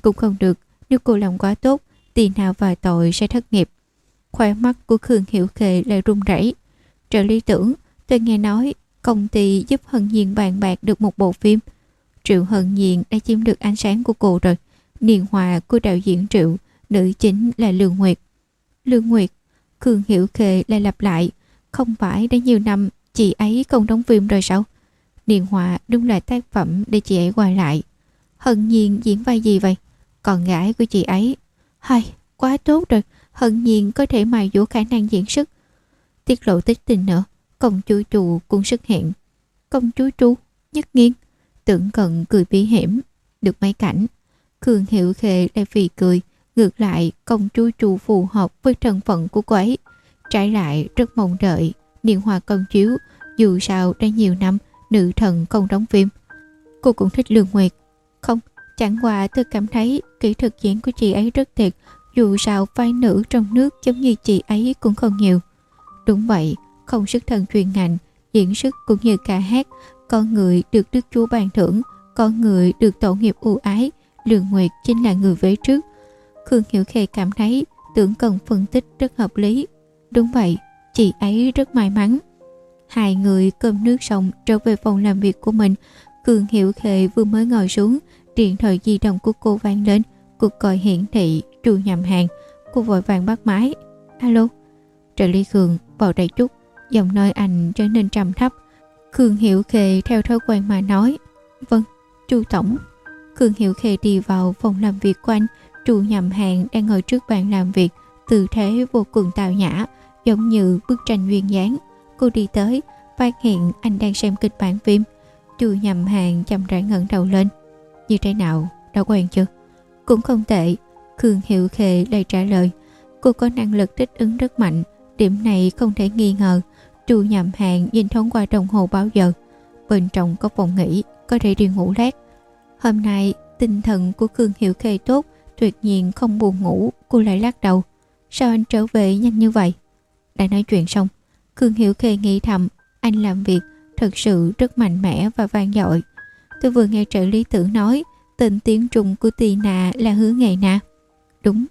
cũng không được nếu cô làm quá tốt tiền nào vài tội sẽ thất nghiệp. Khỏe mắt của khương hiểu khệ lại run rẩy. Trợ lý tưởng, tôi nghe nói công ty giúp hân nhiên bàn bạc được một bộ phim. Triệu hân nhiên đã chiếm được ánh sáng của cô rồi. Niền hòa của đạo diễn triệu, nữ chính là lương nguyệt. Lương nguyệt, khương hiểu khệ lại lặp lại. Không phải đã nhiều năm, chị ấy không đóng phim rồi sao? Niền hòa đúng là tác phẩm để chị ấy quay lại. Hân nhiên diễn vai gì vậy? Còn gái của chị ấy. Hay quá tốt rồi. Hận nhiên có thể mài dũa khả năng diễn xuất. Tiết lộ tích tình nữa. Công chúa chu cũng xuất hiện. Công chúa chu nhất nghiêng. Tưởng cận cười bí hiểm. Được mấy cảnh. Khương hiệu khệ lại phì cười. Ngược lại công chúa chu phù hợp với thân phận của cô ấy. Trái lại rất mong đợi. Niên hoa công chiếu dù sao đã nhiều năm nữ thần không đóng phim. Cô cũng thích Lương Nguyệt. Không, chẳng qua tôi cảm thấy kỹ thuật diễn của chị ấy rất tuyệt. Dù sao vai nữ trong nước giống như chị ấy cũng không nhiều. Đúng vậy, không sức thần truyền ngành, diễn sức cũng như ca hát. Con người được Đức Chúa ban thưởng, con người được tổ nghiệp ưu ái. Lương Nguyệt chính là người vế trước. Khương Hiểu Khê cảm thấy tưởng cần phân tích rất hợp lý. Đúng vậy, chị ấy rất may mắn. Hai người cơm nước xong trở về phòng làm việc của mình. Khương Hiểu Khê vừa mới ngồi xuống, điện thoại di động của cô vang lên. Cuộc gọi hiển thị trù nhầm hàng. Cô vội vàng bắt máy. Alo, trợ lý Khương vào đây chút. Giọng nói anh trở nên trầm thấp. Khương Hiểu Khê theo thói quen mà nói. Vâng, chu tổng. Khương Hiểu Khê đi vào phòng làm việc của anh. Trù nhầm hàng đang ngồi trước bàn làm việc, tư thế vô cùng tào nhã, giống như bức tranh duyên dáng. Cô đi tới, phát hiện anh đang xem kịch bản phim. Chu nhầm hàng chậm rãi ngẩng đầu lên. Như thế nào, đã quen chưa? Cũng không tệ. Khương Hiệu Khệ đầy trả lời. Cô có năng lực thích ứng rất mạnh. Điểm này không thể nghi ngờ. Chu nhầm hàng nhìn thoáng qua đồng hồ báo giờ. Bên trong có phòng nghỉ, có thể đi ngủ lát. Hôm nay, tinh thần của Khương Hiệu Khê tốt, tuyệt nhiên không buồn ngủ, cô lại lắc đầu. Sao anh trở về nhanh như vậy? Đã nói chuyện xong, Khương hiệu Khê nghĩ thầm, anh làm việc thật sự rất mạnh mẽ và vang dội. Tôi vừa nghe trợ lý tử nói, tên tiếng Trung của Tina là hứa ngày nạ. Đúng,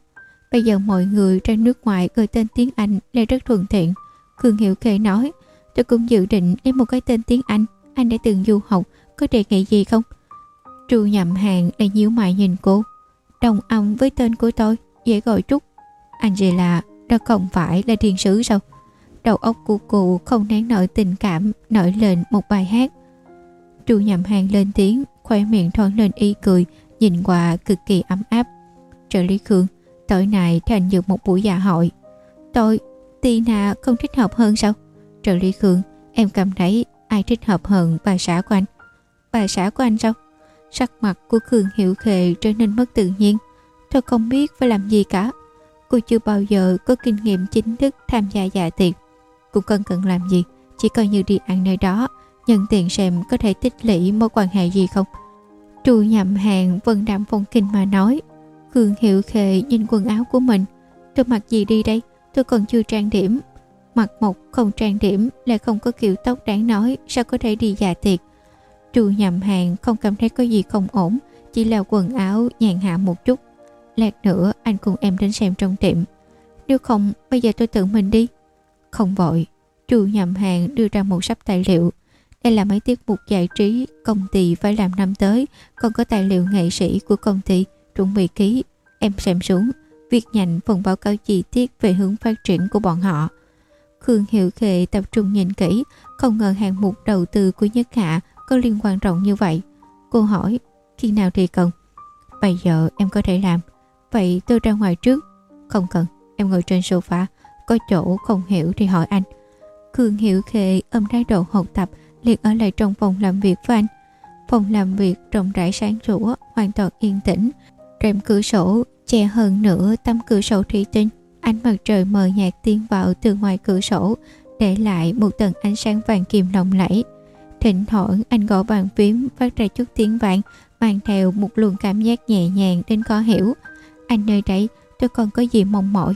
bây giờ mọi người ra nước ngoài gọi tên tiếng Anh là rất thuận tiện. Khương Hiệu Kệ nói, tôi cũng dự định lấy một cái tên tiếng Anh. Anh đã từng du học, có đề nghị gì không? Tru nhậm hàng lại nhíu mày nhìn cô. Đồng âm với tên của tôi, dễ gọi Trúc. Angela, đó không phải là thiên sứ sao? đầu óc của cụ không nén nổi tình cảm nổi lên một bài hát tru nhậm hàng lên tiếng, khoe miệng thoáng lên y cười, nhìn qua cực kỳ ấm áp. Trợ lý khương, tối nay thành dự một buổi dạ hội. Tôi, tina không thích hợp hơn sao? Trợ lý khương, em cảm thấy ai thích hợp hơn bà xã của anh? Bà xã của anh sao? Sắc mặt của khương hiểu khề trở nên mất tự nhiên. Tôi không biết phải làm gì cả. Cô chưa bao giờ có kinh nghiệm chính thức tham gia dạ tiệc. Cũng cần cần làm gì, chỉ coi như đi ăn nơi đó nhân tiện xem có thể tích lũy mối quan hệ gì không? Trù nhậm hàng vân đạm phong kinh mà nói. Khương hiệu khề nhìn quần áo của mình. Tôi mặc gì đi đây? Tôi còn chưa trang điểm. Mặc một không trang điểm lại không có kiểu tóc đáng nói sao có thể đi dạ tiệc trù nhậm hàng không cảm thấy có gì không ổn chỉ là quần áo nhàn hạ một chút. Lát nữa anh cùng em đến xem trong tiệm. Nếu không bây giờ tôi tự mình đi. Không vội, trù nhầm hàng đưa ra một sắp tài liệu. Đây là mấy tiết mục giải trí công ty phải làm năm tới, còn có tài liệu nghệ sĩ của công ty chuẩn bị ký. Em xem xuống, việc nhanh phần báo cáo chi tiết về hướng phát triển của bọn họ. Khương Hiệu Khệ tập trung nhìn kỹ, không ngờ hạng mục đầu tư của Nhất Hạ có liên quan rộng như vậy. Cô hỏi, khi nào thì cần? Bây giờ em có thể làm. Vậy tôi ra ngoài trước. Không cần, em ngồi trên sofa có chỗ không hiểu thì hỏi anh Khương Hiểu Khê ôm thái độ học tập liền ở lại trong phòng làm việc với anh. Phòng làm việc rộng rãi sáng rủa hoàn toàn yên tĩnh. Rèm cửa sổ che hơn nửa tấm cửa sổ thủy tinh. Ánh mặt trời mờ nhạt tiến vào từ ngoài cửa sổ để lại một tầng ánh sáng vàng kim lộng lẫy. Thỉnh thoảng anh gõ bàn phím phát ra chút tiếng vàng mang theo một luồng cảm giác nhẹ nhàng đến khó hiểu. Anh nơi đây tôi còn có gì mong mỏi?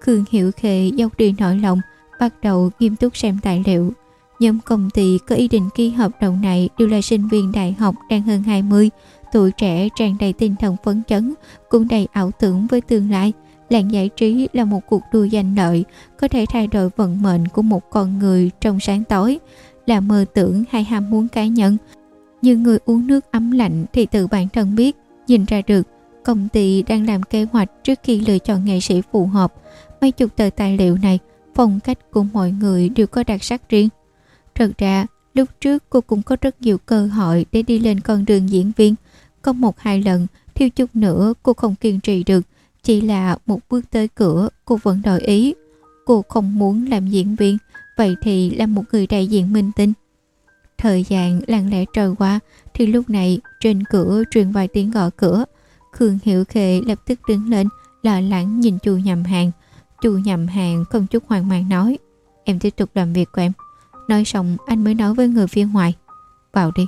Khương Hiểu Khê dốc đi nỗi lòng, bắt đầu nghiêm túc xem tài liệu. Nhóm công ty có ý định ký hợp đồng này đều là sinh viên đại học đang hơn 20, tuổi trẻ tràn đầy tinh thần phấn chấn, cũng đầy ảo tưởng với tương lai. Làng giải trí là một cuộc đua danh lợi, có thể thay đổi vận mệnh của một con người trong sáng tối, là mơ tưởng hay ham muốn cá nhân. Nhưng người uống nước ấm lạnh thì tự bản thân biết, nhìn ra được công ty đang làm kế hoạch trước khi lựa chọn nghệ sĩ phù hợp Mấy chục tờ tài liệu này, phong cách của mọi người đều có đặc sắc riêng. Thật ra, lúc trước cô cũng có rất nhiều cơ hội để đi lên con đường diễn viên. Có một hai lần, thiếu chút nữa cô không kiên trì được. Chỉ là một bước tới cửa, cô vẫn đổi ý. Cô không muốn làm diễn viên, vậy thì làm một người đại diện minh tinh. Thời gian lặng lẽ trôi qua, thì lúc này trên cửa truyền vài tiếng gõ cửa. Khương Hiểu Khệ lập tức đứng lên, lo lắng nhìn chu nhầm hàng. Chu nhầm hàng không chút hoang mang nói Em tiếp tục làm việc của em Nói xong anh mới nói với người phía ngoài Vào đi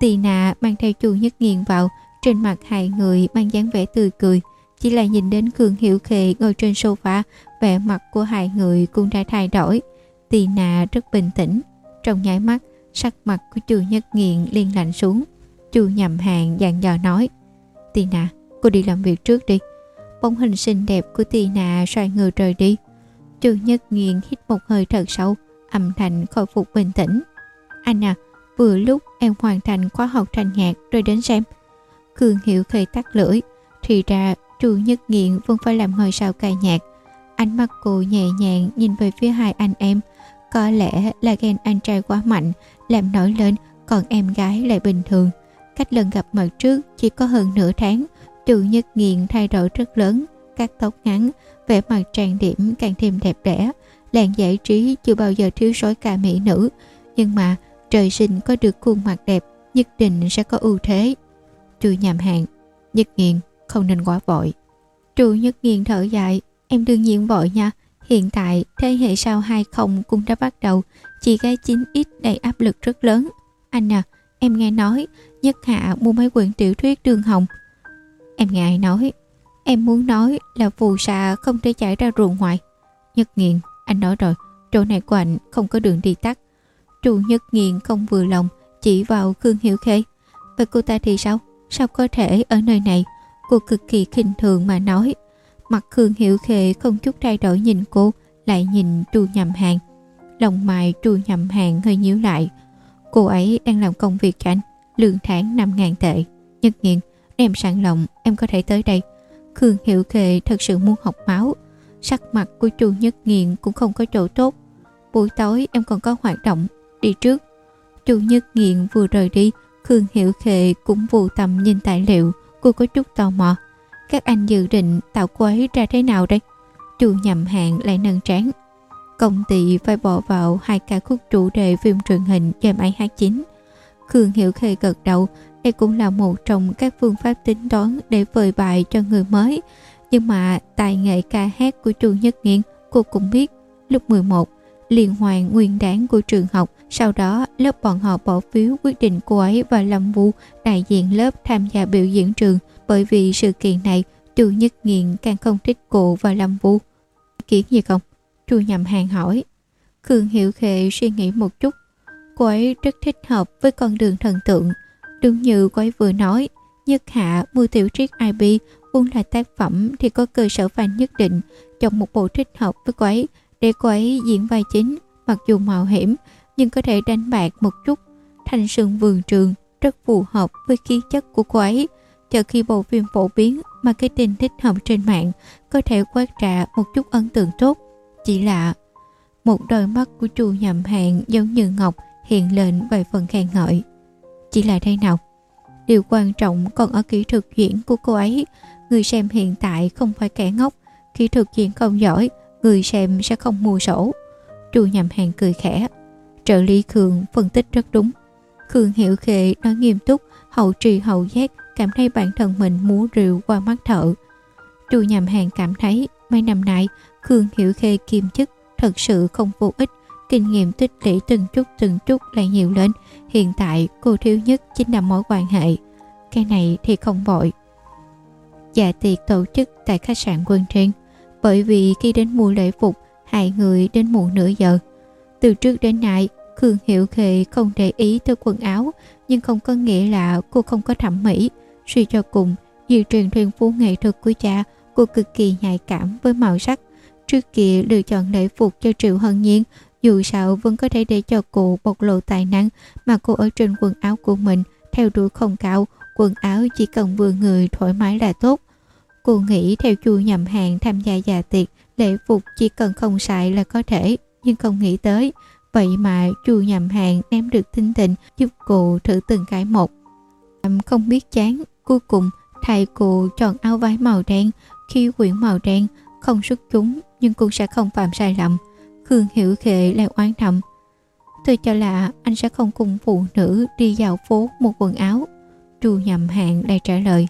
Tì nạ mang theo chu nhất nghiền vào, trên mặt hai người mang dáng vẻ tươi cười. Chỉ là nhìn đến Cường Hiệu Khệ ngồi trên sofa, vẻ mặt của hai người cũng đã thay đổi. Tì nạ rất bình tĩnh. Trong nháy mắt, sắc mặt của chu nhất nghiền liền lạnh xuống. Chu nhầm hàng dặn dò nói. Tì nạ cô đi làm việc trước đi. Bóng hình xinh đẹp của Tì nạ xoay người rời đi. Chu nhất nghiền hít một hơi thật sâu, âm thanh khôi phục bình tĩnh. Anh à, vừa lúc em hoàn thành khóa học thanh nhạc rồi đến xem. Cường Hiệu khơi tắt lưỡi, thì ra Chu Nhất Nghiện vẫn phải làm ngôi sao ca nhạc. Ánh mắt cô nhẹ nhàng nhìn về phía hai anh em. Có lẽ là ghen anh trai quá mạnh, làm nổi lên, còn em gái lại bình thường. Cách lần gặp mặt trước chỉ có hơn nửa tháng, Chu Nhất Nghiện thay đổi rất lớn, cắt tóc ngắn, vẻ mặt trang điểm càng thêm đẹp đẽ. Làng giải trí chưa bao giờ thiếu sói ca mỹ nữ, nhưng mà trời sinh có được khuôn mặt đẹp nhất định sẽ có ưu thế. Chu nhàm hàng, nhất nghiền không nên quá vội. Chu nhất nghiền thở dài, em đương nhiên vội nha. Hiện tại, thế hệ sau 20 cũng đã bắt đầu, chị gái 9X đầy áp lực rất lớn. Anh à, em nghe nói, Nhất Hạ mua mấy quyển tiểu thuyết đường hồng. Em nghe ai nói, em muốn nói là phù sa không thể chảy ra ruộng ngoài. Nhất nghiền anh nói rồi, chỗ này của anh không có đường đi tắt. Chu Nhất Nghiện không vừa lòng, chỉ vào Khương Hiểu Khê. Vậy cô ta thì sao? Sao có thể ở nơi này? Cô cực kỳ khinh thường mà nói. Mặt Khương Hiểu Khê không chút thay đổi nhìn cô, lại nhìn Chu Nhầm Hàng. Lòng mày Chu Nhầm Hàng hơi nhíu lại. Cô ấy đang làm công việc cho anh, lương tháng 5.000 tệ. Nhất nghiện, em sẵn lòng, em có thể tới đây. Khương Hiểu Khê thật sự muốn học máu. Sắc mặt của Chu Nhất Nghiện cũng không có chỗ tốt. Buổi tối em còn có hoạt động, đi trước. Chu Nhất Nghiện vừa rời đi, Khương Hiểu Khệ cũng vô tầm nhìn tài liệu, cô có chút tò mò. Các anh dự định tạo cô ấy ra thế nào đây? Chu nhầm hạng lại nâng trán. Công ty phải bỏ vào hai ca khúc chủ đề phim truyền hình cho máy hát chính. Khương Hiểu Khê gật đầu, đây cũng là một trong các phương pháp tính toán để vời bài cho người mới. Nhưng mà tài nghệ ca hát của Chu Nhất Nghiên cô cũng biết. Lúc 11, liên hoàn nguyên đáng của trường học. Sau đó, lớp bọn họ bỏ phiếu quyết định cô ấy và Lâm Vu đại diện lớp tham gia biểu diễn trường. Bởi vì sự kiện này, Chu Nhất Nghiện càng không thích cô và Lâm Vu. kiểu gì không? Chu nhầm hàng hỏi. Khương Hiệu Khệ suy nghĩ một chút. Cô ấy rất thích hợp với con đường thần tượng. Đúng như cô ấy vừa nói, Nhất Hạ mua tiểu triết IB vốn là tác phẩm thì có cơ sở và nhất định. Chọn một bộ thích hợp với cô ấy, để cô ấy diễn vai chính, mặc dù mạo hiểm, nhưng có thể đánh bạc một chút. Thanh sườn vườn trường rất phù hợp với khí chất của cô ấy. Chờ khi bộ phim phổ biến mà cái tin thích hợp trên mạng, có thể quát trả một chút ấn tượng tốt. Chỉ là một đôi mắt của chu nhậm hạn giống như ngọc hiện lên vài phần khen ngợi. Chỉ là thế nào? Điều quan trọng còn ở kỹ thuật diễn của cô ấy người xem hiện tại không phải kẻ ngốc khi thực diễn không giỏi người xem sẽ không mua sổ. Chu nhầm hàng cười khẽ. Trợ lý Khương phân tích rất đúng. Khương hiểu khệ nói nghiêm túc, hậu trì hậu giác, cảm thấy bản thân mình múa rượu qua mắt thợ. Chu nhầm hàng cảm thấy mấy năm nay Khương hiểu khê kiêm chức thật sự không vô ích. Kinh nghiệm tích lũy từng chút từng chút lại nhiều lên. Hiện tại cô thiếu nhất chính là mối quan hệ. Cái này thì không vội. Dạ tiệc tổ chức tại khách sạn Quân Thiên. bởi vì khi đến mua lễ phục, hai người đến muộn nửa giờ. Từ trước đến nay, Khương Hiệu Khệ không để ý tới quần áo, nhưng không có nghĩa là cô không có thẩm mỹ. Suy cho cùng di truyền thuyền phú nghệ thuật của cha, cô cực kỳ nhạy cảm với màu sắc. Trước kia, lựa chọn lễ phục cho Triệu Hân Nhiên, dù sao vẫn có thể để cho cô bộc lộ tài năng, mà cô ở trên quần áo của mình, theo đuổi không cao, quần áo chỉ cần vừa người thoải mái là tốt. Cô nghĩ theo chu nhầm hàng tham gia già tiệc, lễ phục chỉ cần không xài là có thể, nhưng không nghĩ tới. Vậy mà chu nhầm hàng ném được tinh tình giúp cô thử từng cái một. Không biết chán, cuối cùng thầy cô chọn áo váy màu đen, khi quyển màu đen, không xuất chúng nhưng cũng sẽ không phạm sai lầm. Khương Hiểu Khệ lại oán thầm. Tôi cho là anh sẽ không cùng phụ nữ đi dạo phố một quần áo. Chu nhầm hàng lại trả lời.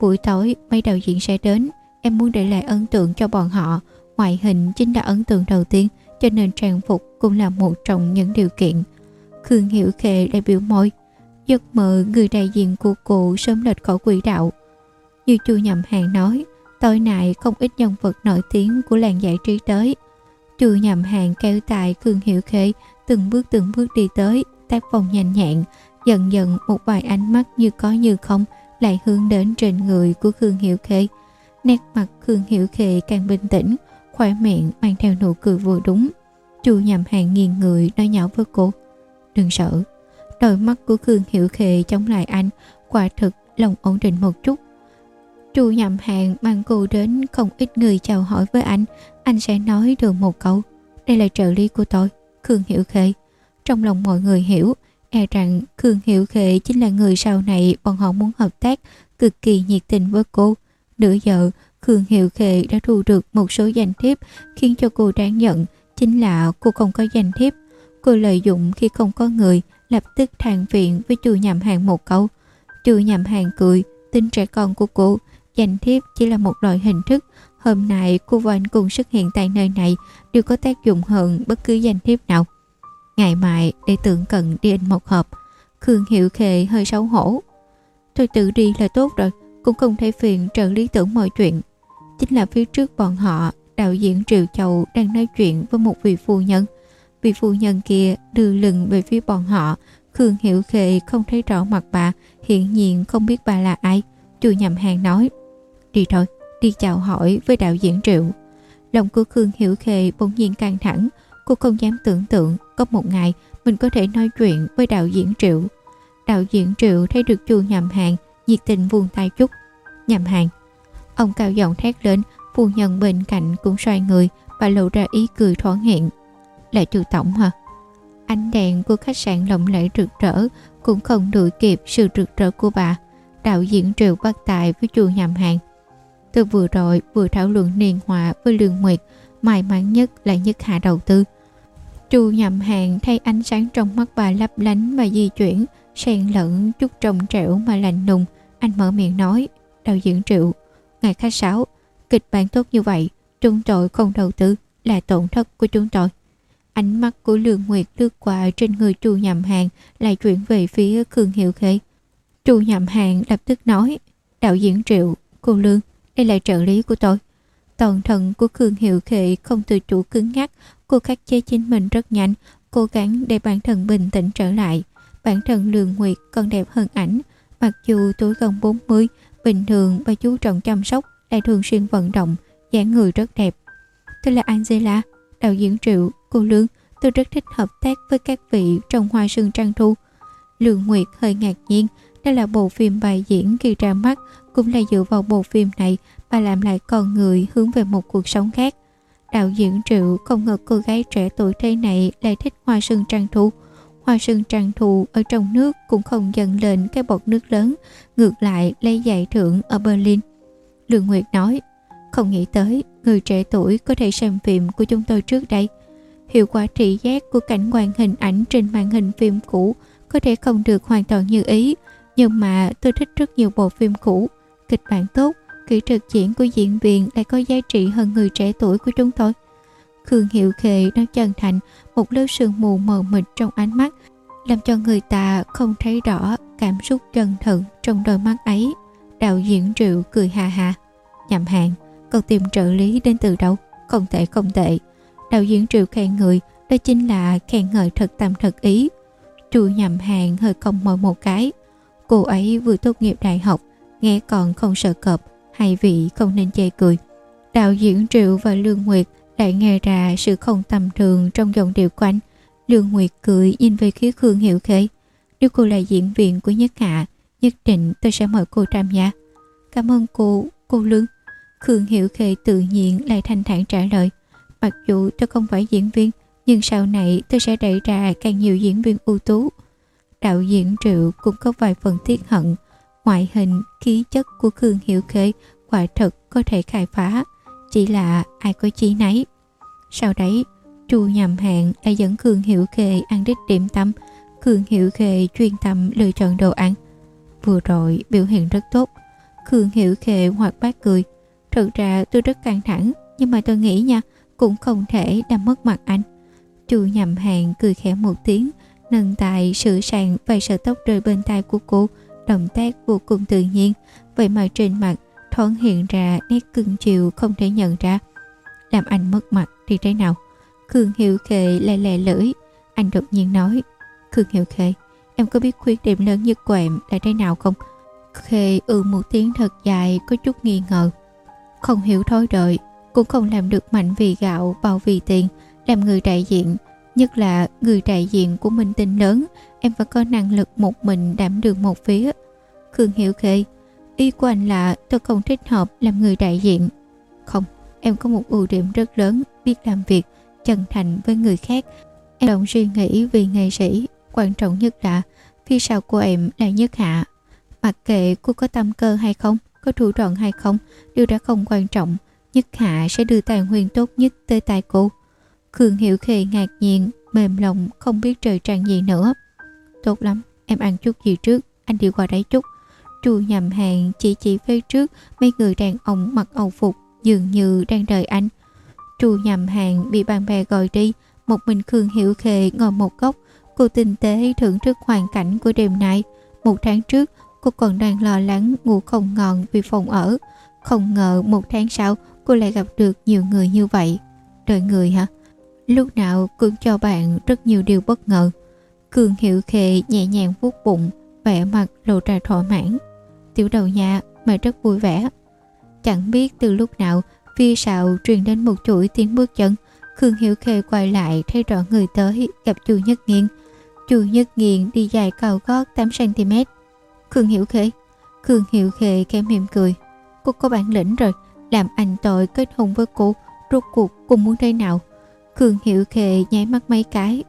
Buổi tối mấy đạo diễn sẽ đến Em muốn để lại ấn tượng cho bọn họ Ngoại hình chính là ấn tượng đầu tiên Cho nên trang phục cũng là một trong những điều kiện Khương Hiểu Khê lại biểu môi giấc mơ người đại diện của cụ sớm lệch khỏi quỹ đạo. Như chu nhầm hàng nói, tối nay không ít nhân vật nổi tiếng của làng giải trí tới. Chu nhầm hàng kéo tài Khương Hiểu Khê từng bước từng bước đi tới, tác phong nhanh nhẹn, dần dần một vài ánh mắt như có như không lại hướng đến trên người của Khương Hiểu Khê. Nét mặt Khương Hiểu Khê càng bình tĩnh, khỏe miệng mang theo nụ cười vừa đúng. Chu nhầm hàng nghiêng người nói nhỏ với cô. Đừng sợ. Đôi mắt của Khương Hiểu Khê chống lại anh, quả thực lòng ổn định một chút. Chu nhầm hàng mang cô đến không ít người chào hỏi với anh, anh sẽ nói được một câu. Đây là trợ lý của tôi, Khương Hiểu Khê. Trong lòng mọi người hiểu, e rằng Khương Hiệu Khệ chính là người sau này bọn họ muốn hợp tác cực kỳ nhiệt tình với cô. Nửa giờ, Khương Hiệu Khệ đã thu được một số danh thiếp khiến cho cô đáng nhận chính là cô không có danh thiếp. Cô lợi dụng khi không có người lập tức than viện với chu nhầm hàng một câu. Chu nhầm hàng cười, tin trẻ con của cô, danh thiếp chỉ là một loại hình thức. Hôm nay cô và anh cùng xuất hiện tại nơi này đều có tác dụng hơn bất cứ danh thiếp nào. Ngày mai để tưởng cận đi in một hộp. Khương Hiệu Khệ hơi xấu hổ. Tôi tự đi là tốt rồi, cũng không thể phiền trợ lý tưởng mọi chuyện chính là phía trước bọn họ đạo diễn Triệu Châu đang nói chuyện với một vị phu nhân. Vị phu nhân kia đưa lưng về phía bọn họ. Khương Hiểu Khê không thấy rõ mặt bà, hiện nhiên không biết bà là ai. Chu nhầm hàng nói, đi thôi, đi chào hỏi với đạo diễn Triệu. Lòng của Khương Hiểu Khê bỗng nhiên căng thẳng, cô không dám tưởng tượng có một ngày mình có thể nói chuyện với đạo diễn Triệu. Đạo diễn Triệu thấy được Chu nhầm hàng, nhiệt tình vuông tay chút Nhầm hàng, Ông cao giọng thét lên, phu nhân bên cạnh cũng xoay người và lộ ra ý cười thoáng hiện. Là chu tổng hả? Ánh đèn của khách sạn lộng lẫy rực rỡ cũng không đuổi kịp sự rực rỡ của bà. Đạo diễn Triệu bắt tài với chu nhầm hàng. Từ vừa rồi vừa thảo luận niên hòa với Lương Nguyệt, may mắn nhất là nhất hạ đầu tư. Chu nhầm hàng thay ánh sáng trong mắt bà lấp lánh mà di chuyển, xen lẫn chút trồng trẻo mà lạnh lùng. Anh mở miệng nói, đạo diễn Triệu, Ngài khách sáo, kịch bản tốt như vậy, chúng tôi không đầu tư là tổn thất của chúng tôi. Ánh mắt của Lương Nguyệt lướt qua trên người Chu Nhậm Hàng lại chuyển về phía Khương Hiệu Khê. Chu Nhậm Hàng lập tức nói, đạo diễn Triệu, cô Lương, đây là trợ lý của tôi. Toàn thân của Khương Hiệu Khê không tự chủ cứng ngắc, cô khắc chế chính mình rất nhanh, cố gắng để bản thân bình tĩnh trở lại. Bản thân Lương Nguyệt còn đẹp hơn ảnh, mặc dù tuổi gần 40 Bình thường bà chú trọng chăm sóc lại thường xuyên vận động, dáng người rất đẹp. Tôi là Angela, đạo diễn Triệu, cô Lương. Tôi rất thích hợp tác với các vị trong Hoa Sương Trăng Thu. Lương Nguyệt hơi ngạc nhiên, đây là bộ phim bài diễn khi ra mắt, cũng là dựa vào bộ phim này bà làm lại con người hướng về một cuộc sống khác. Đạo diễn Triệu không ngờ cô gái trẻ tuổi thế này lại thích Hoa Sương Trăng Thu. Hoa sương trăng thù ở trong nước cũng không dần lên cái bọt nước lớn, ngược lại lấy giải thưởng ở Berlin. Lương Nguyệt nói, không nghĩ tới người trẻ tuổi có thể xem phim của chúng tôi trước đây. Hiệu quả trị giác của cảnh quan hình ảnh trên màn hình phim cũ có thể không được hoàn toàn như ý, nhưng mà tôi thích rất nhiều bộ phim cũ, kịch bản tốt, kỹ thuật diễn của diễn viên lại có giá trị hơn người trẻ tuổi của chúng tôi. Khương Hiệu Khệ nói chân thành, một lớp sương mù mờ mịt trong ánh mắt, làm cho người ta không thấy rõ cảm xúc chân thật trong đôi mắt ấy. Đạo diễn Triệu cười hà hà. Nhậm hàng, còn tìm trợ lý đến từ đâu? Không tệ không tệ. Đạo diễn Triệu khen người, đó chính là khen ngợi thật tâm thật ý. Chu nhậm hàng hơi cong môi một cái. Cô ấy vừa tốt nghiệp đại học, nghe còn không sợ cọp, hai vị không nên chê cười. Đạo diễn Triệu và Lương Nguyệt lại nghe ra sự không tầm thường trong giọng điệu của anh. Lương Nguyệt cười nhìn về phía Khương hiệu Khê. Nếu cô là diễn viên của Nhất Hạ, nhất định tôi sẽ mời cô tham gia. Cảm ơn cô, cô Lương. Khương hiệu Khê tự nhiên lại thanh thản trả lời. Mặc dù tôi không phải diễn viên, nhưng sau này tôi sẽ đẩy ra càng nhiều diễn viên ưu tú. Đạo diễn Triệu cũng có vài phần tiếc hận. Ngoại hình, khí chất của Khương Hiểu Khê quả thật có thể khai phá chỉ là ai có chi nấy. Sau đấy, Chu nhầm hẹn đã dẫn Khương Hiểu Khê ăn đích điểm tâm. Khương Hiểu Khê chuyên tâm lựa chọn đồ ăn. Vừa rồi biểu hiện rất tốt. Khương Hiểu Khê hoạt bát cười. Thực ra tôi rất căng thẳng, nhưng mà tôi nghĩ nha, cũng không thể làm mất mặt anh. Chu nhầm hàng cười khẽ một tiếng, nâng tay sửa sàng vài sợi tóc rơi bên tai của cô động tác vô cùng tự nhiên, vậy mà trên mặt thoáng hiện ra nét cưng chiều không thể nhận ra. Làm anh mất mặt thì thế nào? Khương hiệu khệ lè lè lưỡi. Anh đột nhiên nói, khương hiệu khệ em có biết khuyết điểm lớn nhất của em là thế nào không? Khê ừ một tiếng thật dài, có chút nghi ngờ. Không hiểu thôi đợi cũng không làm được mạnh vì gạo, bao vì tiền, làm người đại diện nhất là người đại diện của minh tinh lớn, em phải có năng lực một mình đảm đường một phía. Khương hiểu khê, ý của anh là tôi không thích hợp làm người đại diện. Không, em có một ưu điểm rất lớn, biết làm việc, chân thành với người khác. Em động suy nghĩ vì nghệ sĩ, quan trọng nhất là phía sau của em là nhất hạ. Mặc kệ cô có tâm cơ hay không, có thủ đoạn hay không, điều đã không quan trọng. Nhất hạ sẽ đưa tài nguyên tốt nhất tới tay cô khương hiểu khê ngạc nhiên, mềm lòng, không biết trời trăng gì nữa. Tốt lắm, em ăn chút gì trước, anh đi qua đấy chút. Chu nhầm hàng chỉ chỉ phía trước, mấy người đàn ông mặc âu phục dường như đang đợi anh. Chu nhầm hàng bị bạn bè gọi đi, một mình khương hiểu khê ngồi một góc. Cô tinh tế thưởng thức hoàn cảnh của đêm nay. Một tháng trước, cô còn đang lo lắng ngủ không ngon vì phòng ở. Không ngờ một tháng sau, cô lại gặp được nhiều người như vậy. Đợi người hả? Lúc nào cũng cho bạn rất nhiều điều bất ngờ. Cường hiệu khệ nhẹ nhàng vuốt bụng, vẻ mặt lộ ra thỏa mãn. Tiểu đầu nhà mà rất vui vẻ. Chẳng biết từ lúc nào phía sau truyền đến một chuỗi tiếng bước chân. Khương hiểu khê quay lại thấy rõ người tới, gặp chu nhất nghiên. Chu nhất nghiên đi dài cao gót 8 cm khương hiểu khê khương hiểu khê kém mỉm cười. Cô có bản lĩnh rồi, làm anh tội kết hôn với cô, rốt cuộc cô muốn thế nào? Khương hiểu khê nháy mắt mấy cái.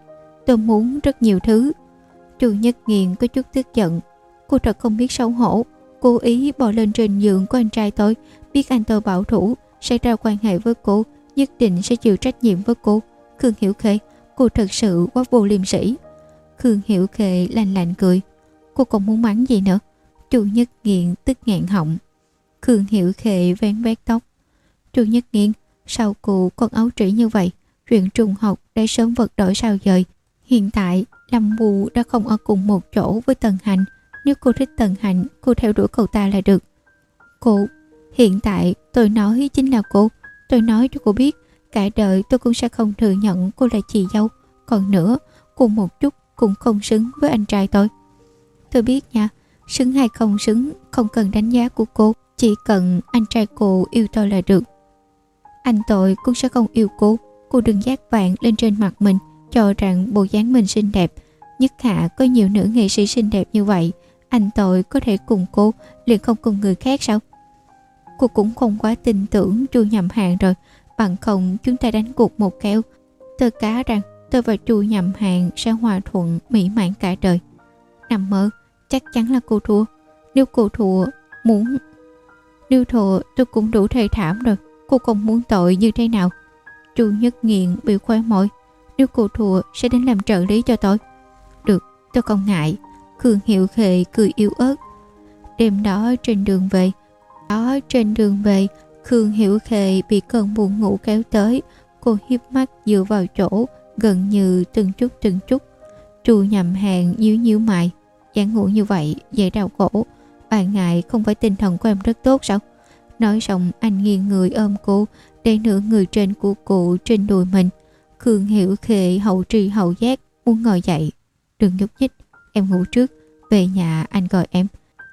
Tôi muốn rất nhiều thứ. Chu nhất nghiền có chút tức giận. Cô thật không biết xấu hổ. Cố ý bỏ lên trên giường của anh trai tôi. Biết anh tôi bảo thủ, sẽ ra quan hệ với cô, nhất định sẽ chịu trách nhiệm với cô. Khương hiểu khê, cô thật sự quá vô liêm sỉ. khương hiểu khê lành lạnh cười. Cô còn muốn mắng gì nữa? Chu nhất nghiện tức ngạn họng. Khương hiểu khê vén vét tóc. Chu nhất nghiện sao cô còn ấu trĩ như vậy? Chuyện trùng học đã sớm vật đổi sao dời. Hiện tại, lâm bù đã không ở cùng một chỗ với tần hành. Nếu cô thích tần hành, cô theo đuổi cậu ta là được. Cô, hiện tại tôi nói chính là cô. Tôi nói cho cô biết, cả đời tôi cũng sẽ không thừa nhận cô là chị dâu. Còn nữa cùng một chút cũng không xứng với anh trai tôi. Tôi biết nha, xứng hay không xứng, không cần đánh giá của cô. Chỉ cần anh trai cô yêu tôi là được. Anh tội cũng sẽ không yêu cô cô đừng giác vạn lên trên mặt mình, cho rằng bộ dáng mình xinh đẹp. Nhất hạ, có nhiều nữ nghệ sĩ xinh đẹp như vậy, anh tội có thể cùng cô, liền không cùng người khác sao? Cô cũng không quá tin tưởng chu nhầm hàng rồi, bằng không chúng ta đánh cuộc một kéo tôi cá rằng tôi và chu nhầm hàng sẽ hòa thuận mỹ mãn cả đời. Nằm mơ, chắc chắn là cô thua. Nếu cô thua, muốn, nếu thua tôi cũng đủ thê thảm rồi. Cô còn muốn tội như thế nào? Chu nhất nghiện bị khoe môi nếu cô thua sẽ đến làm trợ lý cho tôi. Được, tôi không ngại. Khương hiệu khệ cười yếu ớt. Đêm đó trên đường về, đó trên đường về, khương hiểu khệ bị cơn buồn ngủ kéo tới. Cô hiếp mắt dựa vào chỗ, gần như từng chút từng chút. Trù nhầm hàng nhíu nhíu mày. Dáng ngủ như vậy dễ đau cổ bạn ngại không phải tinh thần của em rất tốt sao? Nói xong, anh nghiêng người ôm cô để nửa người trên của cụ trên đùi mình. Khương hiểu khệ hậu tri hậu giác, muốn ngồi dậy. Đừng nhúc nhích, em ngủ trước. Về nhà, anh gọi em.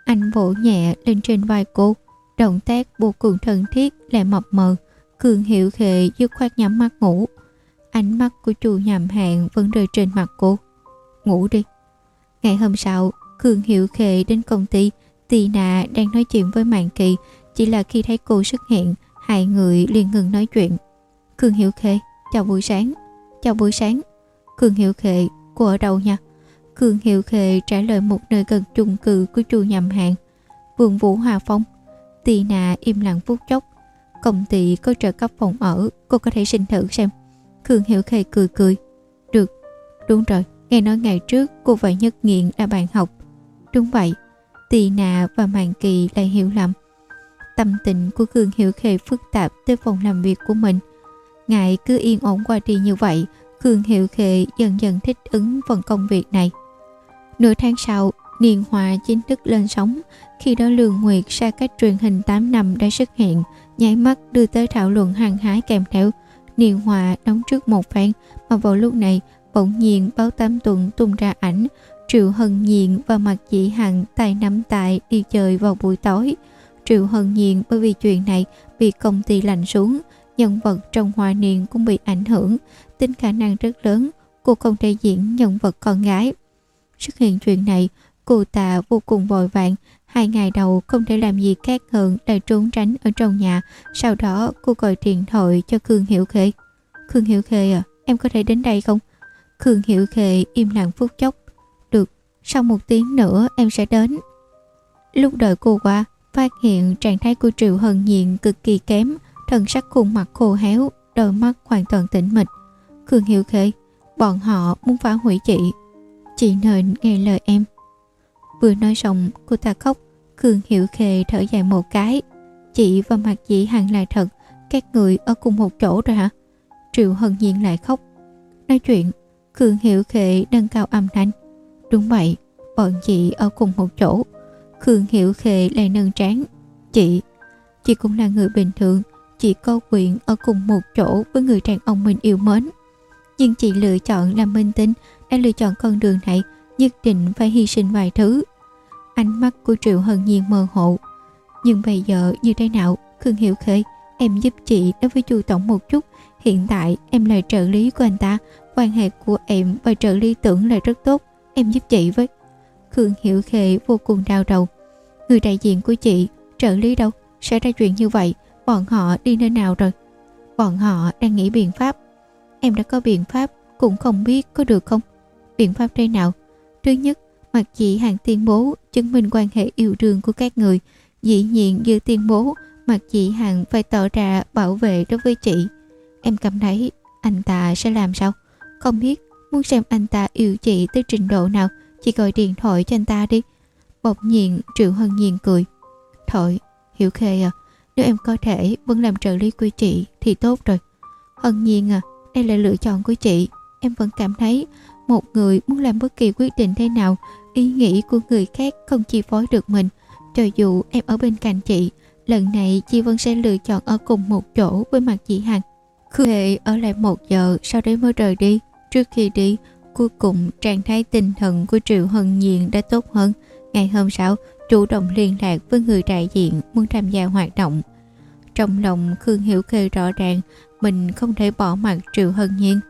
Anh vỗ nhẹ lên trên vai cô. Động tác vô cùng thân thiết, lại mập mờ. Khương hiểu khệ dứt khoát nhắm mắt ngủ. Ánh mắt của chu nhầm hàng vẫn rơi trên mặt cô. Ngủ đi. Ngày hôm sau, Khương hiểu khệ đến công ty. Tì nạ đang nói chuyện với mạng kỳ. Chỉ là khi thấy cô xuất hiện hai người liền ngừng nói chuyện. Cường hiệu khê, chào buổi sáng. Chào buổi sáng. Cường hiệu khê, cô ở đâu nha? Cường hiệu khê trả lời một nơi gần chung cư của chu nhầm hạng vườn vũ hòa phong. Tì nà im lặng phút chốc. Công ty có trợ cấp phòng ở, cô có thể xin thử xem. Khương hiệu Khê cười cười. Được. Đúng rồi, nghe nói ngày trước cô và Nhất Nghiện là bạn học. Đúng vậy, tì nạ và Màn Kỳ lại hiểu lầm tâm tình của Khương Hiểu Khê phức tạp tới phòng làm việc của mình ngài cứ yên ổn qua đi như vậy Khương Hiệu Khệ dần dần thích ứng phần công việc này. Nửa tháng sau, Niên Hòa chính thức lên sóng. Khi đó Lương Nguyệt xa cách truyền hình 8 năm đã xuất hiện, nháy mắt đưa tới thảo luận hàng hái kèm theo. Niên Hòa đóng trước một phen, mà vào lúc này bỗng nhiên báo Tam tuần tung ra ảnh Triệu Hân Nhiên và Mạc Dĩ Hằng tay nắm tại đi chơi vào buổi tối. Triệu Hân Nhiên bởi vì chuyện này bị công ty lạnh xuống, nhân vật trong hòa niên cũng bị ảnh hưởng, tính khả năng rất lớn, cô không thể diễn nhân vật con gái. Xuất hiện chuyện này, cô ta vô cùng vội vàng, hai ngày đầu không thể làm gì khác hơn là trốn tránh ở trong nhà, sau đó cô gọi điện thoại cho Khương Hiểu Khê. Khương Hiểu Khê à, em có thể đến đây không? Khương Hiểu Khê im lặng phút chốc. Được, sau một tiếng nữa em sẽ đến. Lúc đợi cô qua, phát hiện trạng thái của Triệu Hân Nhiên cực kỳ kém, thần sắc khuôn mặt khô héo, đôi mắt hoàn toàn tĩnh mịch. Khương Hiểu Khê, bọn họ muốn phá hủy chị. Chị nên nghe lời em. Vừa nói xong, cô ta khóc. Khương Hiểu Khê thở dài một cái. Chị và mặt dĩ hằng là thật, các người ở cùng một chỗ rồi hả? Triệu Hân Nhiên lại khóc. Nói chuyện, Khương Hiểu Khê nâng cao âm thanh. Đúng vậy, bọn chị ở cùng một chỗ. Khương Hiểu Khê lại nâng trán. Chị, chị cũng là người bình thường, chị câu quyện ở cùng một chỗ với người đàn ông mình yêu mến. Nhưng chị lựa chọn làm minh tinh, đã lựa chọn con đường này, nhất định phải hy sinh vài thứ. Ánh mắt của Triệu Hân Nhiên mơ hộ. Nhưng bây giờ như thế nào, Khương Hiểu Khê, em giúp chị đối với chu Tổng một chút. Hiện tại em là trợ lý của anh ta, quan hệ của em và trợ lý tưởng là rất tốt. Em giúp chị với. Khương Hiểu khệ vô cùng đau đầu. Người đại diện của chị, trợ lý đâu, sẽ ra chuyện như vậy, bọn họ đi nơi nào rồi? Bọn họ đang nghĩ biện pháp. Em đã có biện pháp, cũng không biết có được không? Biện pháp đây nào? Thứ nhất, mặc chị hàng tuyên bố chứng minh quan hệ yêu đương của các người. Dĩ nhiên như tuyên bố, mặc chị hàng phải tỏ ra bảo vệ đối với chị. Em cảm thấy anh ta sẽ làm sao? Không biết, muốn xem anh ta yêu chị tới trình độ nào, chị gọi điện thoại cho anh ta đi. Bỗng nhiên Triệu Hân Nhiên cười. Thôi, Hiểu Khê à, nếu em có thể vẫn làm trợ lý của chị thì tốt rồi. Hân Nhiên à, đây là lựa chọn của chị. Em vẫn cảm thấy một người muốn làm bất kỳ quyết định thế nào, ý nghĩ của người khác không chi phối được mình. Cho dù em ở bên cạnh chị, lần này chị vẫn sẽ lựa chọn ở cùng một chỗ với mặt chị Hằng. Khương Hệ ở lại một giờ sau đấy mới rời đi. Trước khi đi, cuối cùng trạng thái tinh thần của Triệu Hân Nhiên đã tốt hơn. Ngày hôm sau, chủ động liên lạc với người đại diện muốn tham gia hoạt động. Trong lòng Khương Hiểu Khê rõ ràng mình không thể bỏ mặt Triệu Hân Nhiên,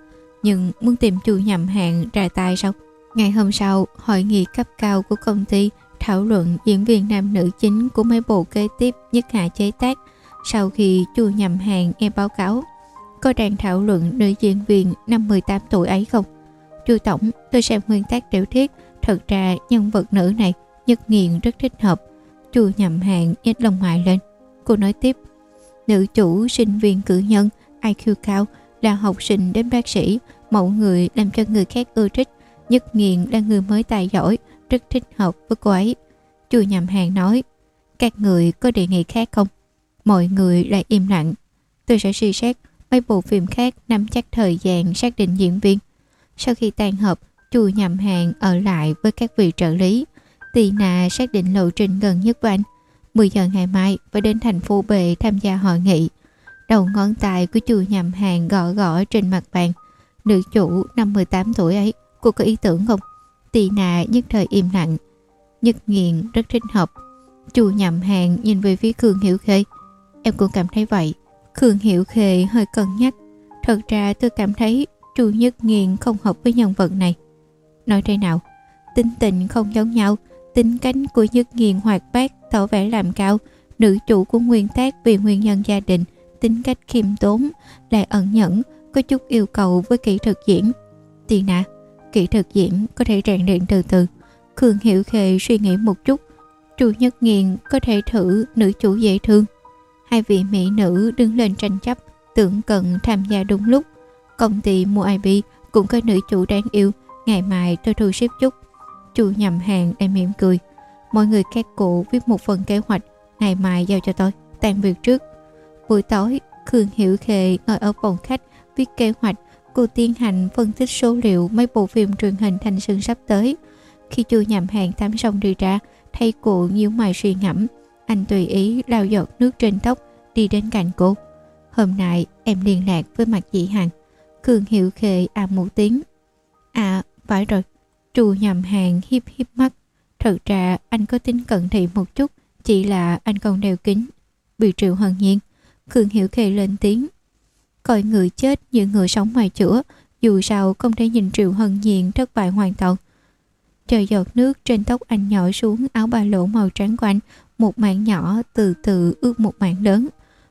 nhưng muốn tìm chu nhầm hạng ra tay sao? Ngày hôm sau, hội nghị cấp cao của công ty thảo luận diễn viên nam nữ chính của mấy bộ kế tiếp nhất hạ chế tác. Sau khi chu nhầm hạng nghe báo cáo, có đang thảo luận nữ diễn viên năm 18 tuổi ấy không? Chu Tổng, tôi xem nguyên tác tiểu thuyết, thật ra nhân vật nữ này nhất nghiện rất thích hợp. Chu nhậm hàng nhếch lông mày lên. Cô nói tiếp, nữ chủ sinh viên cử nhân, IQ cao, là học sinh đến bác sĩ, mẫu người làm cho người khác ưa thích. Nhất nghiện là người mới tài giỏi, rất thích hợp với cô ấy. Chu nhậm hàng nói, các người có đề nghị khác không? Mọi người lại im lặng. Tôi sẽ suy xét mấy bộ phim khác nắm chắc thời gian xác định diễn viên. Sau khi tan họp, chu nhậm hàng ở lại với các vị trợ lý. Tì nà xác định lộ trình gần nhất của anh. 10 giờ ngày mai phải đến thành phố B tham gia hội nghị. Đầu ngón tay của chu nhậm hàng gõ gõ trên mặt bàn. Nữ chủ năm 18 tuổi ấy, cô có ý tưởng không? Tì nà nhất thời im lặng. Nhất nghiện rất thích hợp. Chu nhậm hàng nhìn về phía Khương Hiểu Khê. Em cũng cảm thấy vậy. Khương Hiểu Khê hơi cân nhắc. Thật ra tôi cảm thấy Chu Nhất Nghiên không hợp với nhân vật này. Nói thế nào? Tính tình không giống nhau. Tính cánh của Nhất Nghiên hoạt bát, tỏ vẻ làm cao. Nữ chủ của nguyên tác vì nguyên nhân gia đình, tính cách khiêm tốn, lại ẩn nhẫn, có chút yêu cầu với kỹ thuật diễn. Tiền nạ, kỹ thuật diễn có thể rèn luyện từ từ. Khương Hiểu khề suy nghĩ một chút. Chu Nhất Nghiên có thể thử nữ chủ dễ thương hai vị mỹ nữ đứng lên tranh chấp, tưởng cần tham gia đúng lúc. Công ty mua IP cũng có nữ chủ đáng yêu, ngày mai tôi thu xếp chút. Chủ nhầm hàng em mỉm cười. Mọi người các cụ viết một phần kế hoạch, ngày mai giao cho tôi, tan việc trước. Buổi tối, Khương Hiểu Khề ngồi ở phòng khách viết kế hoạch, cô tiến hành phân tích số liệu mấy bộ phim truyền hình thanh xuân sắp tới. Khi chu nhầm hàng tắm xong đi ra, thay cụ nhíu mày suy ngẫm. Anh tùy ý lau giọt nước trên tóc, đi đến cạnh cô. Hôm nay em liên lạc với mặt dị hằng. Cường hiệu khệ à một tiếng. À, phải rồi. Trù nhầm hàng hiếp hiếp mắt. Thật ra anh có tính cẩn thị một chút, chỉ là anh còn đeo kính. Bị triệu hân nhiên. Cường hiệu khệ lên tiếng. Coi người chết như người sống ngoài chữa, dù sao không thể nhìn Triệu Hân Nhiên thất bại hoàn toàn. Trời giọt nước trên tóc anh nhỏ xuống áo ba lỗ màu trắng của anh, một mảng nhỏ từ từ ướt một mảng lớn.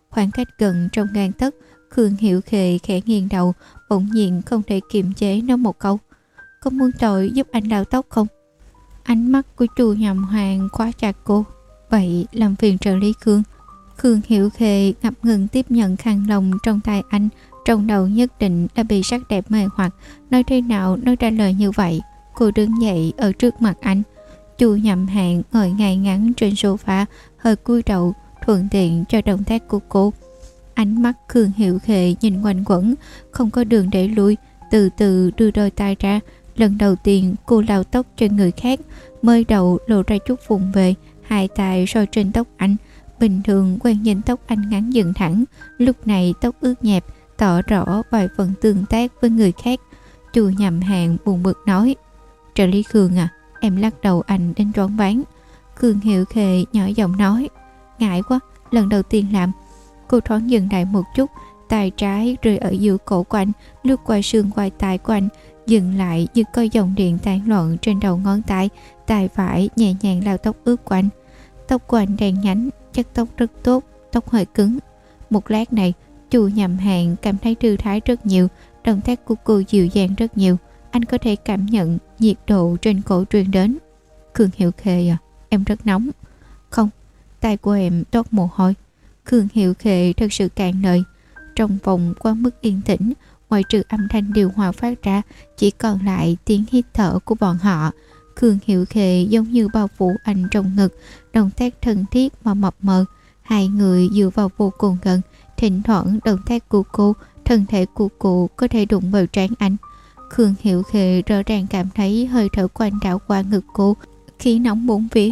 Khoảng cách gần trong gan tấc, Khương Hiệu Khề khẽ nghiêng đầu, bỗng nhiên không thể kiềm chế nói một câu. Có muốn tội giúp anh đào tóc không? Ánh mắt của chu nhầm hoàng khóa chặt cô. Vậy làm phiền trợ lý Khương. Khương Hiểu Khê ngập ngừng tiếp nhận khăn lồng trong tay anh, trong đầu nhất định đã bị sắc đẹp mê hoặc, nói thế nào nói ra lời như vậy. Cô đứng dậy ở trước mặt anh. Chu nhầm hạng ngồi ngay ngắn trên sofa, hơi cúi đầu, thuận tiện cho động tác của cô. Ánh mắt Khương Hiệu Khệ nhìn quanh quẩn, không có đường để lui, từ từ đưa đôi tay ra. Lần đầu tiên cô lau tóc cho người khác, mới đầu lộ ra chút vùng về, hai tay soi trên tóc anh, Bình thường quen nhìn tóc anh ngắn dựng thẳng, lúc này tóc ướt nhẹp, tỏ rõ vài phần tương tác với người khác. Chu nhầm hàng buồn bực nói, trợ lý Khương à, em lắc đầu anh đến choáng váng. Khương Hiệu Khệ nhỏ giọng nói, ngại quá, lần đầu tiên làm. Cô thoáng dừng lại một chút, tay trái rơi ở giữa cổ của anh, lướt qua xương quai tai của anh, dừng lại như coi dòng điện tán loạn trên đầu ngón tay, tay phải nhẹ nhàng lau tóc ướt của anh. Tóc của anh đen nhánh, chất tóc rất tốt, tóc hơi cứng. Một lát này, chu nhầm hàng cảm thấy thư thái rất nhiều, động tác của cô dịu dàng rất nhiều. Anh có thể cảm nhận nhiệt độ trên cổ truyền đến. Khương Hiệu Khê à, em rất nóng. Không, tay của em toát mồ hôi. Khương Hiệu Khệ thật sự cạn lời. Trong phòng quá mức yên tĩnh, ngoài trừ âm thanh điều hòa phát ra, chỉ còn lại tiếng hít thở của bọn họ. Khương Hiệu Khệ giống như bao phủ anh trong ngực, động tác thân thiết mà mập mờ. Hai người dựa vào vô cùng gần, thỉnh thoảng động tác của cô, thân thể của cô có thể đụng vào trán anh. Khương Hiệu Khệ rõ ràng cảm thấy hơi thở của anh đảo qua ngực cô, khí nóng bốn phía.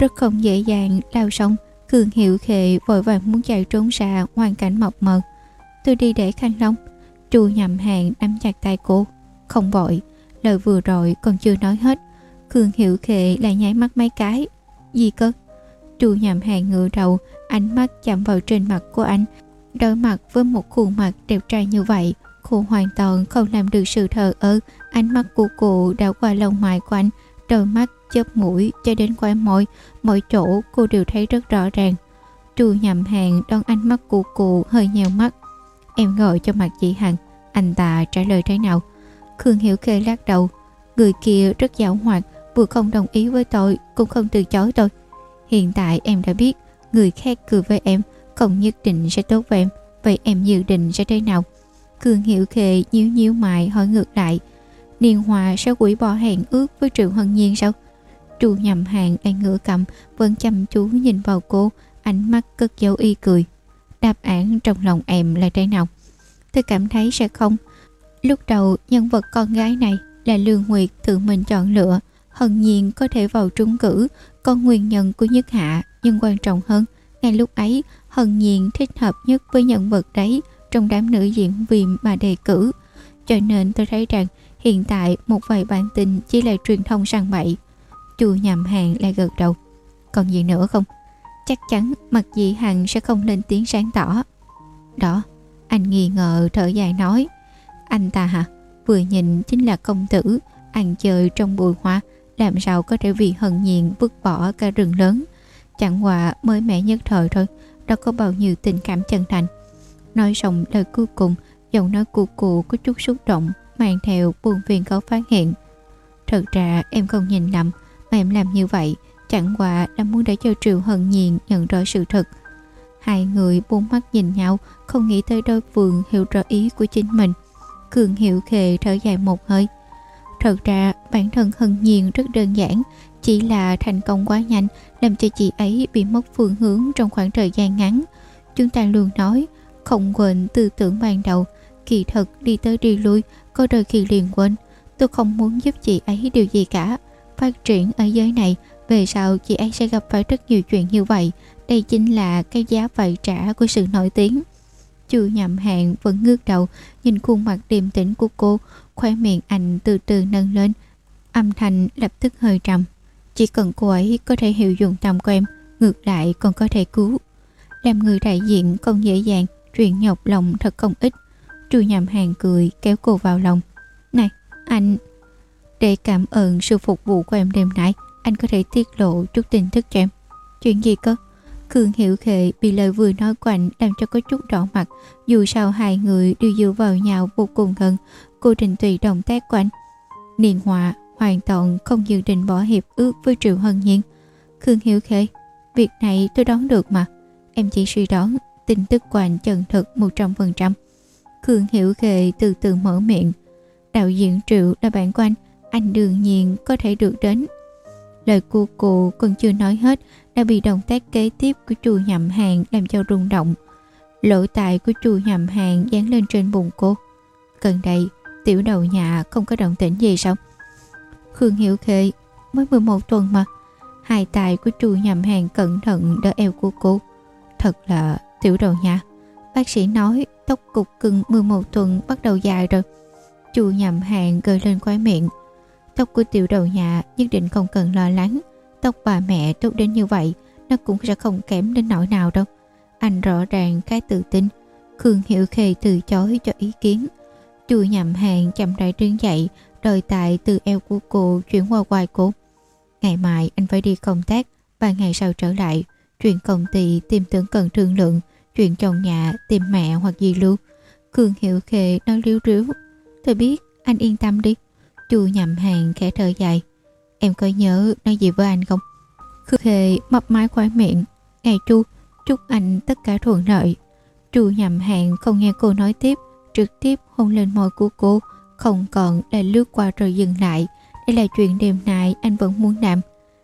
Rất không dễ dàng lao xong, Khương Hiệu Khệ vội vàng muốn chạy trốn xa hoàn cảnh mập mờ. Tôi đi để khăn lông. Chu nhầm hàng nắm chặt tay cô. Không vội, lời vừa rồi còn chưa nói hết. Khương Hiệu Khệ lại nháy mắt mấy cái. Gì cơ? Chu nhầm hàng ngựa đầu, ánh mắt chạm vào trên mặt của anh. Đối mặt với một khuôn mặt đẹp trai như vậy, cô hoàn toàn không làm được sự thờ ơ. Ánh mắt của cô đã qua lông mày của anh, đôi mắt chớp mũi cho đến quai môi, mọi chỗ cô đều thấy rất rõ ràng. Chu nhầm hàng đón ánh mắt của cụ hơi nhèo mắt. Em gọi cho mặt chị Hằng, anh ta trả lời thế nào? Khương Hiểu Khê lắc đầu, người kia rất giảo hoạt, vừa không đồng ý với tôi cũng không từ chối tôi hiện tại em đã biết người khác cười với em không nhất định sẽ tốt với em vậy em dự định sẽ thế nào cường hiệu khề nhíu nhíu mày hỏi ngược lại niên hòa sẽ quỷ bỏ hẹn ước với triệu hân nhiên sao? Chu nhầm hàng đang ngửa cầm, vẫn chăm chú nhìn vào cô, ánh mắt cất dấu y cười. Đáp án trong lòng em là thế nào? Tôi cảm thấy sẽ không. Lúc đầu, nhân vật con gái này là lương nguyệt tự mình chọn lựa. Hân nhiên có thể vào trúng cử, có nguyên nhân của nhất hạ, nhưng quan trọng hơn, ngay lúc ấy, hân nhiên thích hợp nhất với nhân vật đấy trong đám nữ diễn viên mà đề cử. Cho nên tôi thấy rằng hiện tại, một vài bản tin chỉ là truyền thông săn bậy. Chu nhầm hàng lại gật đầu. Còn gì nữa không? Chắc chắn mặt dị hằng sẽ không lên tiếng sáng tỏ. Đó, anh nghi ngờ thở dài nói. Anh ta hả? Vừa nhìn chính là công tử. Ăn chơi trong bùi hoa, làm sao có thể vì hận nhiên vứt bỏ cả rừng lớn? Chẳng qua mới mẻ nhất thời thôi, đâu có bao nhiêu tình cảm chân thành. Nói xong lời cuối cùng, giọng nói của cụ có chút xúc động mang theo buồn phiền có phát hiện. Thật ra em không nhìn lầm mà em làm như vậy chẳng qua là muốn để cho triệu hận nhiên nhận rõ sự thật. Hai người buông mắt nhìn nhau không nghĩ tới đối phương hiểu rõ ý của chính mình cường hiệu khề thở dài một hơi. Thật ra bản thân Hân Nhiên rất đơn giản, chỉ là thành công quá nhanh làm cho chị ấy bị mất phương hướng trong khoảng thời gian ngắn. Chúng ta luôn nói, không quên tư tưởng ban đầu, kỳ thật đi tới đi lui có đôi khi liền quên, tôi không muốn giúp chị ấy điều gì cả. Phát triển ở giới này, về sau chị ấy sẽ gặp phải rất nhiều chuyện như vậy. Đây chính là cái giá phải trả của sự nổi tiếng. Chu nhậm hạn vẫn ngước đầu, nhìn khuôn mặt điềm tĩnh của cô, khoe miệng anh từ từ nâng lên, âm thanh lập tức hơi trầm. Chỉ cần cô ấy có thể hiểu dụng tâm của em, ngược lại còn có thể cứu. Làm người đại diện không dễ dàng, chuyện nhọc lòng thật không ít chu nhầm hàng cười, kéo cô vào lòng. Này, anh, để cảm ơn sự phục vụ của em đêm nay, anh có thể tiết lộ chút tin tức cho em. Chuyện gì cơ? Khương Hiểu Khệ bị lời vừa nói của anh làm cho có chút đỏ mặt. Dù sao hai người đều dựa vào nhau vô cùng gần cô trình tùy động tác của anh. Niên họa hoàn toàn không dự định bỏ hiệp ước với Triệu Hân Nhiên. Khương Hiểu Khệ, việc này tôi đoán được mà. Em chỉ suy đoán tin tức của anh chân thực 100% Khương Hiểu Khệ từ từ mở miệng. Đạo diễn Triệu là bạn của anh. Anh đương nhiên có thể được đến. Lời cô cụ còn chưa nói hết đã bị động tác kế tiếp của chu nhậm hàng làm cho rung động. Lỗ tai của chu nhậm hàng dán lên trên bụng cô. Gần đây, tiểu đầu nhà không có động tĩnh gì sao? Khương hiểu khê, mới 11 tuần mà. Hai tay của chu nhậm hàng cẩn thận đỡ eo của cô. Thật là tiểu đầu nhà. Bác sĩ nói tóc cục cưng 11 tuần bắt đầu dài rồi. Chu nhậm hàng gợi lên khóe miệng. Tóc của tiểu đầu nhà nhất định không cần lo lắng. Tóc bà mẹ tốt đến như vậy, nó cũng sẽ không kém đến nỗi nào đâu. Anh rõ ràng cái tự tin. Khương hiểu khê từ chối cho ý kiến. Chu nhậm hàng chậm rãi đứng dậy đợi tại từ eo của cô chuyển qua quai cô. Ngày mai anh phải đi công tác và ngày sau trở lại. Chuyện công ty tìm tưởng cần thương lượng chuyện chồng nhà tìm mẹ hoặc gì luôn. Khương hiểu khề nói liếu riếu tôi biết, anh yên tâm đi chu nhầm hàng khẽ thở dài. Em có nhớ nói gì với anh không? Khương khê mấp mái khoái miệng ngày chu, chúc anh tất cả thuận lợi. Chu nhầm hàng không nghe cô nói tiếp, trực tiếp hôn lên môi của cô, không còn là lướt qua rồi dừng lại. Đây là chuyện đêm nay anh vẫn muốn làm.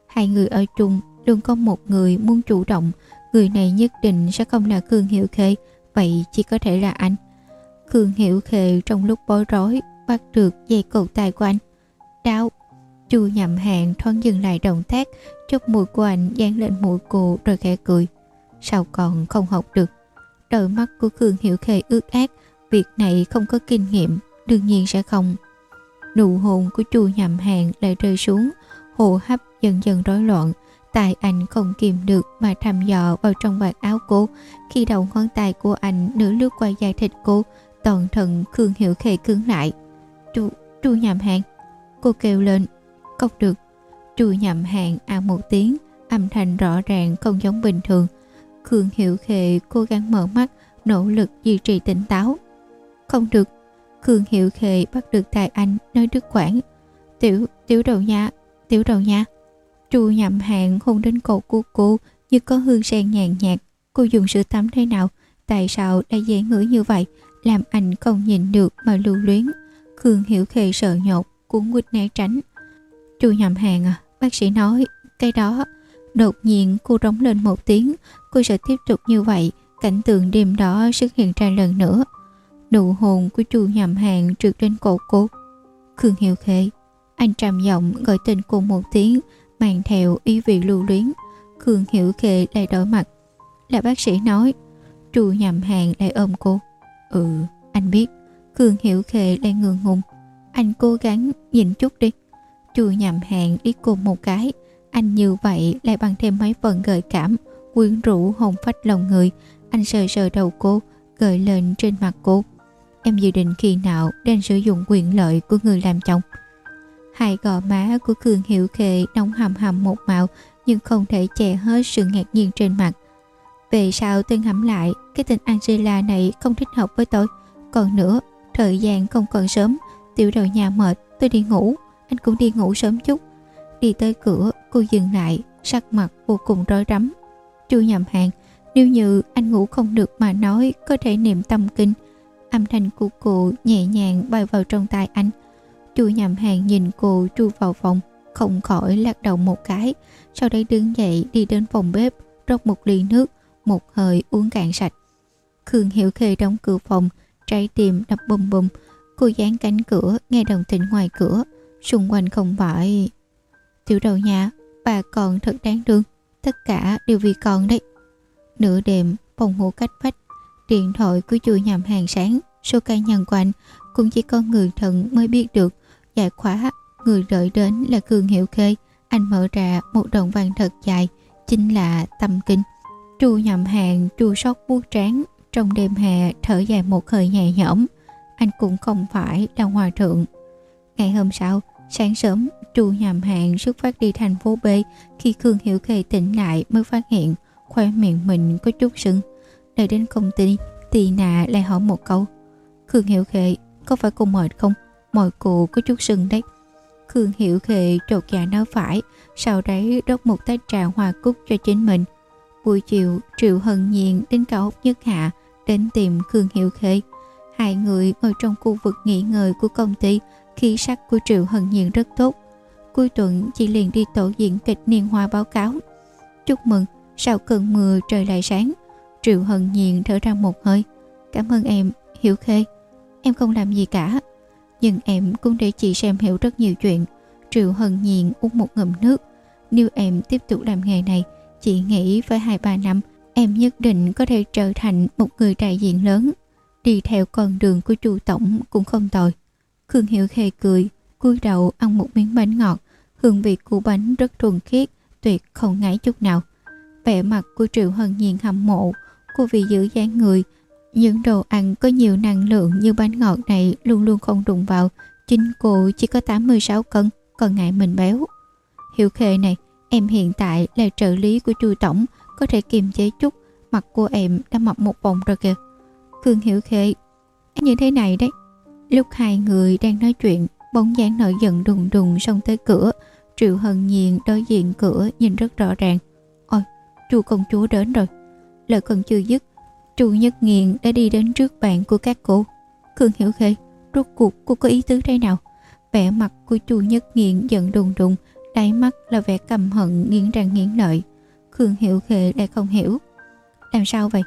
Hai người ở chung, luôn có một người muốn chủ động người này nhất định sẽ không là khương hiệu khê, vậy chỉ có thể là anh. Khương hiệu khê trong lúc bối rối, bắt được dây cầu tay của anh. Đau, chu nhậm hạn thoáng dừng lại động tác chốc mũi của anh dán lên mũi cô rồi khẽ cười. Sao còn không học được? Đôi mắt của khương hiểu khê ướt át, việc này không có kinh nghiệm, đương nhiên sẽ không. Nụ hôn của chu nhậm hạn lại rơi xuống hồ hấp dần dần rối loạn Tài anh không kìm được mà thăm dò vào trong vạt áo cô. Khi đầu ngón tay của anh nửa lướt qua da thịt cô, toàn thân khương hiểu khê cứng lại. Chu chu nhậm hàng cô kêu lên. Không được. Chu nhầm hàng. à một tiếng, âm thanh rõ ràng không giống bình thường. Khương hiểu khê cố gắng mở mắt, nỗ lực duy trì tỉnh táo. Không được. Khương hiểu khê bắt được tay anh nói đứt quãng. Tiểu tiểu đầu nha, tiểu đầu nha chu nhậm hạn hôn đến cổ của cô, như có hương sen nhàn nhạt. Cô dùng sữa tắm thế nào? Tại sao đã dễ ngửi như vậy? Làm anh không nhìn được mà lưu luyến. Khương hiểu khê sợ nhột, cuốn quýt né tránh. Chu nhậm hạng à bác sĩ nói, cái đó. Đột nhiên, cô rống lên một tiếng. Cô sẽ tiếp tục như vậy. Cảnh tượng đêm đó xuất hiện ra lần nữa. Nụ hôn của chu nhậm hạng trượt lên cổ cô. Khương hiểu khê, anh trầm giọng gọi tên cô một tiếng mang theo ý vị lưu luyến, khương hiểu khê lại đổi mặt. Là bác sĩ nói, trù nhầm hàng lại ôm cô. Ừ anh biết. Khương hiểu khê lại ngượng ngùng. Anh cố gắng nhìn chút đi. Chu nhầm hàng đi cùng một cái. Anh như vậy lại bằng thêm mấy phần gợi cảm, quyến rũ hồn phách lòng người. Anh sờ sờ đầu cô, gợi lên trên mặt cô. Em dự định khi nào đang sử dụng quyền lợi của người làm chồng? Hai gò má của cường Hiểu Khệ nóng hầm hầm một màu nhưng không thể che hết sự ngạc nhiên trên mặt. Về sau tôi ngẫm lại, cái tên Angela này không thích hợp với tôi. Còn nữa, thời gian không còn sớm, tiểu đầu nhà mệt, tôi đi ngủ, anh cũng đi ngủ sớm chút. Đi tới cửa, cô dừng lại, sắc mặt vô cùng rối rắm. Chu nhầm hàng, nếu như anh ngủ không được mà nói có thể niệm tâm kinh. Âm thanh của cô nhẹ nhàng bay vào trong tai anh. Chu nhầm hàng nhìn cô tru vào phòng, không khỏi lắc đầu một cái, sau đấy đứng dậy đi đến phòng bếp, rót một ly nước, một hơi uống cạn sạch. Khương Hiểu Khê đóng cửa phòng, trái tim đập bùm bùm. Cô dán cánh cửa, nghe đồng tình ngoài cửa. Xung quanh không phải... Tiểu đầu nhà, bà còn thật đáng thương. Tất cả đều vì con đấy. Nửa đêm, phòng ngủ cách vách. Điện thoại của chui nhầm hàng sáng. Số ca nhân quanh cũng chỉ có người thân mới biết được. Giải khóa, người đợi đến là Cường Hiệu Khê. Anh mở ra một đồng vàng thật dài, chính là tâm kinh. Chu nhầm hàng, chu sóc buốt trán, trong đêm hè thở dài một hơi nhẹ nhõm. Anh cũng không phải là hòa thượng. Ngày hôm sau, sáng sớm, chu nhầm hàng xuất phát đi thành phố B. Khi cường hiệu Khê tỉnh lại mới phát hiện khoe miệng mình có chút sưng. Đợi đến công ty, tì nạ lại hỏi một câu. cường hiệu Khê, có phải cô mệt không? Mọi cụ có chút sưng đấy. Khương Hiểu Khê trột dạ nói phải, sau đấy đốt một tách trà hoa cúc cho chính mình. Buổi chiều, Triệu Hân Nhiên đến cao ốc nhất hạ, đến tìm Khương Hiểu Khê. Hai người ngồi trong khu vực nghỉ ngơi của công ty, khí sắc của Triệu Hân Nhiên rất tốt. Cuối tuần chị liền đi tổ diễn kịch niên hoa báo cáo. Chúc mừng, sau cơn mưa trời lại sáng. Triệu Hân Nhiên thở ra một hơi. Cảm ơn em, Hiểu Khê. Em không làm gì cả. Nhưng em cũng để chị xem hiểu rất nhiều chuyện. Triệu Hân Nhiên uống một ngụm nước. Nếu em tiếp tục làm nghề này, chị nghĩ phải 2-3 năm, em nhất định có thể trở thành một người đại diện lớn. Đi theo con đường của chu tổng cũng không tồi. Khương Hiểu Khê cười, cúi đầu ăn một miếng bánh ngọt. Hương vị của bánh rất thuần khiết, tuyệt không ngái chút nào. Vẻ mặt của Triệu Hân Nhiên hâm mộ, cô vì giữ dáng người. Những đồ ăn có nhiều năng lượng như bánh ngọt này luôn luôn không đụng vào. Chính cô chỉ có 86 cân, còn ngại mình béo. Hiểu Khê này, em hiện tại là trợ lý của chu tổng, có thể kiềm chế chút, mặt của em đã mập một vòng rồi kìa. Khương Hiểu Khê, em như thế này đấy. Lúc hai người đang nói chuyện, bóng dáng nổi giận đùng đùng xông tới cửa. Triệu Hân Nhiên đối diện cửa nhìn rất rõ ràng. Ôi, chu công chúa đến rồi. Lời còn chưa dứt, chu Nhất Nghiện đã đi đến trước bạn của các cô. Khương Hiểu Khê, rốt cuộc cô có ý tứ thế nào? Vẻ mặt của chu Nhất Nghiện giận đùng đùng, đáy mắt là vẻ căm hận nghiến răng nghiến lợi. Khương Hiểu Khê lại không hiểu. Làm sao vậy?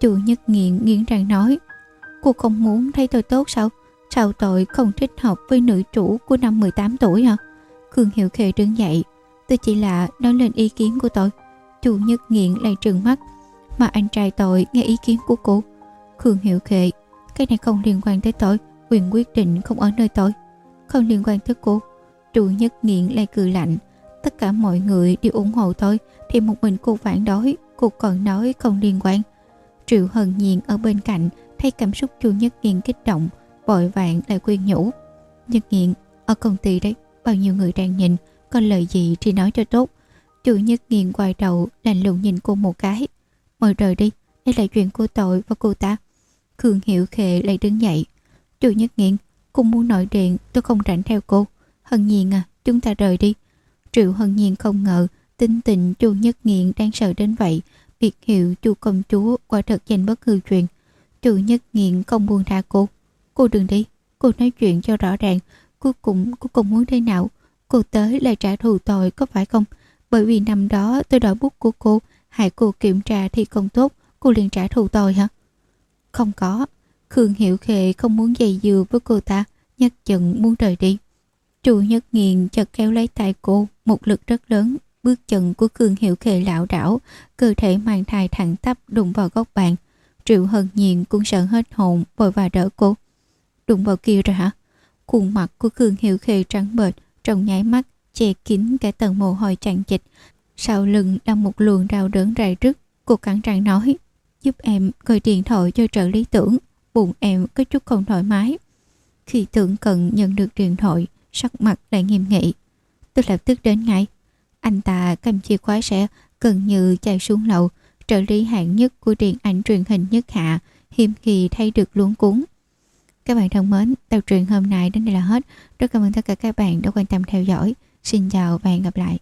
Chu Nhất Nghiện nghiến răng nói. Cô không muốn thấy tôi tốt sao? Sao tội không thích hợp với nữ chủ của năm 18 tuổi hả? Khương Hiểu Khê đứng dậy. Tôi chỉ là nói lên ý kiến của tôi. Chu Nhất Nghiện lại trừng mắt. Mà anh trai tội nghe ý kiến của cô. Khương Hiểu khệ, cái này không liên quan tới tội, Quyền quyết định không ở nơi tội, Không liên quan tới cô. Trụ Nhất Nghiện lại cười lạnh. Tất cả mọi người đều ủng hộ tôi thì một mình cô phản đối. Cô còn nói không liên quan. Triệu Hân Nhiên ở bên cạnh thấy cảm xúc Chu Nhất Nghiện kích động vội vàng lại khuyên nhủ Nhất nghiện ở công ty đấy bao nhiêu người đang nhìn có lời gì thì nói cho tốt Chu nhất nghiện quay đầu lạnh lùng nhìn cô một cái mời rời đi đây là chuyện của tội và cô ta. Khương hiểu khệ lại đứng dậy. Chu nhất nghiện cô muốn nội điện tôi không rảnh theo cô. Hân nhiên à chúng ta rời đi. Triệu hân nhiên không ngờ tinh tình chu nhất nghiện đang sợ đến vậy. Biệt hiệu chu công chúa quả thật danh bất hư truyền. Chu nhất nghiện không buông tha cô. Cô đừng đi, cô nói chuyện cho rõ ràng, cuối cùng cô cùng muốn thế nào? Cô tới là trả thù tội có phải không? Bởi vì năm đó tôi đòi bút của cô, hại cô kiểm tra thì không tốt, cô liền trả thù tôi hả? Không có, Khương Hiểu Khệ không muốn dày dừa với cô ta, nhất chận muốn rời đi. Trụ nhất nghiền chợt kéo lấy tay cô, một lực rất lớn, bước chân của Khương Hiểu Khệ lảo đảo, cơ thể mang thai thẳng tắp đụng vào góc bàn. Triệu Hân Nhiên cũng sợ hết hồn, vội và đỡ cô đụng vào kia rồi hả? Khuôn mặt của Khương Hiểu Khê trắng bệch, trong nháy mắt, che kín cả tầng mồ hôi chằng dịch sau lưng đang một luồng đau đớn rầy rứt, cô cắn răng nói, giúp em gọi điện thoại cho trợ lý tưởng, bụng em có chút không thoải mái. Khi tưởng cần nhận được điện thoại, sắc mặt lại nghiêm nghị. Tôi lập tức đến ngay. Anh ta cầm chìa khóa xe, gần như chạy xuống lầu, trợ lý hạng nhất của điện ảnh truyền hình nhất hạ, hiếm khi thay được luống cuốn. Các bạn thân mến, tập truyện hôm nay đến đây là hết. Rất cảm ơn tất cả các bạn đã quan tâm theo dõi. Xin chào và hẹn gặp lại.